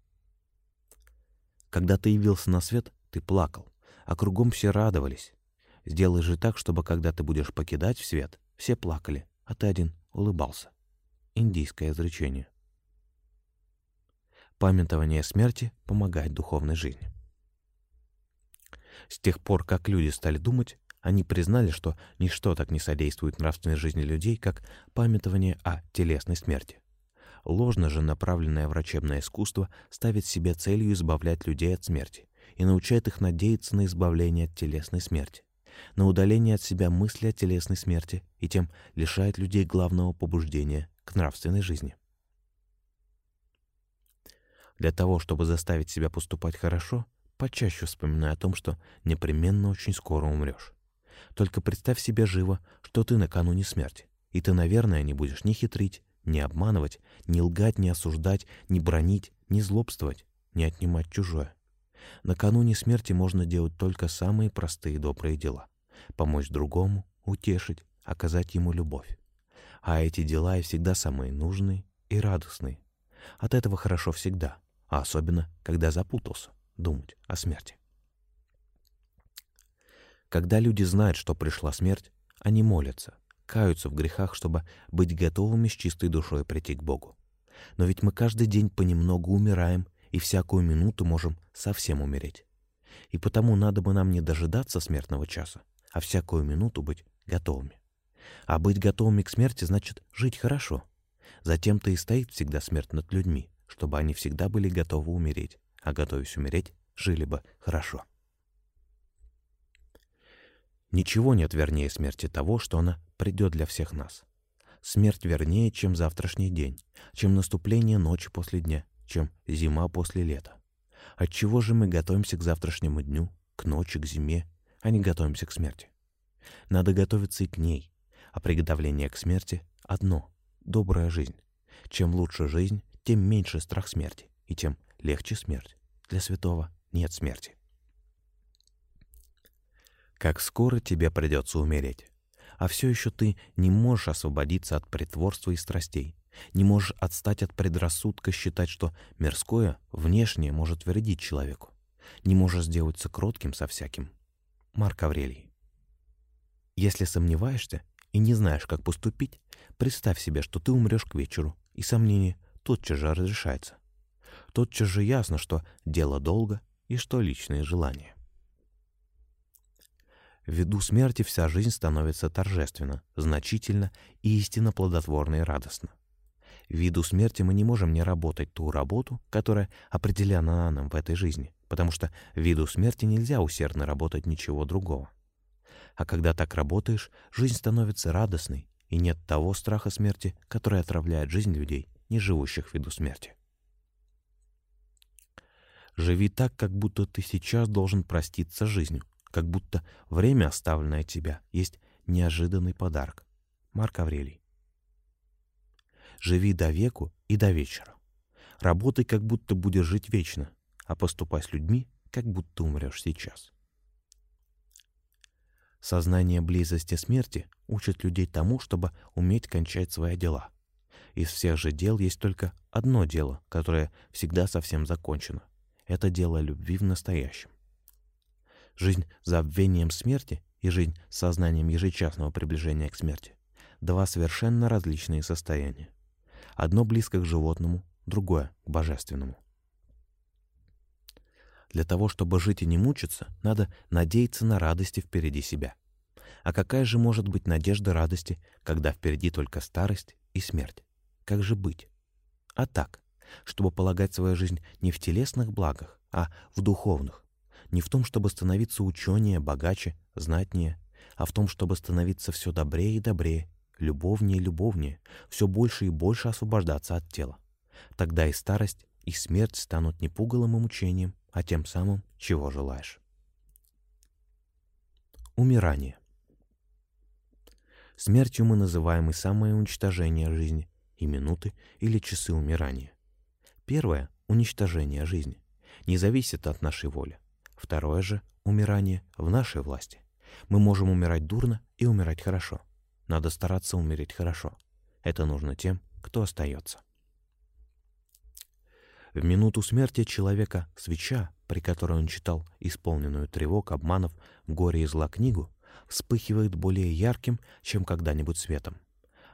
Когда ты явился на свет, ты плакал, а кругом все радовались. Сделай же так, чтобы когда ты будешь покидать свет, все плакали, а ты один улыбался. Индийское изречение. Памятование смерти помогает духовной жизни. С тех пор, как люди стали думать, они признали, что ничто так не содействует нравственной жизни людей, как памятование о телесной смерти. Ложно же направленное врачебное искусство ставит себе целью избавлять людей от смерти и научает их надеяться на избавление от телесной смерти, на удаление от себя мысли о телесной смерти и тем лишает людей главного побуждения к нравственной жизни. Для того, чтобы заставить себя поступать хорошо, почаще вспоминай о том, что непременно очень скоро умрешь. Только представь себе живо, что ты накануне смерти, и ты, наверное, не будешь ни хитрить, ни обманывать, ни лгать, ни осуждать, ни бронить, ни злобствовать, ни отнимать чужое. Накануне смерти можно делать только самые простые добрые дела. Помочь другому, утешить, оказать ему любовь. А эти дела и всегда самые нужные и радостные. От этого хорошо всегда, а особенно, когда запутался думать о смерти. Когда люди знают, что пришла смерть, они молятся, каются в грехах, чтобы быть готовыми с чистой душой прийти к Богу. Но ведь мы каждый день понемногу умираем и всякую минуту можем совсем умереть. И потому надо бы нам не дожидаться смертного часа, а всякую минуту быть готовыми. А быть готовыми к смерти значит жить хорошо. Затем-то и стоит всегда смерть над людьми, чтобы они всегда были готовы умереть, а готовясь умереть, жили бы хорошо. Ничего нет вернее смерти того, что она придет для всех нас. Смерть вернее, чем завтрашний день, чем наступление ночи после дня, чем зима после лета. Отчего же мы готовимся к завтрашнему дню, к ночи, к зиме, а не готовимся к смерти? Надо готовиться и к ней, а приготовление к смерти — одно — добрая жизнь. Чем лучше жизнь, тем меньше страх смерти, и тем легче смерть. Для святого нет смерти как скоро тебе придется умереть. А все еще ты не можешь освободиться от притворства и страстей, не можешь отстать от предрассудка считать, что мирское, внешнее может вредить человеку, не можешь сделаться кротким со всяким. Марк Аврелий. Если сомневаешься и не знаешь, как поступить, представь себе, что ты умрешь к вечеру, и сомнение тотчас же разрешается. Тотчас же ясно, что дело долго и что личные желания. Ввиду смерти вся жизнь становится торжественна, значительна и истинно плодотворна и радостна. Ввиду смерти мы не можем не работать ту работу, которая определена нам в этой жизни, потому что ввиду смерти нельзя усердно работать ничего другого. А когда так работаешь, жизнь становится радостной, и нет того страха смерти, который отравляет жизнь людей, не живущих в виду смерти. Живи так, как будто ты сейчас должен проститься жизнью, как будто время, оставленное тебя, есть неожиданный подарок. Марк Аврелий. Живи до веку и до вечера. Работай, как будто будешь жить вечно, а поступай с людьми, как будто умрешь сейчас. Сознание близости смерти учит людей тому, чтобы уметь кончать свои дела. Из всех же дел есть только одно дело, которое всегда совсем закончено. Это дело любви в настоящем. Жизнь за обвением смерти и жизнь с сознанием ежечасного приближения к смерти — два совершенно различные состояния. Одно близко к животному, другое — к божественному. Для того, чтобы жить и не мучиться, надо надеяться на радости впереди себя. А какая же может быть надежда радости, когда впереди только старость и смерть? Как же быть? А так, чтобы полагать свою жизнь не в телесных благах, а в духовных. Не в том, чтобы становиться ученее, богаче, знатнее, а в том, чтобы становиться все добрее и добрее, любовнее и любовнее, все больше и больше освобождаться от тела. Тогда и старость, и смерть станут не пугалом и мучением, а тем самым, чего желаешь. Умирание. Смертью мы называем и самое уничтожение жизни, и минуты или часы умирания. Первое — уничтожение жизни, не зависит от нашей воли. Второе же — умирание в нашей власти. Мы можем умирать дурно и умирать хорошо. Надо стараться умереть хорошо. Это нужно тем, кто остается. В минуту смерти человека свеча, при которой он читал исполненную тревог, обманов, горе и зла книгу, вспыхивает более ярким, чем когда-нибудь светом.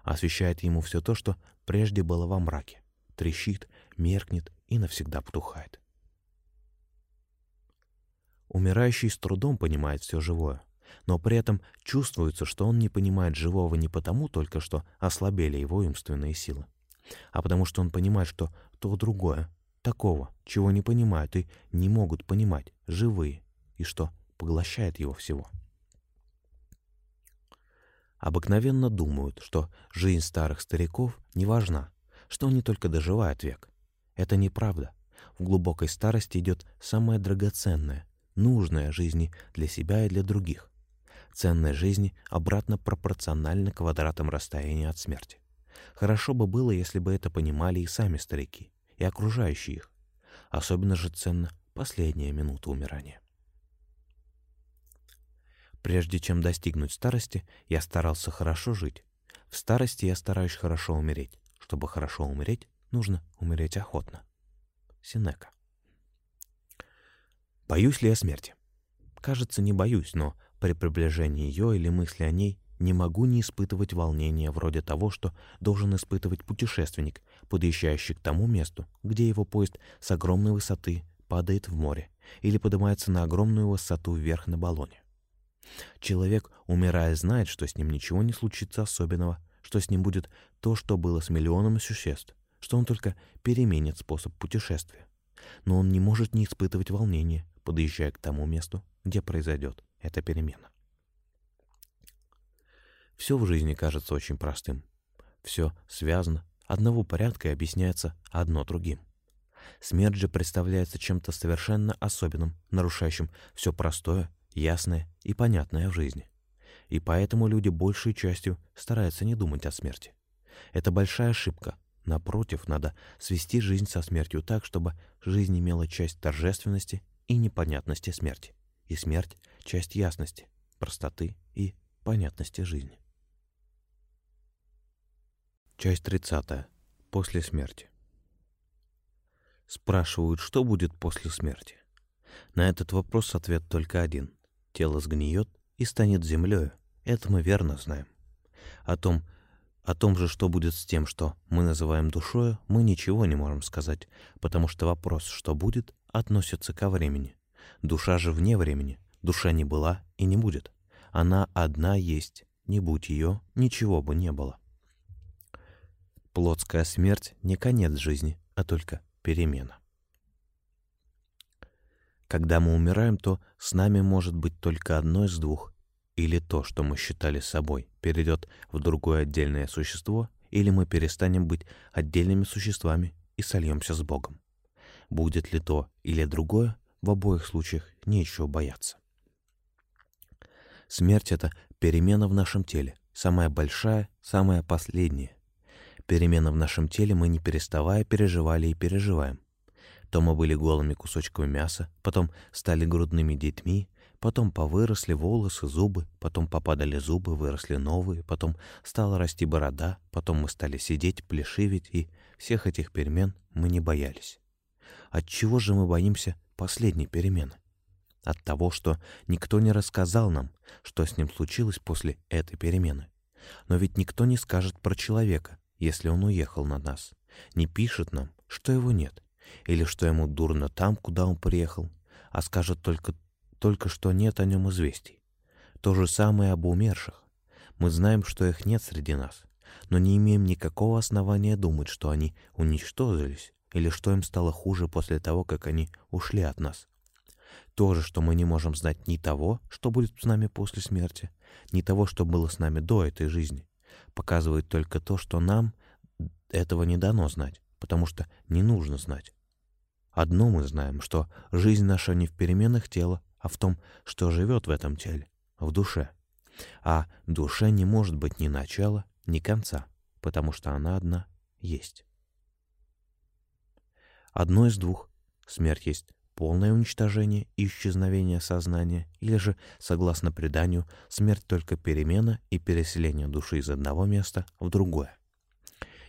Освещает ему все то, что прежде было во мраке, трещит, меркнет и навсегда потухает. Умирающий с трудом понимает все живое, но при этом чувствуется, что он не понимает живого не потому только, что ослабели его умственные силы, а потому что он понимает, что то другое такого, чего не понимают и не могут понимать живые, и что поглощает его всего. Обыкновенно думают, что жизнь старых стариков не важна, что они только доживают век. Это неправда. В глубокой старости идет самое драгоценное, нужное жизни для себя и для других. Ценность жизни обратно пропорциональна квадратам расстояния от смерти. Хорошо бы было, если бы это понимали и сами старики и окружающие их. Особенно же ценна последняя минута умирания. Прежде чем достигнуть старости, я старался хорошо жить. В старости я стараюсь хорошо умереть. Чтобы хорошо умереть, нужно умереть охотно. Синека. Боюсь ли я смерти? Кажется, не боюсь, но при приближении ее или мысли о ней не могу не испытывать волнения вроде того, что должен испытывать путешественник, подъезжающий к тому месту, где его поезд с огромной высоты падает в море или поднимается на огромную высоту вверх на баллоне. Человек, умирая, знает, что с ним ничего не случится особенного, что с ним будет то, что было с миллионами существ, что он только переменит способ путешествия. Но он не может не испытывать волнения, подъезжая к тому месту, где произойдет эта перемена. Все в жизни кажется очень простым. Все связано, одного порядка и объясняется одно другим. Смерть же представляется чем-то совершенно особенным, нарушающим все простое, ясное и понятное в жизни. И поэтому люди большей частью стараются не думать о смерти. Это большая ошибка. Напротив, надо свести жизнь со смертью так, чтобы жизнь имела часть торжественности и непонятности смерти, и смерть — часть ясности, простоты и понятности жизни. Часть 30. После смерти. Спрашивают, что будет после смерти. На этот вопрос ответ только один. Тело сгниет и станет землей. Это мы верно знаем. О том, о том же, что будет с тем, что мы называем душою, мы ничего не можем сказать, потому что вопрос «что будет» относится ко времени. Душа же вне времени. Душа не была и не будет. Она одна есть. Не будь ее, ничего бы не было. Плотская смерть не конец жизни, а только перемена. Когда мы умираем, то с нами может быть только одно из двух. Или то, что мы считали собой, перейдет в другое отдельное существо, или мы перестанем быть отдельными существами и сольемся с Богом. Будет ли то или другое, в обоих случаях нечего бояться. Смерть — это перемена в нашем теле, самая большая, самая последняя. Перемены в нашем теле мы не переставая переживали и переживаем. То мы были голыми кусочками мяса, потом стали грудными детьми, потом повыросли волосы, зубы, потом попадали зубы, выросли новые, потом стала расти борода, потом мы стали сидеть, плешивить, и всех этих перемен мы не боялись. От чего же мы боимся последней перемены? От того, что никто не рассказал нам, что с ним случилось после этой перемены. Но ведь никто не скажет про человека, если он уехал на нас, не пишет нам, что его нет, или что ему дурно там, куда он приехал, а скажет только, только что нет о нем известий. То же самое об умерших. Мы знаем, что их нет среди нас, но не имеем никакого основания думать, что они уничтожились или что им стало хуже после того, как они ушли от нас. То же, что мы не можем знать ни того, что будет с нами после смерти, ни того, что было с нами до этой жизни, показывает только то, что нам этого не дано знать, потому что не нужно знать. Одно мы знаем, что жизнь наша не в переменах тела, а в том, что живет в этом теле, в душе. А душе не может быть ни начала, ни конца, потому что она одна есть. Одно из двух. Смерть есть полное уничтожение и исчезновение сознания, или же, согласно преданию, смерть только перемена и переселение души из одного места в другое.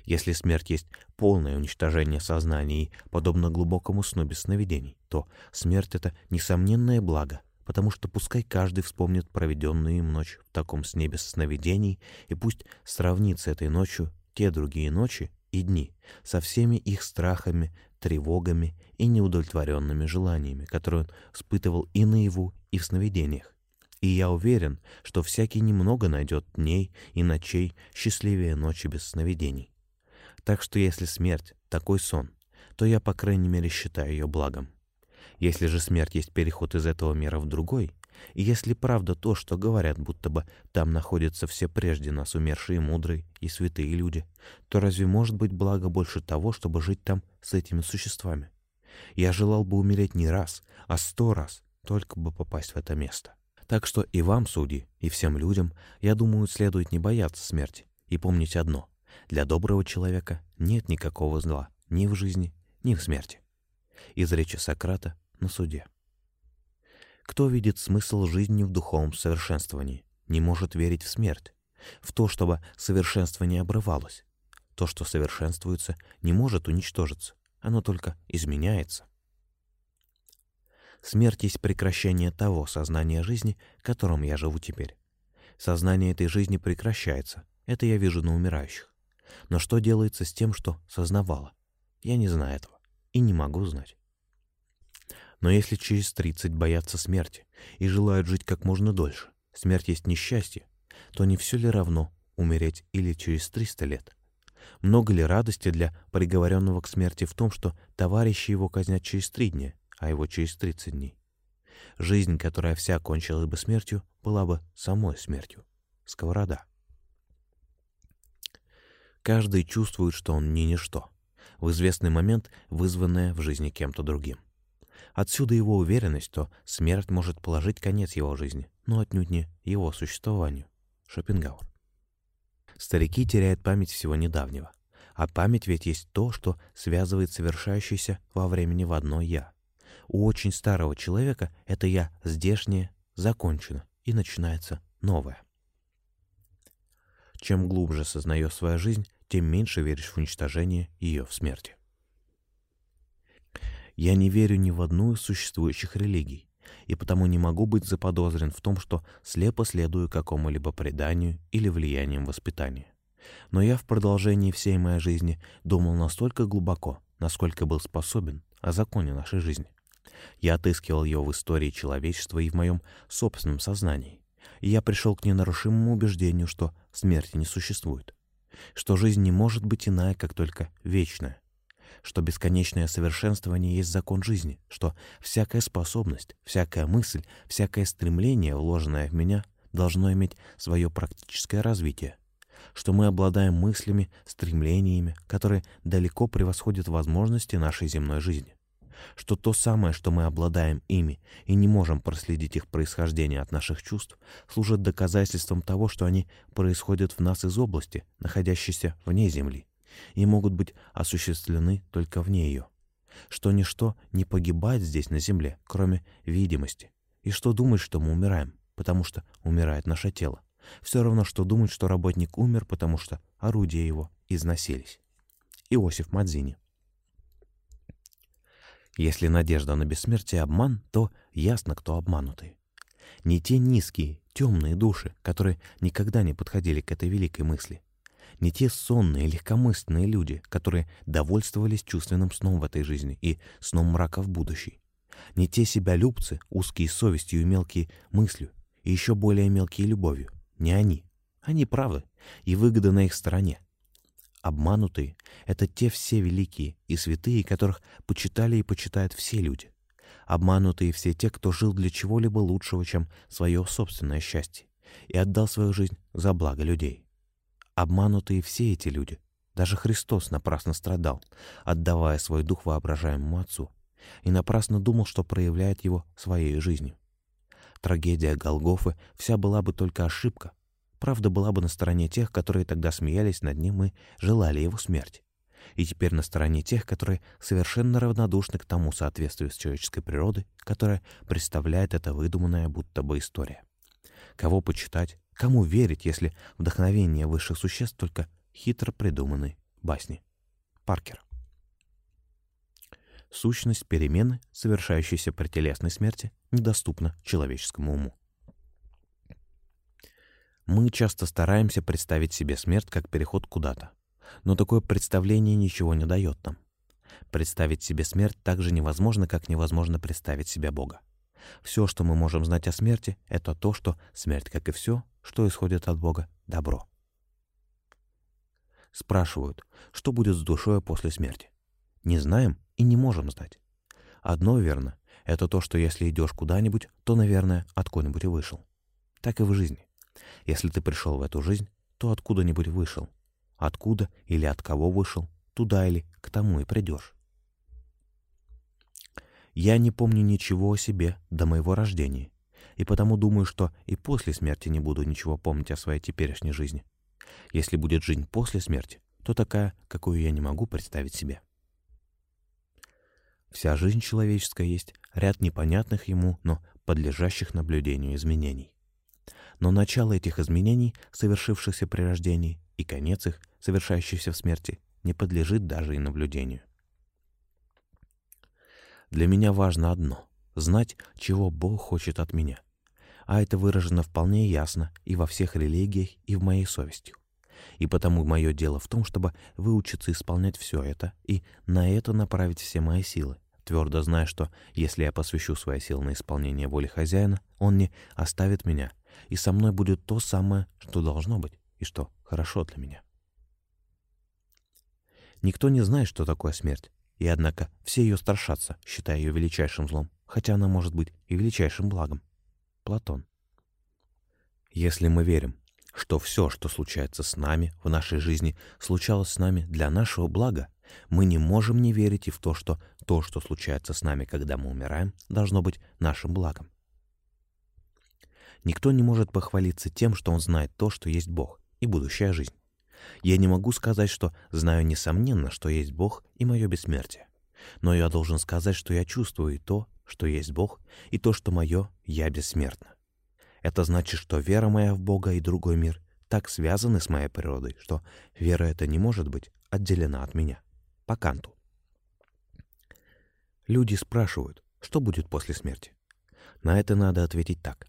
Если смерть есть полное уничтожение сознания и подобно глубокому сну без сновидений, то смерть — это несомненное благо, потому что пускай каждый вспомнит проведенную им ночь в таком сне без сновидений, и пусть сравнит с этой ночью те другие ночи и дни со всеми их страхами, тревогами и неудовлетворенными желаниями, которые он испытывал и наяву, и в сновидениях. И я уверен, что всякий немного найдет дней и ночей счастливее ночи без сновидений. Так что если смерть — такой сон, то я, по крайней мере, считаю ее благом. Если же смерть есть переход из этого мира в другой, и если правда то, что говорят, будто бы там находятся все прежде нас умершие мудрые и святые люди, то разве может быть благо больше того, чтобы жить там с этими существами? Я желал бы умереть не раз, а сто раз, только бы попасть в это место. Так что и вам, судьи, и всем людям, я думаю, следует не бояться смерти и помнить одно. Для доброго человека нет никакого зла ни в жизни, ни в смерти. Из речи Сократа на суде. Кто видит смысл жизни в духовном совершенствовании, не может верить в смерть, в то, чтобы совершенствование обрывалось. То, что совершенствуется, не может уничтожиться, оно только изменяется. Смерть есть прекращение того сознания жизни, которым я живу теперь. Сознание этой жизни прекращается, это я вижу на умирающих. Но что делается с тем, что сознавало? Я не знаю этого и не могу знать. Но если через 30 боятся смерти и желают жить как можно дольше, смерть есть несчастье, то не все ли равно умереть или через 300 лет? Много ли радости для приговоренного к смерти в том, что товарищи его казнят через три дня, а его через 30 дней? Жизнь, которая вся кончилась бы смертью, была бы самой смертью. Сковорода. Каждый чувствует, что он не ничто, в известный момент вызванное в жизни кем-то другим. Отсюда его уверенность, что смерть может положить конец его жизни, но отнюдь не его существованию. Шопенгауэр. Старики теряют память всего недавнего. А память ведь есть то, что связывает совершающееся во времени в одно «я». У очень старого человека это «я» здешнее закончено, и начинается новое. Чем глубже сознаешь свою жизнь, тем меньше веришь в уничтожение ее в смерти. Я не верю ни в одну из существующих религий, и потому не могу быть заподозрен в том, что слепо следую какому-либо преданию или влиянием воспитания. Но я в продолжении всей моей жизни думал настолько глубоко, насколько был способен о законе нашей жизни. Я отыскивал его в истории человечества и в моем собственном сознании. И я пришел к ненарушимому убеждению, что смерти не существует, что жизнь не может быть иная, как только вечная, что бесконечное совершенствование есть закон жизни, что всякая способность, всякая мысль, всякое стремление, вложенное в меня, должно иметь свое практическое развитие, что мы обладаем мыслями, стремлениями, которые далеко превосходят возможности нашей земной жизни, что то самое, что мы обладаем ими и не можем проследить их происхождение от наших чувств, служит доказательством того, что они происходят в нас из области, находящейся вне Земли, и могут быть осуществлены только вне ее. что ничто не погибает здесь на земле, кроме видимости, и что думать, что мы умираем, потому что умирает наше тело. Все равно, что думать, что работник умер, потому что орудия его износились. Иосиф Мадзини. Если надежда на бессмертие — обман, то ясно, кто обманутый. Не те низкие, темные души, которые никогда не подходили к этой великой мысли. Не те сонные, легкомысленные люди, которые довольствовались чувственным сном в этой жизни и сном мрака в будущей. Не те себялюбцы, узкие совестью и мелкие мыслью, и еще более мелкие любовью. Не они. Они правы, и выгода на их стороне. Обманутые — это те все великие и святые, которых почитали и почитают все люди. Обманутые все те, кто жил для чего-либо лучшего, чем свое собственное счастье, и отдал свою жизнь за благо людей. Обманутые все эти люди. Даже Христос напрасно страдал, отдавая свой дух воображаемому Отцу, и напрасно думал, что проявляет его своей жизнью. Трагедия Голгофы вся была бы только ошибка, правда была бы на стороне тех, которые тогда смеялись над ним и желали его смерти. И теперь на стороне тех, которые совершенно равнодушны к тому соответствию с человеческой природой, которая представляет эта выдуманная будто бы история. Кого почитать, кому верить, если вдохновение высших существ только хитро придуманной басни. Паркер. Сущность перемены, совершающейся при телесной смерти, недоступна человеческому уму. Мы часто стараемся представить себе смерть как переход куда-то, но такое представление ничего не дает нам. Представить себе смерть так же невозможно, как невозможно представить себе Бога. Все, что мы можем знать о смерти, это то, что смерть, как и все, что исходит от Бога, добро. Спрашивают, что будет с душой после смерти. Не знаем и не можем знать. Одно верно — это то, что если идешь куда-нибудь, то, наверное, откуда-нибудь и вышел. Так и в жизни. Если ты пришел в эту жизнь, то откуда-нибудь вышел. Откуда или от кого вышел, туда или к тому и придешь. Я не помню ничего о себе до моего рождения, и потому думаю, что и после смерти не буду ничего помнить о своей теперешней жизни. Если будет жизнь после смерти, то такая, какую я не могу представить себе. Вся жизнь человеческая есть ряд непонятных ему, но подлежащих наблюдению изменений. Но начало этих изменений, совершившихся при рождении, и конец их, совершающийся в смерти, не подлежит даже и наблюдению. Для меня важно одно — знать, чего Бог хочет от меня. А это выражено вполне ясно и во всех религиях, и в моей совести. И потому мое дело в том, чтобы выучиться исполнять все это и на это направить все мои силы, твердо зная, что если я посвящу свои силы на исполнение воли хозяина, он не оставит меня и со мной будет то самое, что должно быть, и что хорошо для меня. Никто не знает, что такое смерть, и однако все ее страшатся, считая ее величайшим злом, хотя она может быть и величайшим благом. Платон. Если мы верим, что все, что случается с нами в нашей жизни, случалось с нами для нашего блага, мы не можем не верить и в то, что то, что случается с нами, когда мы умираем, должно быть нашим благом. Никто не может похвалиться тем, что он знает то, что есть Бог и будущая жизнь. Я не могу сказать, что знаю несомненно, что есть Бог и мое бессмертие. Но я должен сказать, что я чувствую и то, что есть Бог, и то, что мое «я» бессмертно. Это значит, что вера моя в Бога и другой мир так связаны с моей природой, что вера эта не может быть отделена от меня. По Канту. Люди спрашивают, что будет после смерти. На это надо ответить так.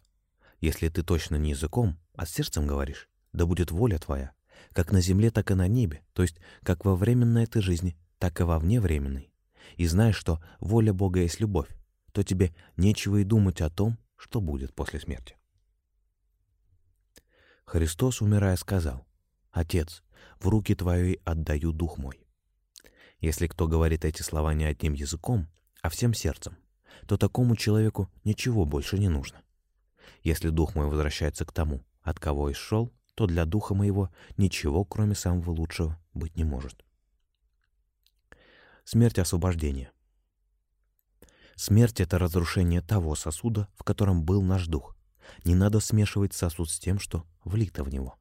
Если ты точно не языком, а сердцем говоришь, да будет воля твоя, как на земле, так и на небе, то есть как во временной этой жизни, так и во вневременной. И знаешь, что воля Бога есть любовь, то тебе нечего и думать о том, что будет после смерти. Христос, умирая, сказал, «Отец, в руки Твои отдаю дух мой». Если кто говорит эти слова не одним языком, а всем сердцем, то такому человеку ничего больше не нужно. Если дух мой возвращается к тому, от кого исшел, то для духа моего ничего, кроме самого лучшего, быть не может. Смерть освобождения. Смерть — это разрушение того сосуда, в котором был наш дух. Не надо смешивать сосуд с тем, что влито в него.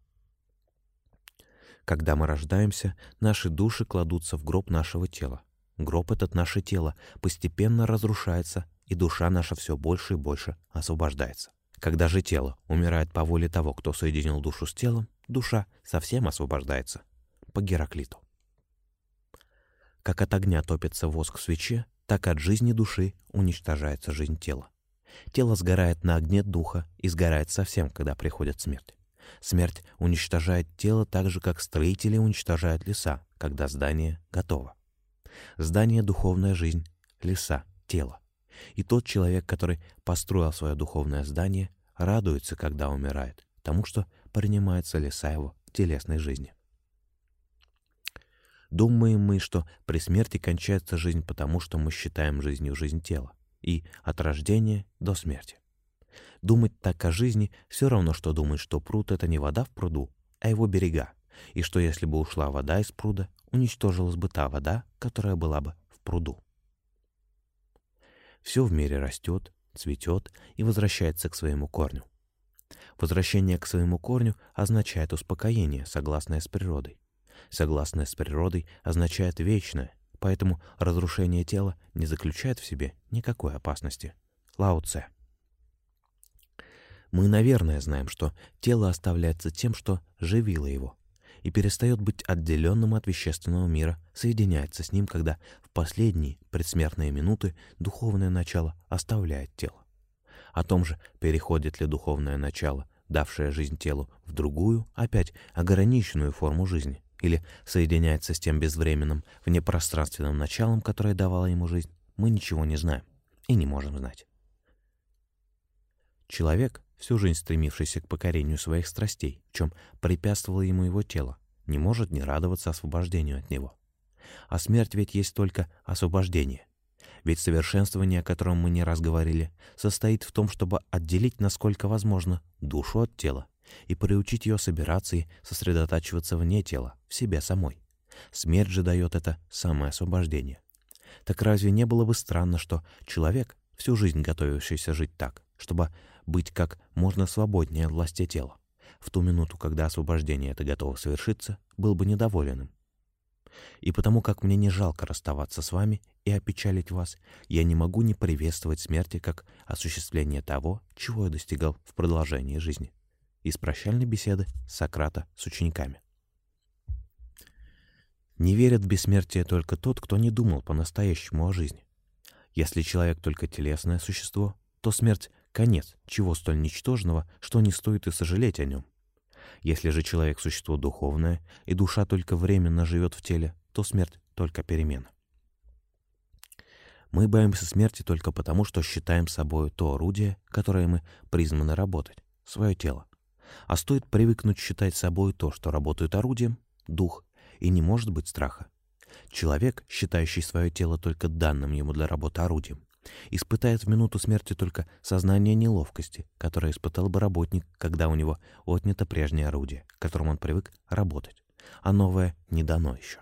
Когда мы рождаемся, наши души кладутся в гроб нашего тела. гроб этот наше тело постепенно разрушается, и душа наша все больше и больше освобождается. Когда же тело умирает по воле того, кто соединил душу с телом, душа совсем освобождается. По Гераклиту. Как от огня топится воск в свече, так от жизни души уничтожается жизнь тела. Тело сгорает на огне духа и сгорает совсем, когда приходит смерть. Смерть уничтожает тело так же, как строители уничтожают леса, когда здание готово. Здание — духовная жизнь, леса — тело. И тот человек, который построил свое духовное здание, радуется, когда умирает, тому что принимается леса его телесной жизни. Думаем мы, что при смерти кончается жизнь, потому что мы считаем жизнью жизнь тела, и от рождения до смерти. Думать так о жизни все равно, что думать, что пруд — это не вода в пруду, а его берега, и что если бы ушла вода из пруда, уничтожилась бы та вода, которая была бы в пруду. Все в мире растет, цветет и возвращается к своему корню. Возвращение к своему корню означает успокоение, согласное с природой. Согласное с природой означает вечное, поэтому разрушение тела не заключает в себе никакой опасности. Лао Цэ. Мы, наверное, знаем, что тело оставляется тем, что живило его, и перестает быть отделенным от вещественного мира, соединяется с ним, когда в последние предсмертные минуты духовное начало оставляет тело. О том же, переходит ли духовное начало, давшее жизнь телу, в другую, опять ограниченную форму жизни, или соединяется с тем безвременным, внепространственным началом, которое давало ему жизнь, мы ничего не знаем и не можем знать. Человек всю жизнь стремившийся к покорению своих страстей, в чем препятствовало ему его тело, не может не радоваться освобождению от него. А смерть ведь есть только освобождение. Ведь совершенствование, о котором мы не раз говорили, состоит в том, чтобы отделить, насколько возможно, душу от тела и приучить ее собираться и сосредотачиваться вне тела, в себе самой. Смерть же дает это самое освобождение. Так разве не было бы странно, что человек, всю жизнь готовившийся жить так, чтобы быть как можно свободнее от власти тела. В ту минуту, когда освобождение это готово совершиться, был бы недоволен им. И потому как мне не жалко расставаться с вами и опечалить вас, я не могу не приветствовать смерти как осуществление того, чего я достигал в продолжении жизни. Из прощальной беседы Сократа с учениками. Не верит в бессмертие только тот, кто не думал по-настоящему о жизни. Если человек только телесное существо, то смерть конец чего столь ничтожного, что не стоит и сожалеть о нем. Если же человек — существо духовное, и душа только временно живет в теле, то смерть — только перемена. Мы боимся смерти только потому, что считаем собой то орудие, которое мы призваны работать, свое тело. А стоит привыкнуть считать собой то, что работает орудием, дух, и не может быть страха. Человек, считающий свое тело только данным ему для работы орудием, испытает в минуту смерти только сознание неловкости, которое испытал бы работник, когда у него отнято прежнее орудие, которым он привык работать, а новое не дано еще.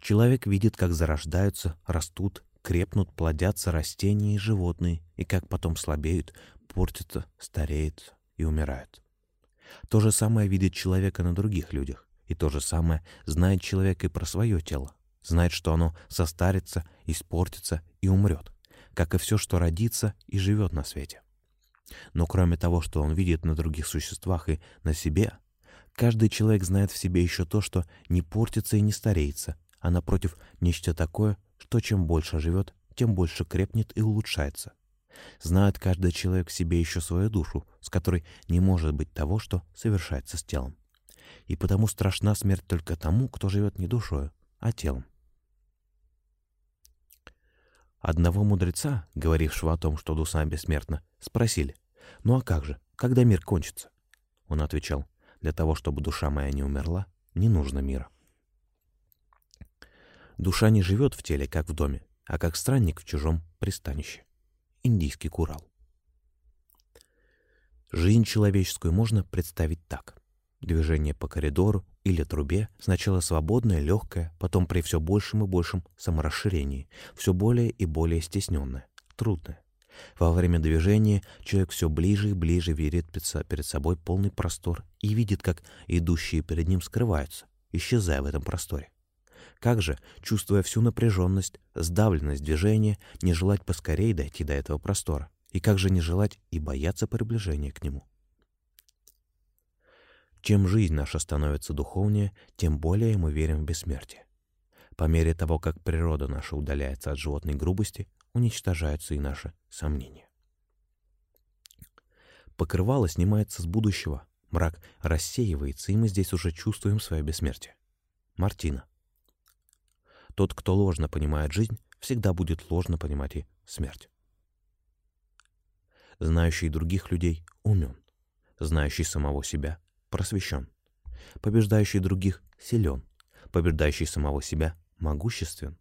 Человек видит, как зарождаются, растут, крепнут, плодятся растения и животные, и как потом слабеют, портятся, стареют и умирают. То же самое видит человека на других людях, и то же самое знает человек и про свое тело знает, что оно состарится, испортится и умрет, как и все, что родится и живет на свете. Но кроме того, что он видит на других существах и на себе, каждый человек знает в себе еще то, что не портится и не стареется, а напротив, нечто такое, что чем больше живет, тем больше крепнет и улучшается. Знает каждый человек в себе еще свою душу, с которой не может быть того, что совершается с телом. И потому страшна смерть только тому, кто живет не душою, а телом. Одного мудреца, говорившего о том, что душа бессмертна, спросили, «Ну а как же, когда мир кончится?» Он отвечал, «Для того, чтобы душа моя не умерла, не нужно мира». Душа не живет в теле, как в доме, а как странник в чужом пристанище. Индийский Курал. Жизнь человеческую можно представить так. Движение по коридору или трубе, сначала свободное, легкое, потом при все большем и большем саморасширении, все более и более стесненное, трудное. Во время движения человек все ближе и ближе видит перед собой полный простор и видит, как идущие перед ним скрываются, исчезая в этом просторе. Как же, чувствуя всю напряженность, сдавленность движения, не желать поскорее дойти до этого простора? И как же не желать и бояться приближения к нему? Чем жизнь наша становится духовнее, тем более мы верим в бессмертие. По мере того, как природа наша удаляется от животной грубости, уничтожаются и наши сомнения. Покрывало снимается с будущего, мрак рассеивается, и мы здесь уже чувствуем свое бессмертие. Мартина. Тот, кто ложно понимает жизнь, всегда будет ложно понимать и смерть. Знающий других людей умен, знающий самого себя просвещен, побеждающий других силен, побеждающий самого себя могуществен.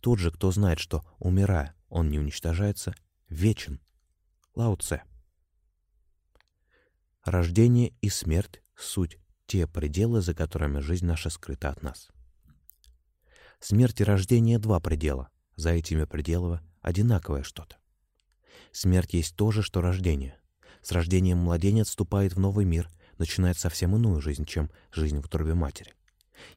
Тот же, кто знает, что, умирая, он не уничтожается, вечен. Лао Цэ. Рождение и смерть — суть те пределы, за которыми жизнь наша скрыта от нас. Смерть и рождение — два предела. За этими пределами одинаковое что-то. Смерть есть то же, что рождение. С рождением младенец вступает в новый мир, начинает совсем иную жизнь, чем жизнь в утробе матери.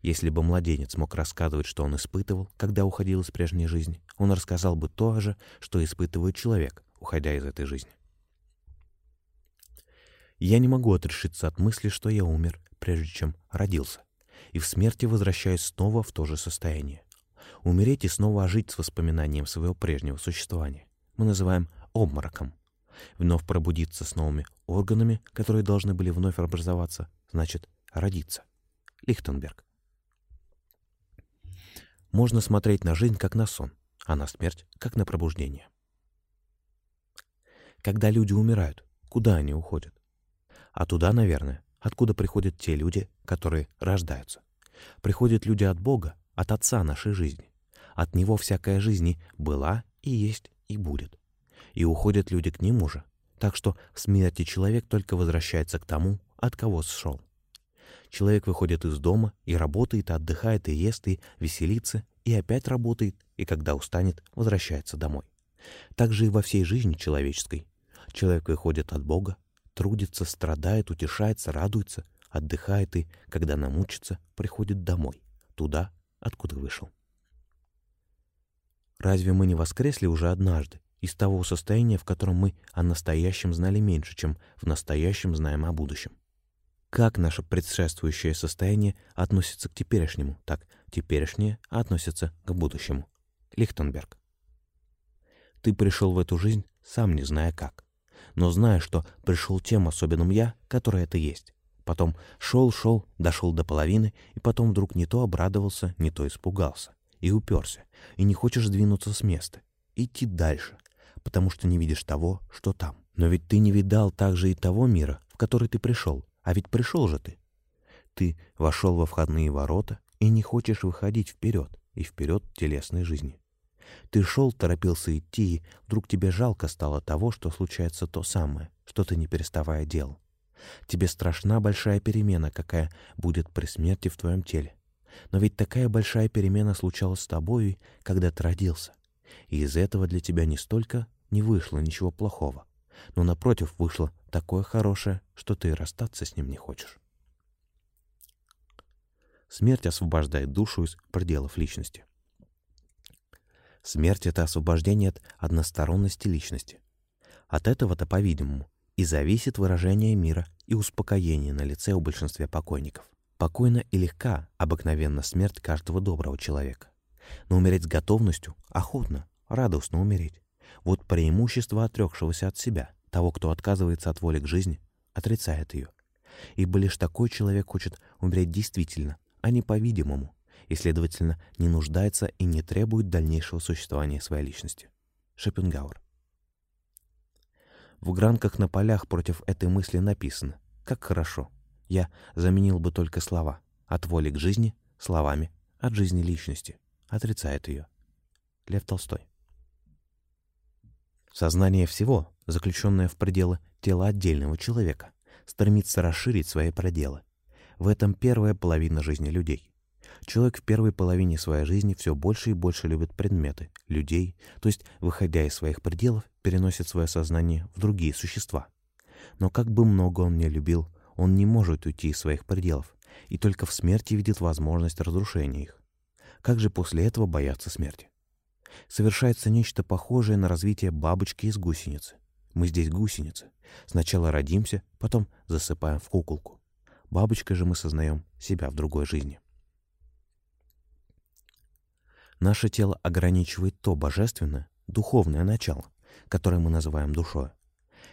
Если бы младенец мог рассказывать, что он испытывал, когда уходил из прежней жизни, он рассказал бы то же, что испытывает человек, уходя из этой жизни. Я не могу отрешиться от мысли, что я умер, прежде чем родился, и в смерти возвращаюсь снова в то же состояние. Умереть и снова ожить с воспоминанием своего прежнего существования мы называем обмороком. Вновь пробудиться с новыми органами, которые должны были вновь образоваться, значит родиться. Лихтенберг. Можно смотреть на жизнь как на сон, а на смерть как на пробуждение. Когда люди умирают, куда они уходят? А туда, наверное, откуда приходят те люди, которые рождаются. Приходят люди от Бога, от Отца нашей жизни. От Него всякая жизнь была и есть и будет. И уходят люди к Нему же. Так что в смерти человек только возвращается к тому, от кого сшел. Человек выходит из дома и работает, и отдыхает, и ест, и веселится, и опять работает, и когда устанет, возвращается домой. Так же и во всей жизни человеческой. Человек выходит от Бога, трудится, страдает, утешается, радуется, отдыхает и, когда намучится, приходит домой, туда, откуда вышел. Разве мы не воскресли уже однажды из того состояния, в котором мы о настоящем знали меньше, чем в настоящем знаем о будущем? Как наше предшествующее состояние относится к теперешнему, так теперешнее относится к будущему. Лихтенберг. Ты пришел в эту жизнь, сам не зная как, но зная, что пришел тем особенным «я», которое это есть. Потом шел-шел, дошел до половины, и потом вдруг не то обрадовался, не то испугался, и уперся, и не хочешь сдвинуться с места, идти дальше, потому что не видишь того, что там. Но ведь ты не видал также и того мира, в который ты пришел, а ведь пришел же ты. Ты вошел во входные ворота и не хочешь выходить вперед и вперед телесной жизни. Ты шел, торопился идти, и вдруг тебе жалко стало того, что случается то самое, что ты не переставая делал. Тебе страшна большая перемена, какая будет при смерти в твоем теле. Но ведь такая большая перемена случалась с тобой, когда ты родился. И из этого для тебя не столько не вышло ничего плохого, но, напротив, вышло такое хорошее, что ты расстаться с ним не хочешь. Смерть освобождает душу из пределов личности. Смерть — это освобождение от односторонности личности. От этого-то, по-видимому, и зависит выражение мира и успокоение на лице у большинства покойников. Покойна и легка обыкновенно смерть каждого доброго человека. Но умереть с готовностью, охотно, радостно умереть. Вот преимущество отрекшегося от себя, того, кто отказывается от воли к жизни, отрицает ее. Ибо лишь такой человек хочет умереть действительно, а не по-видимому, и, следовательно, не нуждается и не требует дальнейшего существования своей личности. Шопенгауэр. В гранках на полях против этой мысли написано «Как хорошо». Я заменил бы только слова «от воли к жизни» словами «от жизни личности». Отрицает ее. Лев Толстой. Сознание всего, заключенное в пределы тела отдельного человека, стремится расширить свои пределы. В этом первая половина жизни людей. Человек в первой половине своей жизни все больше и больше любит предметы, людей, то есть, выходя из своих пределов, переносит свое сознание в другие существа. Но как бы много он не любил, он не может уйти из своих пределов, и только в смерти видит возможность разрушения их. Как же после этого бояться смерти? Совершается нечто похожее на развитие бабочки из гусеницы. Мы здесь гусеницы. Сначала родимся, потом засыпаем в куколку. Бабочкой же мы сознаем себя в другой жизни. Наше тело ограничивает то божественное, духовное начало, которое мы называем душой.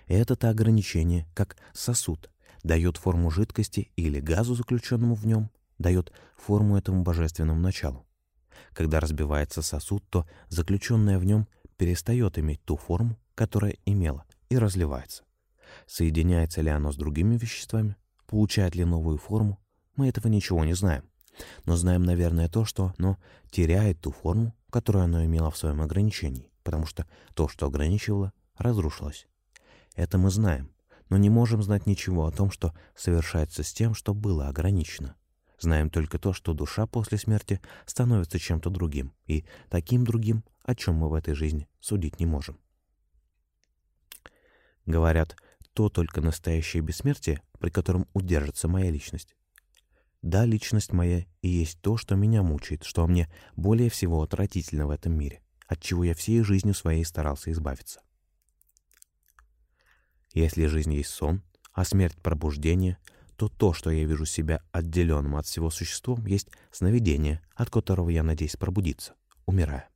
Это-то ограничение, как сосуд, дает форму жидкости или газу, заключенному в нем, дает форму этому божественному началу. Когда разбивается сосуд, то заключенное в нем перестает иметь ту форму, которая имела, и разливается. Соединяется ли оно с другими веществами, получает ли новую форму, мы этого ничего не знаем. Но знаем, наверное, то, что оно теряет ту форму, которую оно имело в своем ограничении, потому что то, что ограничивало, разрушилось. Это мы знаем, но не можем знать ничего о том, что совершается с тем, что было ограничено. Знаем только то, что душа после смерти становится чем-то другим, и таким другим, о чем мы в этой жизни судить не можем. Говорят, то только настоящее бессмертие, при котором удержится моя личность. Да, личность моя и есть то, что меня мучает, что мне более всего отвратительно в этом мире, от чего я всей жизнью своей старался избавиться. Если жизнь есть сон, а смерть — пробуждение, то то, что я вижу себя отделенным от всего существом, есть сновидение, от которого я надеюсь пробудиться, умирая.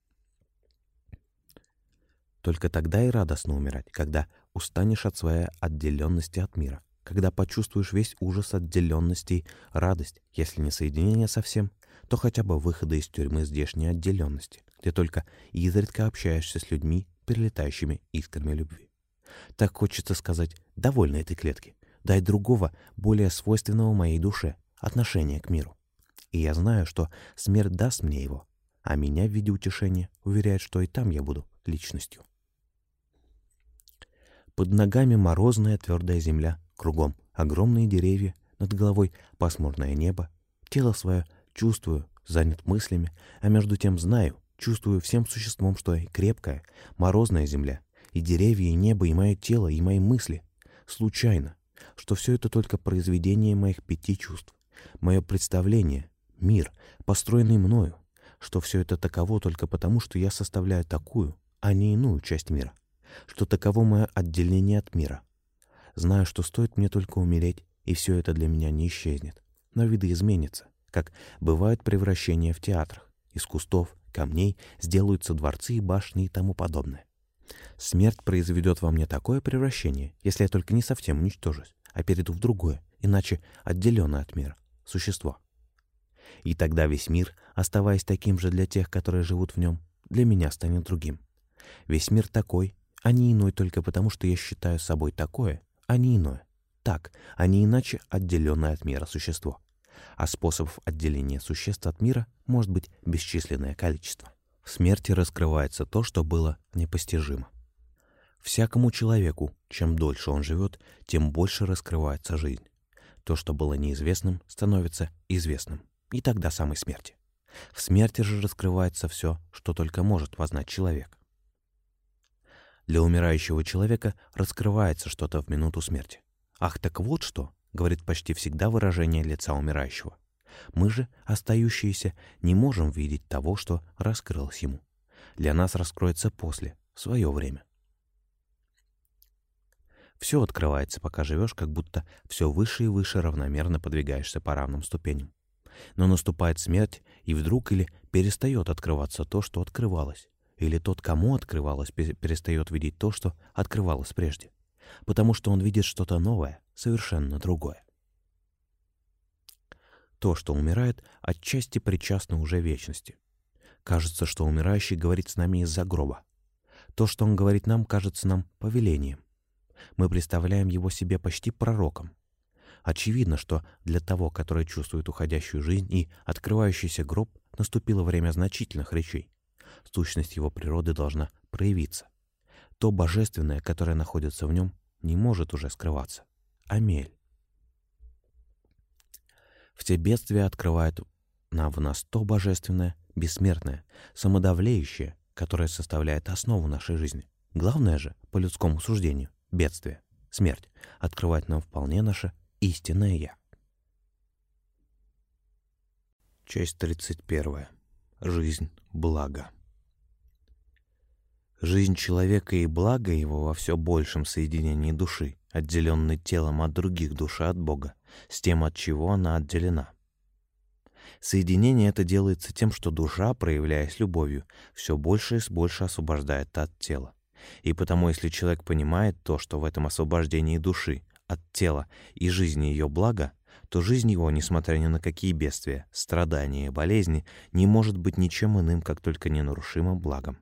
Только тогда и радостно умирать, когда устанешь от своей отделенности от мира, когда почувствуешь весь ужас отделенности и радость, если не соединение совсем, то хотя бы выхода из тюрьмы здешней отделенности, где только изредка общаешься с людьми, перелетающими искрами любви. Так хочется сказать «довольно этой клетки», дай другого, более свойственного моей душе, отношения к миру. И я знаю, что смерть даст мне его, а меня в виде утешения уверяет, что и там я буду личностью. Под ногами морозная твердая земля, кругом огромные деревья, над головой пасмурное небо. Тело свое чувствую, занят мыслями, а между тем знаю, чувствую всем существом, что и крепкая, морозная земля, и деревья, и небо, и мое тело, и мои мысли. Случайно, что все это только произведение моих пяти чувств, мое представление, мир, построенный мною, что все это таково только потому, что я составляю такую, а не иную часть мира, что таково мое отделение от мира. Знаю, что стоит мне только умереть, и все это для меня не исчезнет, но виды изменятся, как бывают превращения в театрах. Из кустов, камней сделаются дворцы и башни и тому подобное. Смерть произведет во мне такое превращение, если я только не совсем уничтожусь, а перейду в другое, иначе отделенное от мира, существо. И тогда весь мир, оставаясь таким же для тех, которые живут в нем, для меня станет другим. Весь мир такой, а не иной только потому, что я считаю собой такое, а не иное. Так, а не иначе отделенное от мира существо. А способов отделения существ от мира может быть бесчисленное количество. В смерти раскрывается то, что было непостижимо. Всякому человеку, чем дольше он живет, тем больше раскрывается жизнь. То, что было неизвестным, становится известным. И тогда самой смерти. В смерти же раскрывается все, что только может познать человек. Для умирающего человека раскрывается что-то в минуту смерти. «Ах, так вот что!» — говорит почти всегда выражение лица умирающего. Мы же, остающиеся, не можем видеть того, что раскрылось ему. Для нас раскроется после, в свое время. Все открывается, пока живешь, как будто все выше и выше равномерно подвигаешься по равным ступеням. Но наступает смерть, и вдруг или перестает открываться то, что открывалось, или тот, кому открывалось, перестает видеть то, что открывалось прежде, потому что он видит что-то новое, совершенно другое. То, что умирает, отчасти причастно уже вечности. Кажется, что умирающий говорит с нами из-за гроба. То, что он говорит нам, кажется нам повелением. Мы представляем его себе почти пророком. Очевидно, что для того, который чувствует уходящую жизнь и открывающийся гроб, наступило время значительных речей. Сущность его природы должна проявиться. То божественное, которое находится в нем, не может уже скрываться. Амель. Все бедствия открывают нам в нас то божественное, бессмертное, самодавлеющее, которое составляет основу нашей жизни. Главное же, по людскому суждению, бедствие, смерть, открывать нам вполне наше истинное «Я». Часть 31. жизнь — благо. Жизнь человека и благо его во все большем соединении души, отделенной телом от других души от Бога, с тем, от чего она отделена. Соединение это делается тем, что душа, проявляясь любовью, все больше и больше освобождает от тела. И потому, если человек понимает то, что в этом освобождении души от тела и жизни ее блага, то жизнь его, несмотря ни на какие бедствия, страдания и болезни, не может быть ничем иным, как только ненарушимым благом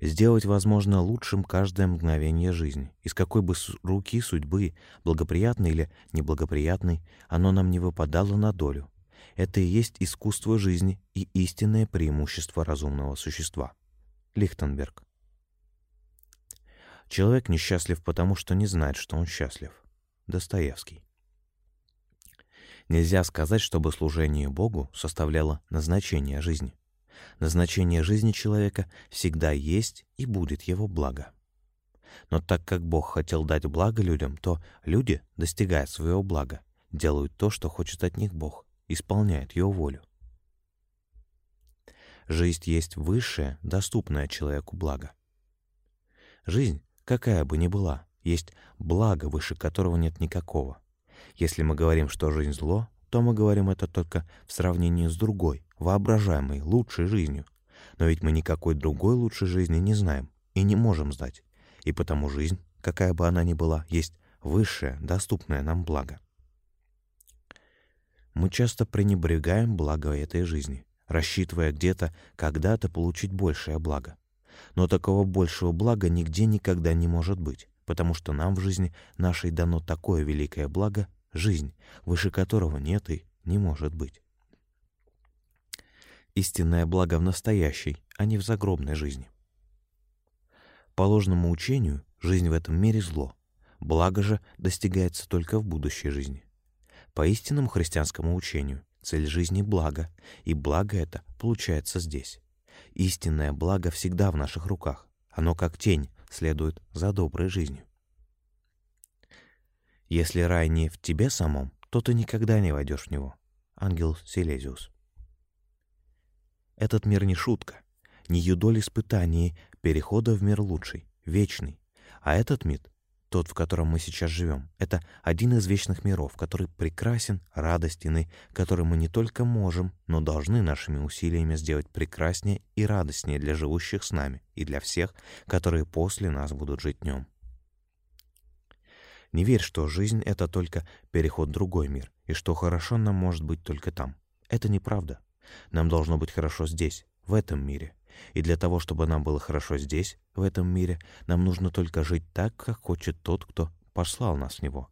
сделать, возможно, лучшим каждое мгновение жизни. Из какой бы руки судьбы, благоприятной или неблагоприятной, оно нам не выпадало на долю. Это и есть искусство жизни и истинное преимущество разумного существа. Лихтенберг. Человек несчастлив потому, что не знает, что он счастлив. Достоевский. Нельзя сказать, чтобы служение Богу составляло назначение жизни. Назначение жизни человека всегда есть и будет его благо. Но так как Бог хотел дать благо людям, то люди, достигая своего блага, делают то, что хочет от них Бог, исполняют его волю. Жизнь есть высшее, доступное человеку благо. Жизнь, какая бы ни была, есть благо, выше которого нет никакого. Если мы говорим, что жизнь зло, то мы говорим это только в сравнении с другой, воображаемой, лучшей жизнью. Но ведь мы никакой другой лучшей жизни не знаем и не можем знать. И потому жизнь, какая бы она ни была, есть высшее, доступное нам благо. Мы часто пренебрегаем благо этой жизни, рассчитывая где-то когда-то получить большее благо. Но такого большего блага нигде никогда не может быть, потому что нам в жизни нашей дано такое великое благо, жизнь, выше которого нет и не может быть. Истинное благо в настоящей, а не в загробной жизни. По ложному учению жизнь в этом мире зло, благо же достигается только в будущей жизни. По истинному христианскому учению цель жизни — благо, и благо это получается здесь. Истинное благо всегда в наших руках, оно как тень следует за доброй жизнью. Если рай не в тебе самом, то ты никогда не войдешь в него. Ангел Силезиус. Этот мир не шутка, не юдоль испытаний перехода в мир лучший, вечный. А этот мир, тот, в котором мы сейчас живем, это один из вечных миров, который прекрасен, радостен и который мы не только можем, но должны нашими усилиями сделать прекраснее и радостнее для живущих с нами и для всех, которые после нас будут жить днем. Не верь, что жизнь — это только переход в другой мир, и что хорошо нам может быть только там. Это неправда. Нам должно быть хорошо здесь, в этом мире. И для того, чтобы нам было хорошо здесь, в этом мире, нам нужно только жить так, как хочет тот, кто послал нас в него.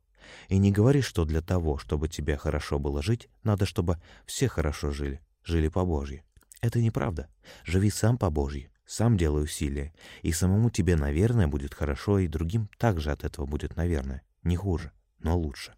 И не говори, что для того, чтобы тебе хорошо было жить, надо, чтобы все хорошо жили, жили по Божьи. Это неправда. Живи сам по Божьи, сам делай усилия, и самому тебе, наверное, будет хорошо, и другим также от этого будет, наверное. Не хуже, но лучше.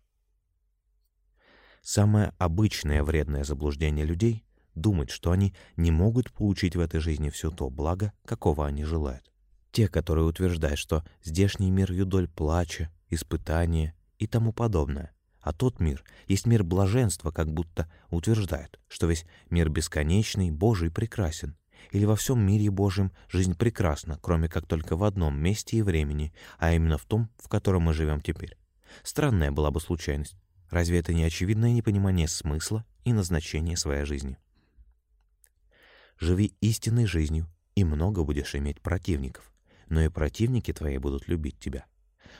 Самое обычное вредное заблуждение людей — думать, что они не могут получить в этой жизни все то благо, какого они желают. Те, которые утверждают, что здешний мир юдоль плача, испытания и тому подобное, а тот мир есть мир блаженства, как будто утверждают, что весь мир бесконечный, Божий прекрасен, или во всем мире Божьем жизнь прекрасна, кроме как только в одном месте и времени, а именно в том, в котором мы живем теперь. Странная была бы случайность. Разве это не очевидное непонимание смысла и назначения своей жизни? Живи истинной жизнью, и много будешь иметь противников, но и противники твои будут любить тебя.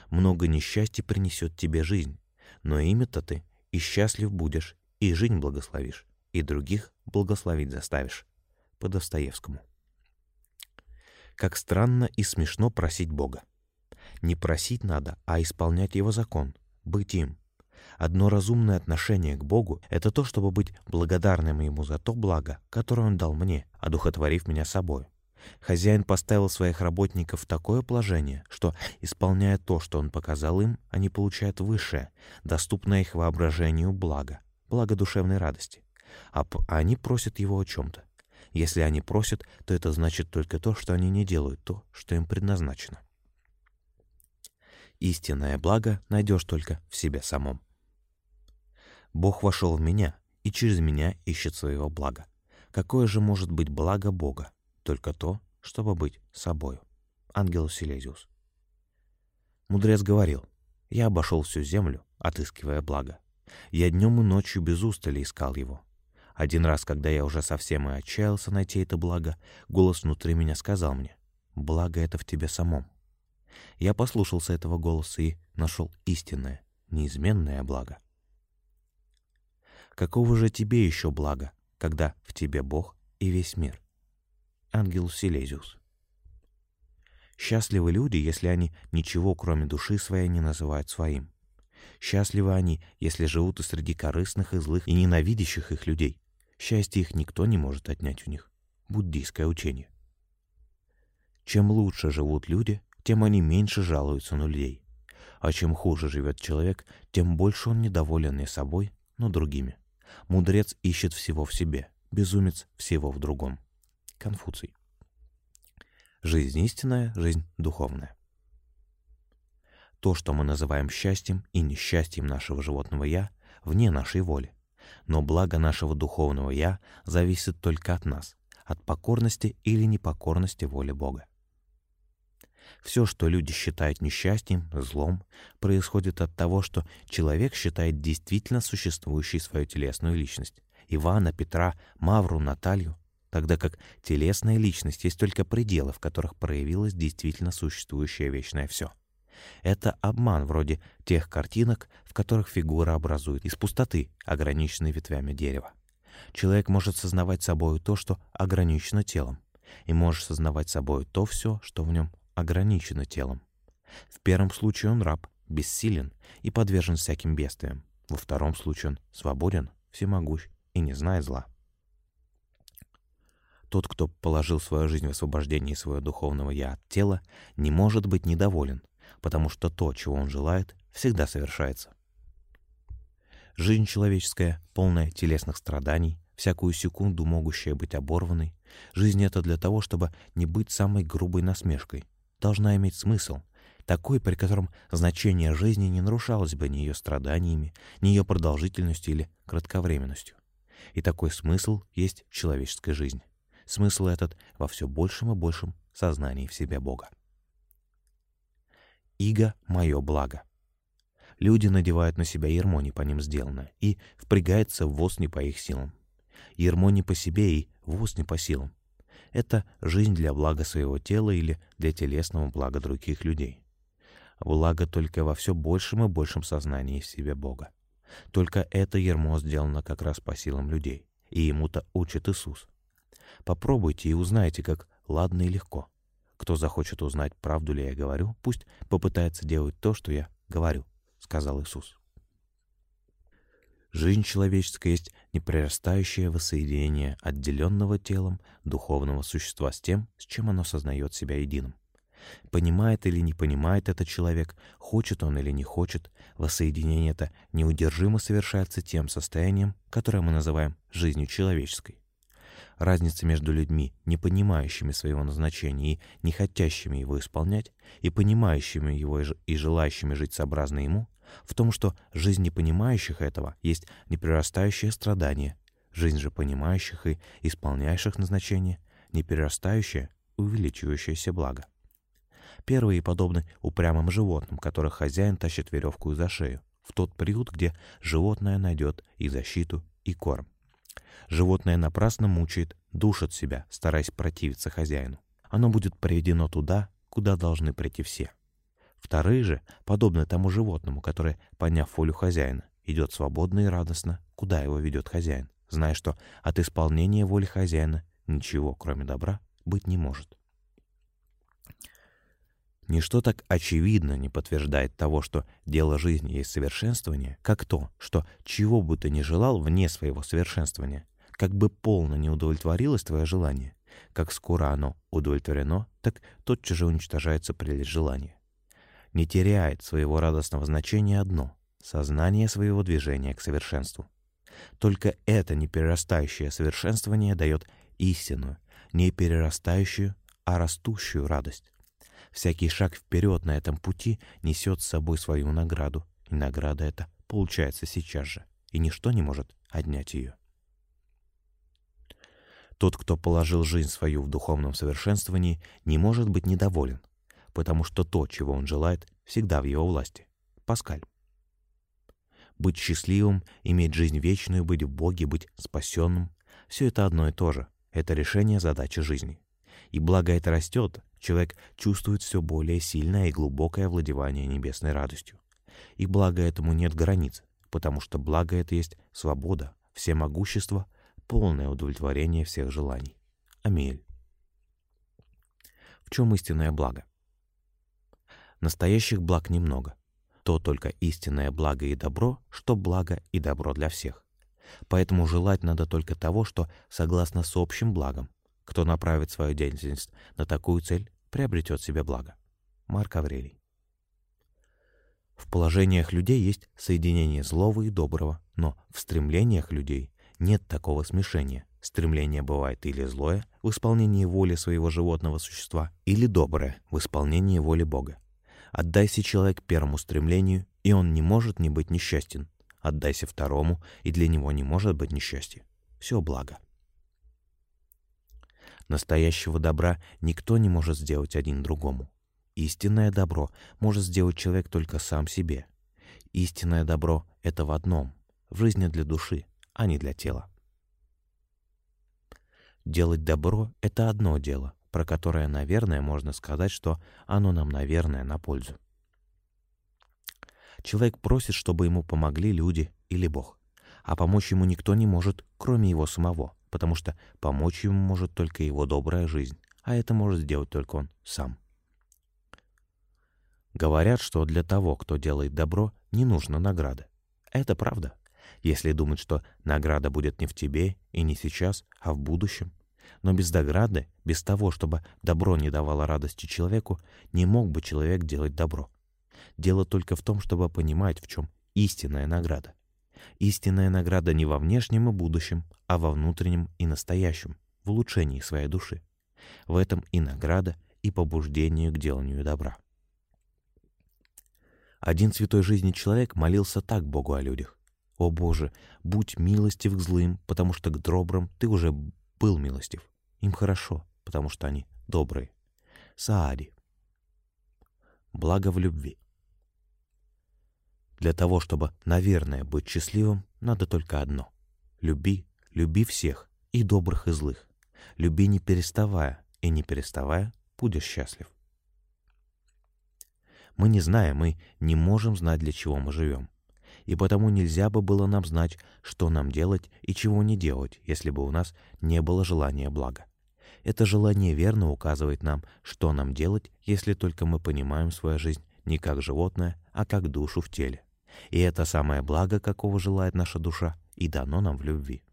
Много несчастья принесет тебе жизнь, но ими-то ты и счастлив будешь, и жизнь благословишь, и других благословить заставишь по Достоевскому. Как странно и смешно просить Бога. Не просить надо, а исполнять Его закон, быть им. Одно разумное отношение к Богу — это то, чтобы быть благодарным Ему за то благо, которое Он дал мне, одухотворив меня собой. Хозяин поставил своих работников в такое положение, что, исполняя то, что он показал им, они получают высшее, доступное их воображению благо, благо душевной радости. А они просят его о чем-то. Если они просят, то это значит только то, что они не делают то, что им предназначено. Истинное благо найдешь только в себе самом. Бог вошел в меня и через меня ищет своего блага. Какое же может быть благо Бога? Только то, чтобы быть собою. Ангелус Силезиус. Мудрец говорил, «Я обошел всю землю, отыскивая благо. Я днем и ночью без устали искал его. Один раз, когда я уже совсем и отчаялся найти это благо, голос внутри меня сказал мне, «Благо это в тебе самом». Я послушался этого голоса и нашел истинное, неизменное благо. Какого же тебе еще блага, когда в тебе Бог и весь мир? Ангел Силезиус. Счастливы люди, если они ничего, кроме души своей, не называют своим. Счастливы они, если живут и среди корыстных и злых и ненавидящих их людей. Счастье их никто не может отнять у них. Буддийское учение. Чем лучше живут люди, тем они меньше жалуются на людей. А чем хуже живет человек, тем больше он недоволен не собой, но другими. Мудрец ищет всего в себе, безумец всего в другом. Конфуций. Жизнь истинная, жизнь духовная. То, что мы называем счастьем и несчастьем нашего животного «я», вне нашей воли. Но благо нашего духовного «я» зависит только от нас, от покорности или непокорности воли Бога. Все, что люди считают несчастьем, злом, происходит от того, что человек считает действительно существующей свою телесную личность. Ивана, Петра, Мавру, Наталью, тогда как телесная личность есть только пределы, в которых проявилось действительно существующее вечное все. Это обман вроде тех картинок, в которых фигура образует из пустоты, ограниченной ветвями дерева. Человек может сознавать собою то, что ограничено телом, и может сознавать собою то все, что в нем ограничено телом. В первом случае он раб, бессилен и подвержен всяким бедствиям. Во втором случае он свободен, всемогущ и не знает зла. Тот, кто положил свою жизнь в освобождение своего духовного «я» от тела, не может быть недоволен, потому что то, чего он желает, всегда совершается. Жизнь человеческая, полная телесных страданий, всякую секунду могущая быть оборванной, жизнь это для того, чтобы не быть самой грубой насмешкой, должна иметь смысл, такой, при котором значение жизни не нарушалось бы ни ее страданиями, ни ее продолжительностью или кратковременностью. И такой смысл есть человеческая жизнь. Смысл этот во все большем и большем сознании в себе Бога. Иго — мое благо. Люди надевают на себя ермо не по ним сделано и впрягается в воз не по их силам. Ермо не по себе и воз не по силам. Это жизнь для блага своего тела или для телесного блага других людей. Благо только во все большем и большем сознании в себе Бога. Только это ермо сделано как раз по силам людей, и ему-то учит Иисус. Попробуйте и узнайте, как ладно и легко. Кто захочет узнать, правду ли я говорю, пусть попытается делать то, что я говорю, сказал Иисус. Жизнь человеческая есть непрерастающее воссоединение отделенного телом духовного существа с тем, с чем оно сознает себя единым. Понимает или не понимает этот человек, хочет он или не хочет, воссоединение это неудержимо совершается тем состоянием, которое мы называем жизнью человеческой. Разница между людьми, не понимающими своего назначения и не хотящими его исполнять, и понимающими его и желающими жить сообразно ему, в том, что жизнь непонимающих этого есть неприрастающее страдание, жизнь же понимающих и исполняющих назначение — неперерастающее, увеличивающееся благо. Первые подобны упрямым животным, которых хозяин тащит веревку за шею, в тот период, где животное найдет и защиту, и корм. Животное напрасно мучает, душит себя, стараясь противиться хозяину. Оно будет приведено туда, куда должны прийти все — Вторые же подобны тому животному, которое, поняв волю хозяина, идет свободно и радостно, куда его ведет хозяин, зная, что от исполнения воли хозяина ничего, кроме добра, быть не может. Ничто так очевидно не подтверждает того, что дело жизни есть совершенствование, как то, что чего бы ты ни желал вне своего совершенствования, как бы полно не удовлетворилось твое желание, как скоро оно удовлетворено, так тотчас же уничтожается прелесть желания не теряет своего радостного значения одно — сознание своего движения к совершенству. Только это неперерастающее совершенствование дает истинную, не перерастающую, а растущую радость. Всякий шаг вперед на этом пути несет с собой свою награду, и награда эта получается сейчас же, и ничто не может отнять ее. Тот, кто положил жизнь свою в духовном совершенствовании, не может быть недоволен, потому что то, чего он желает, всегда в его власти. Паскаль. Быть счастливым, иметь жизнь вечную, быть в Боге, быть спасенным — все это одно и то же. Это решение задачи жизни. И благо это растет, человек чувствует все более сильное и глубокое овладевание небесной радостью. И благо этому нет границ, потому что благо это есть свобода, всемогущество, полное удовлетворение всех желаний. Амель. В чем истинное благо? Настоящих благ немного. То только истинное благо и добро, что благо и добро для всех. Поэтому желать надо только того, что согласно с общим благом. Кто направит свою деятельность на такую цель, приобретет себе благо. Марк Аврелий. В положениях людей есть соединение злого и доброго, но в стремлениях людей нет такого смешения. Стремление бывает или злое в исполнении воли своего животного существа, или доброе в исполнении воли Бога. Отдайся человек первому стремлению, и он не может не быть несчастен. Отдайся второму, и для него не может быть несчастья. Все благо. Настоящего добра никто не может сделать один другому. Истинное добро может сделать человек только сам себе. Истинное добро — это в одном — в жизни для души, а не для тела. Делать добро — это одно дело, про которое, наверное, можно сказать, что оно нам, наверное, на пользу. Человек просит, чтобы ему помогли люди или Бог, а помочь ему никто не может, кроме его самого, потому что помочь ему может только его добрая жизнь, а это может сделать только он сам. Говорят, что для того, кто делает добро, не нужно награды. Это правда если думать, что награда будет не в тебе и не сейчас, а в будущем. Но без награды, без того, чтобы добро не давало радости человеку, не мог бы человек делать добро. Дело только в том, чтобы понимать, в чем истинная награда. Истинная награда не во внешнем и будущем, а во внутреннем и настоящем, в улучшении своей души. В этом и награда, и побуждение к деланию добра. Один святой жизни человек молился так Богу о людях. О Боже, будь милостив к злым, потому что к добрым ты уже был милостив. Им хорошо, потому что они добрые. Саади. Благо в любви. Для того, чтобы, наверное, быть счастливым, надо только одно. Люби, люби всех, и добрых, и злых. Люби не переставая, и не переставая будешь счастлив. Мы не знаем, мы не можем знать, для чего мы живем и потому нельзя бы было нам знать, что нам делать и чего не делать, если бы у нас не было желания блага. Это желание верно указывает нам, что нам делать, если только мы понимаем свою жизнь не как животное, а как душу в теле. И это самое благо, какого желает наша душа, и дано нам в любви.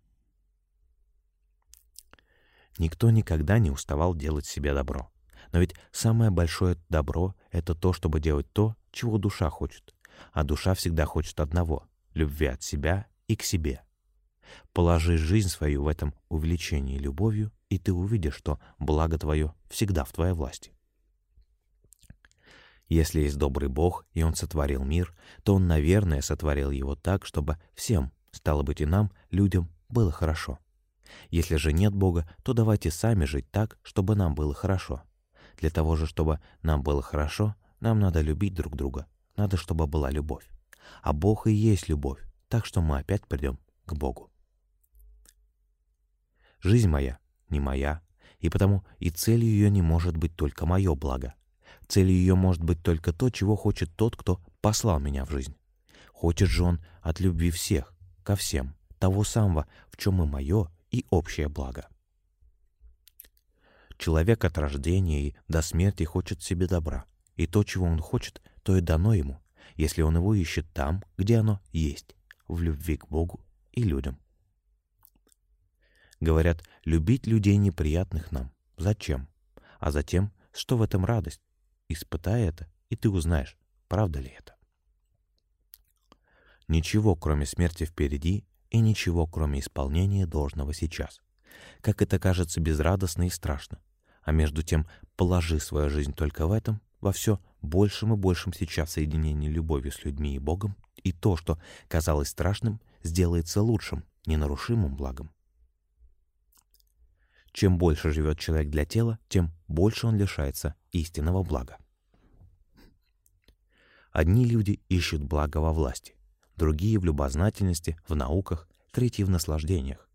Никто никогда не уставал делать себе добро. Но ведь самое большое добро — это то, чтобы делать то, чего душа хочет, а душа всегда хочет одного — любви от себя и к себе. Положи жизнь свою в этом увлечении любовью, и ты увидишь, что благо твое всегда в твоей власти. Если есть добрый Бог, и Он сотворил мир, то Он, наверное, сотворил его так, чтобы всем, стало быть и нам, людям, было хорошо. Если же нет Бога, то давайте сами жить так, чтобы нам было хорошо. Для того же, чтобы нам было хорошо, нам надо любить друг друга, надо, чтобы была любовь. А Бог и есть любовь, так что мы опять придем к Богу. Жизнь моя не моя, и потому и целью ее не может быть только мое благо. Целью ее может быть только то, чего хочет тот, кто послал меня в жизнь. Хочет же он от любви всех, ко всем, того самого, в чем и мое, и общее благо. Человек от рождения и до смерти хочет себе добра, и то, чего он хочет, то и дано ему, если он его ищет там, где оно есть, в любви к Богу и людям. Говорят, любить людей неприятных нам. Зачем? А затем, что в этом радость? Испытай это, и ты узнаешь, правда ли это. Ничего, кроме смерти впереди, и ничего, кроме исполнения должного сейчас. Как это кажется безрадостно и страшно. А между тем, положи свою жизнь только в этом, во все большим и большим сейчас соединении любовью с людьми и Богом, и то, что казалось страшным, сделается лучшим, ненарушимым благом. чем больше живет человек для тела, тем больше он лишается истинного блага. Одни люди ищут благо во власти, другие в любознательности, в науках, третьи в наслаждениях.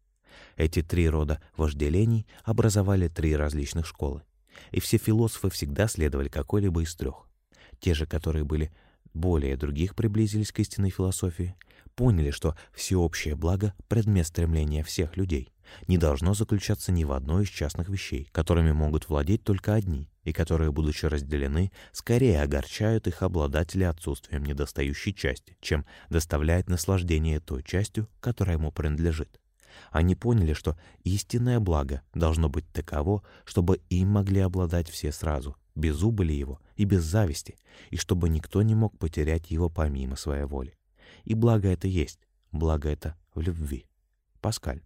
Эти три рода вожделений образовали три различных школы, и все философы всегда следовали какой-либо из трех. Те же, которые были более других приблизились к истинной философии, поняли, что всеобщее благо — предмет стремления всех людей, не должно заключаться ни в одной из частных вещей, которыми могут владеть только одни, и которые, будучи разделены, скорее огорчают их обладателя отсутствием недостающей части, чем доставляет наслаждение той частью, которая ему принадлежит. Они поняли, что истинное благо должно быть таково, чтобы им могли обладать все сразу, без убыли его и без зависти, и чтобы никто не мог потерять его помимо своей воли. И благо это есть, благо это в любви. Паскаль.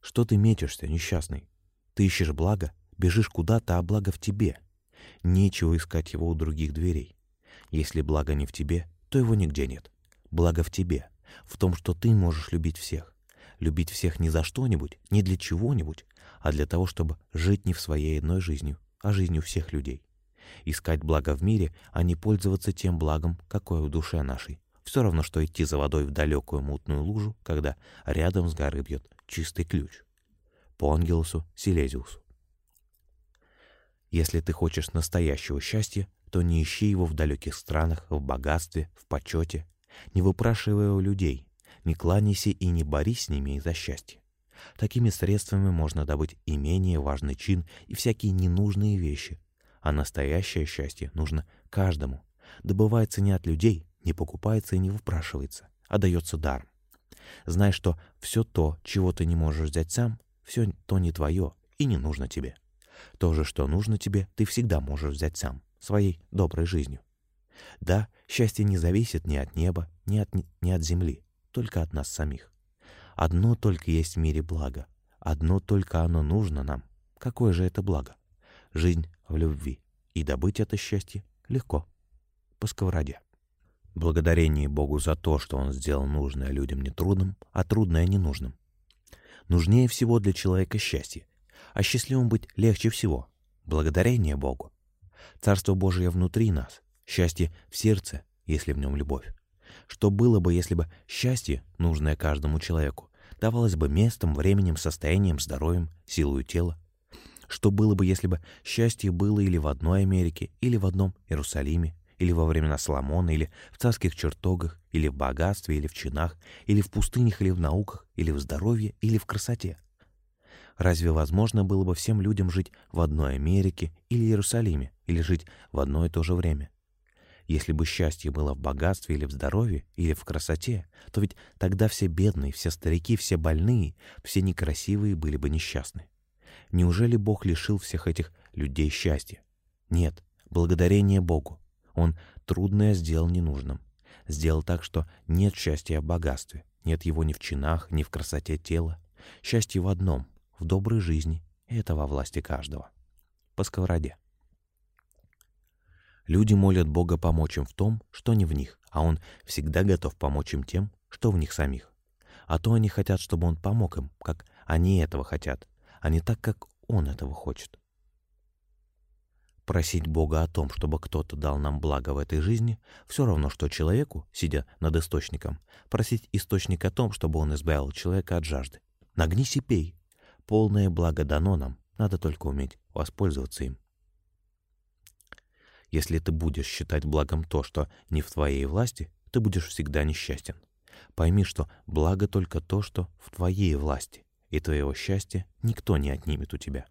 Что ты метишься, несчастный? Ты ищешь благо, бежишь куда-то, а благо в тебе. Нечего искать его у других дверей. Если благо не в тебе, то его нигде нет. Благо в тебе, в том, что ты можешь любить всех. Любить всех не за что-нибудь, не для чего-нибудь, а для того, чтобы жить не в своей одной жизнью, а жизнью всех людей. Искать благо в мире, а не пользоваться тем благом, какое в душе нашей. Все равно, что идти за водой в далекую мутную лужу, когда рядом с горы бьет чистый ключ. По Ангелусу Силезиусу. Если ты хочешь настоящего счастья, то не ищи его в далеких странах, в богатстве, в почете. Не выпрашивай у людей, не кланяйся и не борись с ними из-за счастья. Такими средствами можно добыть и менее важный чин и всякие ненужные вещи. А настоящее счастье нужно каждому. Добывается не от людей, не покупается и не выпрашивается, а дается даром. Знай, что все то, чего ты не можешь взять сам, все то не твое и не нужно тебе. То же, что нужно тебе, ты всегда можешь взять сам, своей доброй жизнью. Да, счастье не зависит ни от неба, ни от, ни от земли, только от нас самих. Одно только есть в мире благо. Одно только оно нужно нам. Какое же это благо? Жизнь в любви. И добыть это счастье легко. По сковороде. Благодарение Богу за то, что Он сделал нужное людям нетрудным, а трудное ненужным. Нужнее всего для человека счастье, а счастливым быть легче всего. Благодарение Богу. Царство Божие внутри нас, счастье в сердце, если в нем любовь. Что было бы, если бы счастье, нужное каждому человеку, давалось бы местом, временем, состоянием, здоровьем, силой тела? Что было бы, если бы счастье было или в одной Америке, или в одном Иерусалиме, или во времена Соломона, или в царских чертогах, или в богатстве, или в чинах, или в пустынях, или в науках, или в здоровье, или в красоте? Разве возможно было бы всем людям жить в одной Америке или Иерусалиме, или жить в одно и то же время? Если бы счастье было в богатстве или в здоровье, или в красоте, то ведь тогда все бедные, все старики, все больные, все некрасивые были бы несчастны. Неужели Бог лишил всех этих людей счастья? Нет, благодарение Богу. Он трудное сделал ненужным. Сделал так, что нет счастья в богатстве, нет его ни в чинах, ни в красоте тела. Счастье в одном — в доброй жизни, и это во власти каждого. По сковороде. Люди молят Бога помочь им в том, что не в них, а Он всегда готов помочь им тем, что в них самих. А то они хотят, чтобы Он помог им, как они этого хотят, а не так, как Он этого хочет. Просить Бога о том, чтобы кто-то дал нам благо в этой жизни, все равно, что человеку, сидя над источником, просить источник о том, чтобы он избавил человека от жажды. Нагнись и пей. Полное благо дано нам, надо только уметь воспользоваться им. Если ты будешь считать благом то, что не в твоей власти, ты будешь всегда несчастен. Пойми, что благо только то, что в твоей власти, и твоего счастья никто не отнимет у тебя.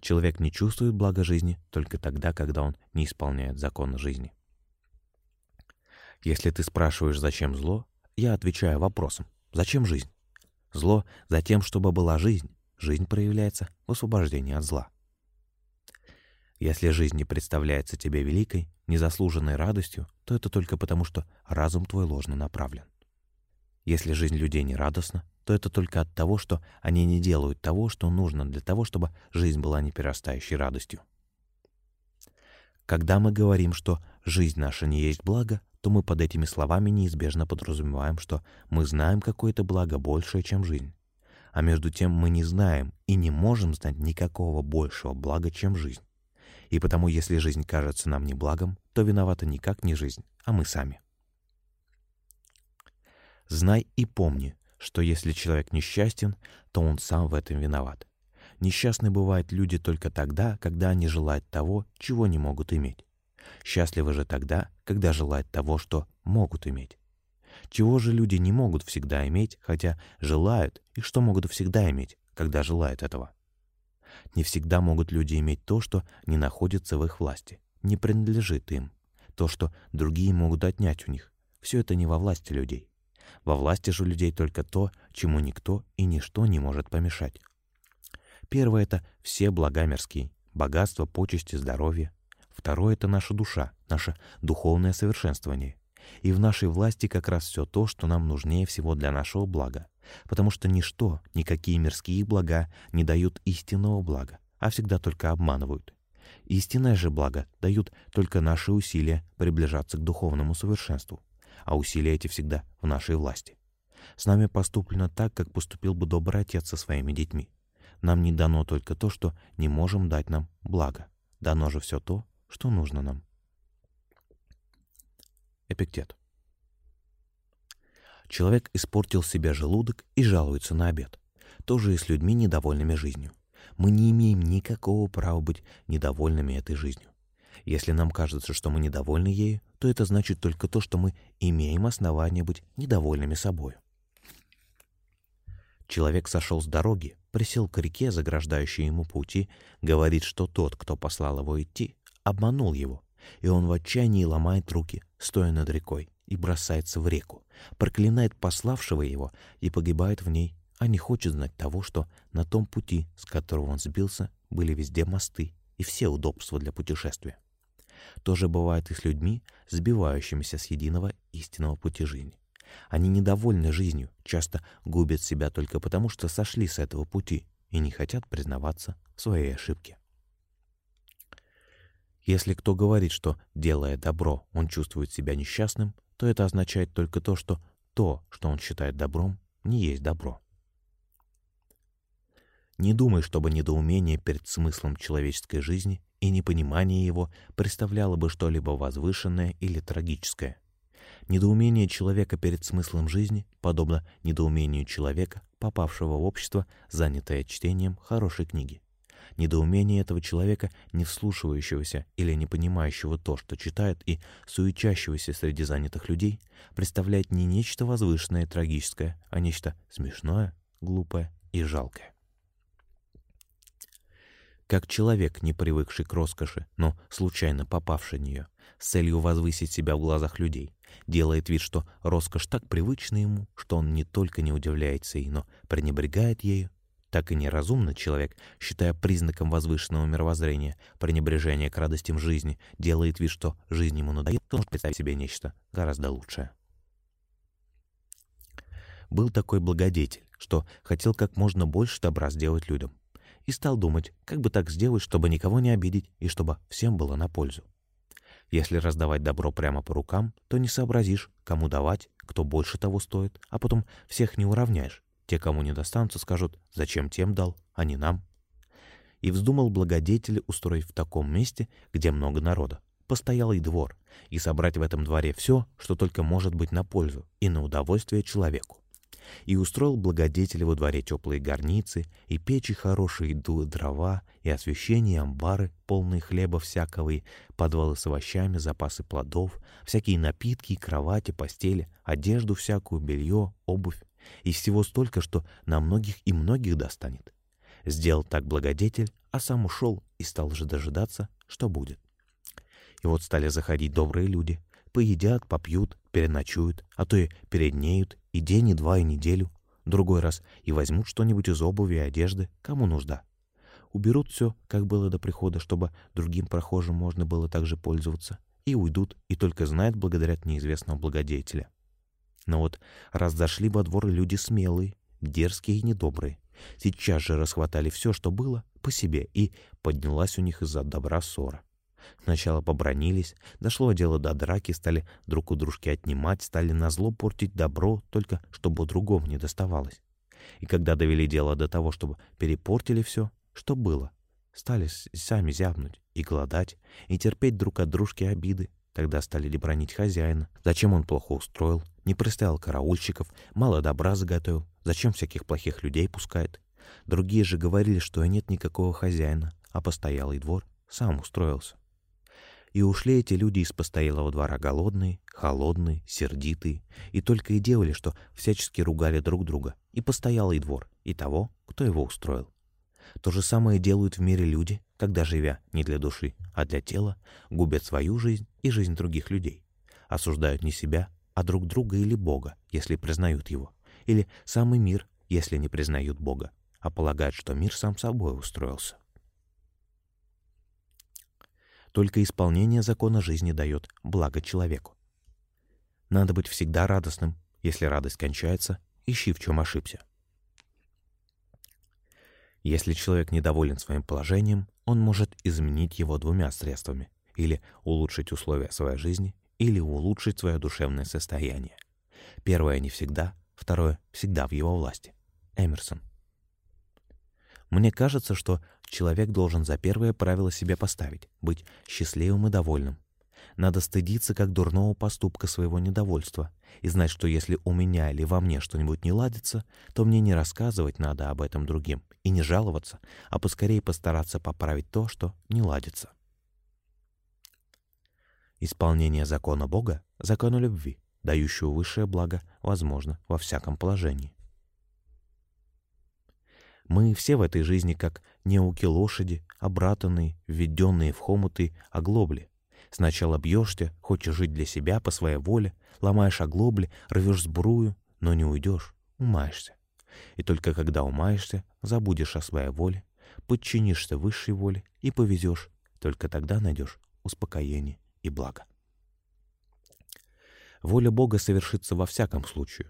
Человек не чувствует блага жизни только тогда, когда он не исполняет закон жизни. Если ты спрашиваешь, зачем зло, я отвечаю вопросом, зачем жизнь? Зло за тем, чтобы была жизнь. Жизнь проявляется в освобождении от зла. Если жизнь не представляется тебе великой, незаслуженной радостью, то это только потому, что разум твой ложно направлен. Если жизнь людей не радостна, то это только от того, что они не делают того, что нужно для того, чтобы жизнь была неперерастающей радостью. Когда мы говорим, что жизнь наша не есть благо, то мы под этими словами неизбежно подразумеваем, что мы знаем какое-то благо большее, чем жизнь. А между тем мы не знаем и не можем знать никакого большего блага, чем жизнь. И потому, если жизнь кажется нам не благом, то виновата никак не жизнь, а мы сами. Знай и помни, что если человек несчастен, то он сам в этом виноват. Несчастны бывают люди только тогда, когда они желают того, чего не могут иметь. Счастливы же тогда, когда желают того, что могут иметь. Чего же люди не могут всегда иметь, хотя желают, и что могут всегда иметь, когда желают этого? Не всегда могут люди иметь то, что не находится в их власти, не принадлежит им. То, что другие могут отнять у них. Все это не во власти людей. Во власти же людей только то, чему никто и ничто не может помешать. Первое — это все блага мирские, богатство, почести, здоровье. Второе — это наша душа, наше духовное совершенствование. И в нашей власти как раз все то, что нам нужнее всего для нашего блага. Потому что ничто, никакие мирские блага не дают истинного блага, а всегда только обманывают. Истинное же благо дают только наши усилия приближаться к духовному совершенству, а усилия эти всегда в нашей власти. С нами поступлено так, как поступил бы добрый отец со своими детьми. Нам не дано только то, что не можем дать нам благо. Дано же все то, что нужно нам. Эпиктет. Человек испортил себе желудок и жалуется на обед. Тоже и с людьми, недовольными жизнью. Мы не имеем никакого права быть недовольными этой жизнью. Если нам кажется, что мы недовольны ею, то это значит только то, что мы имеем основания быть недовольными собой. Человек сошел с дороги, присел к реке, заграждающей ему пути, говорит, что тот, кто послал его идти, обманул его, и он в отчаянии ломает руки, стоя над рекой, и бросается в реку, проклинает пославшего его и погибает в ней, а не хочет знать того, что на том пути, с которого он сбился, были везде мосты и все удобства для путешествия. То же бывает и с людьми, сбивающимися с единого истинного пути жизни. Они недовольны жизнью, часто губят себя только потому, что сошли с этого пути и не хотят признаваться в своей ошибке. Если кто говорит, что, делая добро, он чувствует себя несчастным, то это означает только то, что то, что он считает добром, не есть добро. Не думай, чтобы недоумение перед смыслом человеческой жизни и непонимание его представляло бы что-либо возвышенное или трагическое. Недоумение человека перед смыслом жизни подобно недоумению человека, попавшего в общество, занятое чтением хорошей книги. Недоумение этого человека, не вслушивающегося или не понимающего то, что читает, и суетящегося среди занятых людей, представляет не нечто возвышенное и трагическое, а нечто смешное, глупое и жалкое. Как человек, не привыкший к роскоши, но случайно попавший в нее, с целью возвысить себя в глазах людей, делает вид, что роскошь так привычна ему, что он не только не удивляется ей, но пренебрегает ею так и неразумно человек, считая признаком возвышенного мировоззрения пренебрежение к радостям жизни, делает вид, что жизнь ему то может представить себе нечто гораздо лучшее. Был такой благодетель, что хотел как можно больше добра сделать людям. И стал думать, как бы так сделать, чтобы никого не обидеть и чтобы всем было на пользу. Если раздавать добро прямо по рукам, то не сообразишь, кому давать, кто больше того стоит, а потом всех не уравняешь, те, кому не достанутся, скажут, зачем тем дал, а не нам. И вздумал благодетель устроить в таком месте, где много народа, постоялый двор, и собрать в этом дворе все, что только может быть на пользу и на удовольствие человеку. И устроил благодетель во дворе теплые горницы, и печи хорошие, дрова, и освещение, амбары, полные хлеба всякого, и подвалы с овощами, запасы плодов, всякие напитки, кровати, постели, одежду всякую, белье, обувь, и всего столько, что на многих и многих достанет. Сделал так благодетель, а сам ушел и стал же дожидаться, что будет. И вот стали заходить добрые люди, поедят, попьют, переночуют, а то и переднеют и день, и два, и неделю, другой раз и возьмут что-нибудь из обуви и одежды, кому нужда. Уберут все, как было до прихода, чтобы другим прохожим можно было также пользоваться, и уйдут, и только знают благодарят неизвестного благодетеля. Но вот раз зашли во двор люди смелые, дерзкие и недобрые, сейчас же расхватали все, что было, по себе, и поднялась у них из-за добра ссора. Сначала побронились, дошло дело до драки, стали друг у дружки отнимать, стали назло портить добро, только чтобы у не доставалось. И когда довели дело до того, чтобы перепортили все, что было, стали сами зябнуть и голодать, и терпеть друг от дружки обиды, Тогда стали ли бронить хозяина, зачем он плохо устроил, не приставил караульщиков, мало добра заготовил, зачем всяких плохих людей пускает. Другие же говорили, что нет никакого хозяина, а постоялый двор сам устроился. И ушли эти люди из постоялого двора голодные, холодные, сердитые, и только и делали, что всячески ругали друг друга, и постоялый двор, и того, кто его устроил. То же самое делают в мире люди, когда, живя не для души, а для тела, губят свою жизнь и жизнь других людей. Осуждают не себя, а друг друга или Бога, если признают его, или самый мир, если не признают Бога, а полагают, что мир сам собой устроился. Только исполнение закона жизни дает благо человеку. Надо быть всегда радостным. Если радость кончается, ищи, в чем ошибся. Если человек недоволен своим положением, он может изменить его двумя средствами – или улучшить условия своей жизни, или улучшить свое душевное состояние. Первое не всегда, второе всегда в его власти. Эмерсон. Мне кажется, что человек должен за первое правило себе поставить — быть счастливым и довольным, надо стыдиться как дурного поступка своего недовольства и знать, что если у меня или во мне что-нибудь не ладится, то мне не рассказывать надо об этом другим и не жаловаться, а поскорее постараться поправить то, что не ладится. Исполнение закона Бога — закона любви, дающего высшее благо, возможно, во всяком положении. Мы все в этой жизни как неуки лошади, обратанные, введенные в хомуты оглобли, Сначала бьешься, хочешь жить для себя по своей воле, ломаешь оглобли, рвешь сбрую, но не уйдешь, умаешься. И только когда умаешься, забудешь о своей воле, подчинишься высшей воле и повезешь, только тогда найдешь успокоение и благо. Воля Бога совершится во всяком случае.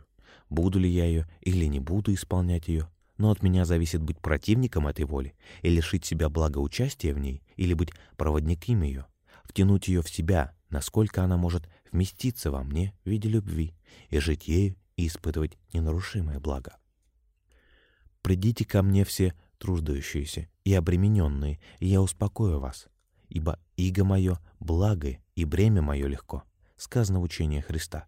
Буду ли я ее или не буду исполнять ее, но от меня зависит быть противником этой воли и лишить себя благоучастия в ней, или быть проводником ее, втянуть ее в себя, насколько она может вместиться во мне в виде любви и жить ею и испытывать ненарушимое благо. «Придите ко мне все труждающиеся и обремененные, и я успокою вас, ибо иго мое благое и бремя мое легко», сказано в учении Христа.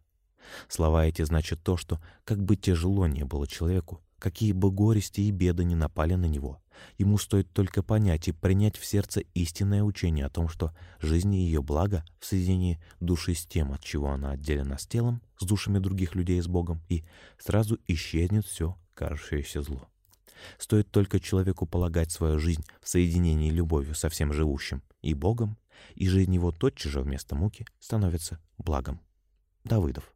Слова эти значат то, что, как бы тяжело не было человеку, какие бы горести и беды не напали на него, Ему стоит только понять и принять в сердце истинное учение о том, что жизнь и ее благо в соединении души с тем, от чего она отделена с телом, с душами других людей и с Богом, и сразу исчезнет все кажущееся зло. Стоит только человеку полагать свою жизнь в соединении любовью со всем живущим и Богом, и жизнь его тотчас же вместо муки становится благом. Давыдов.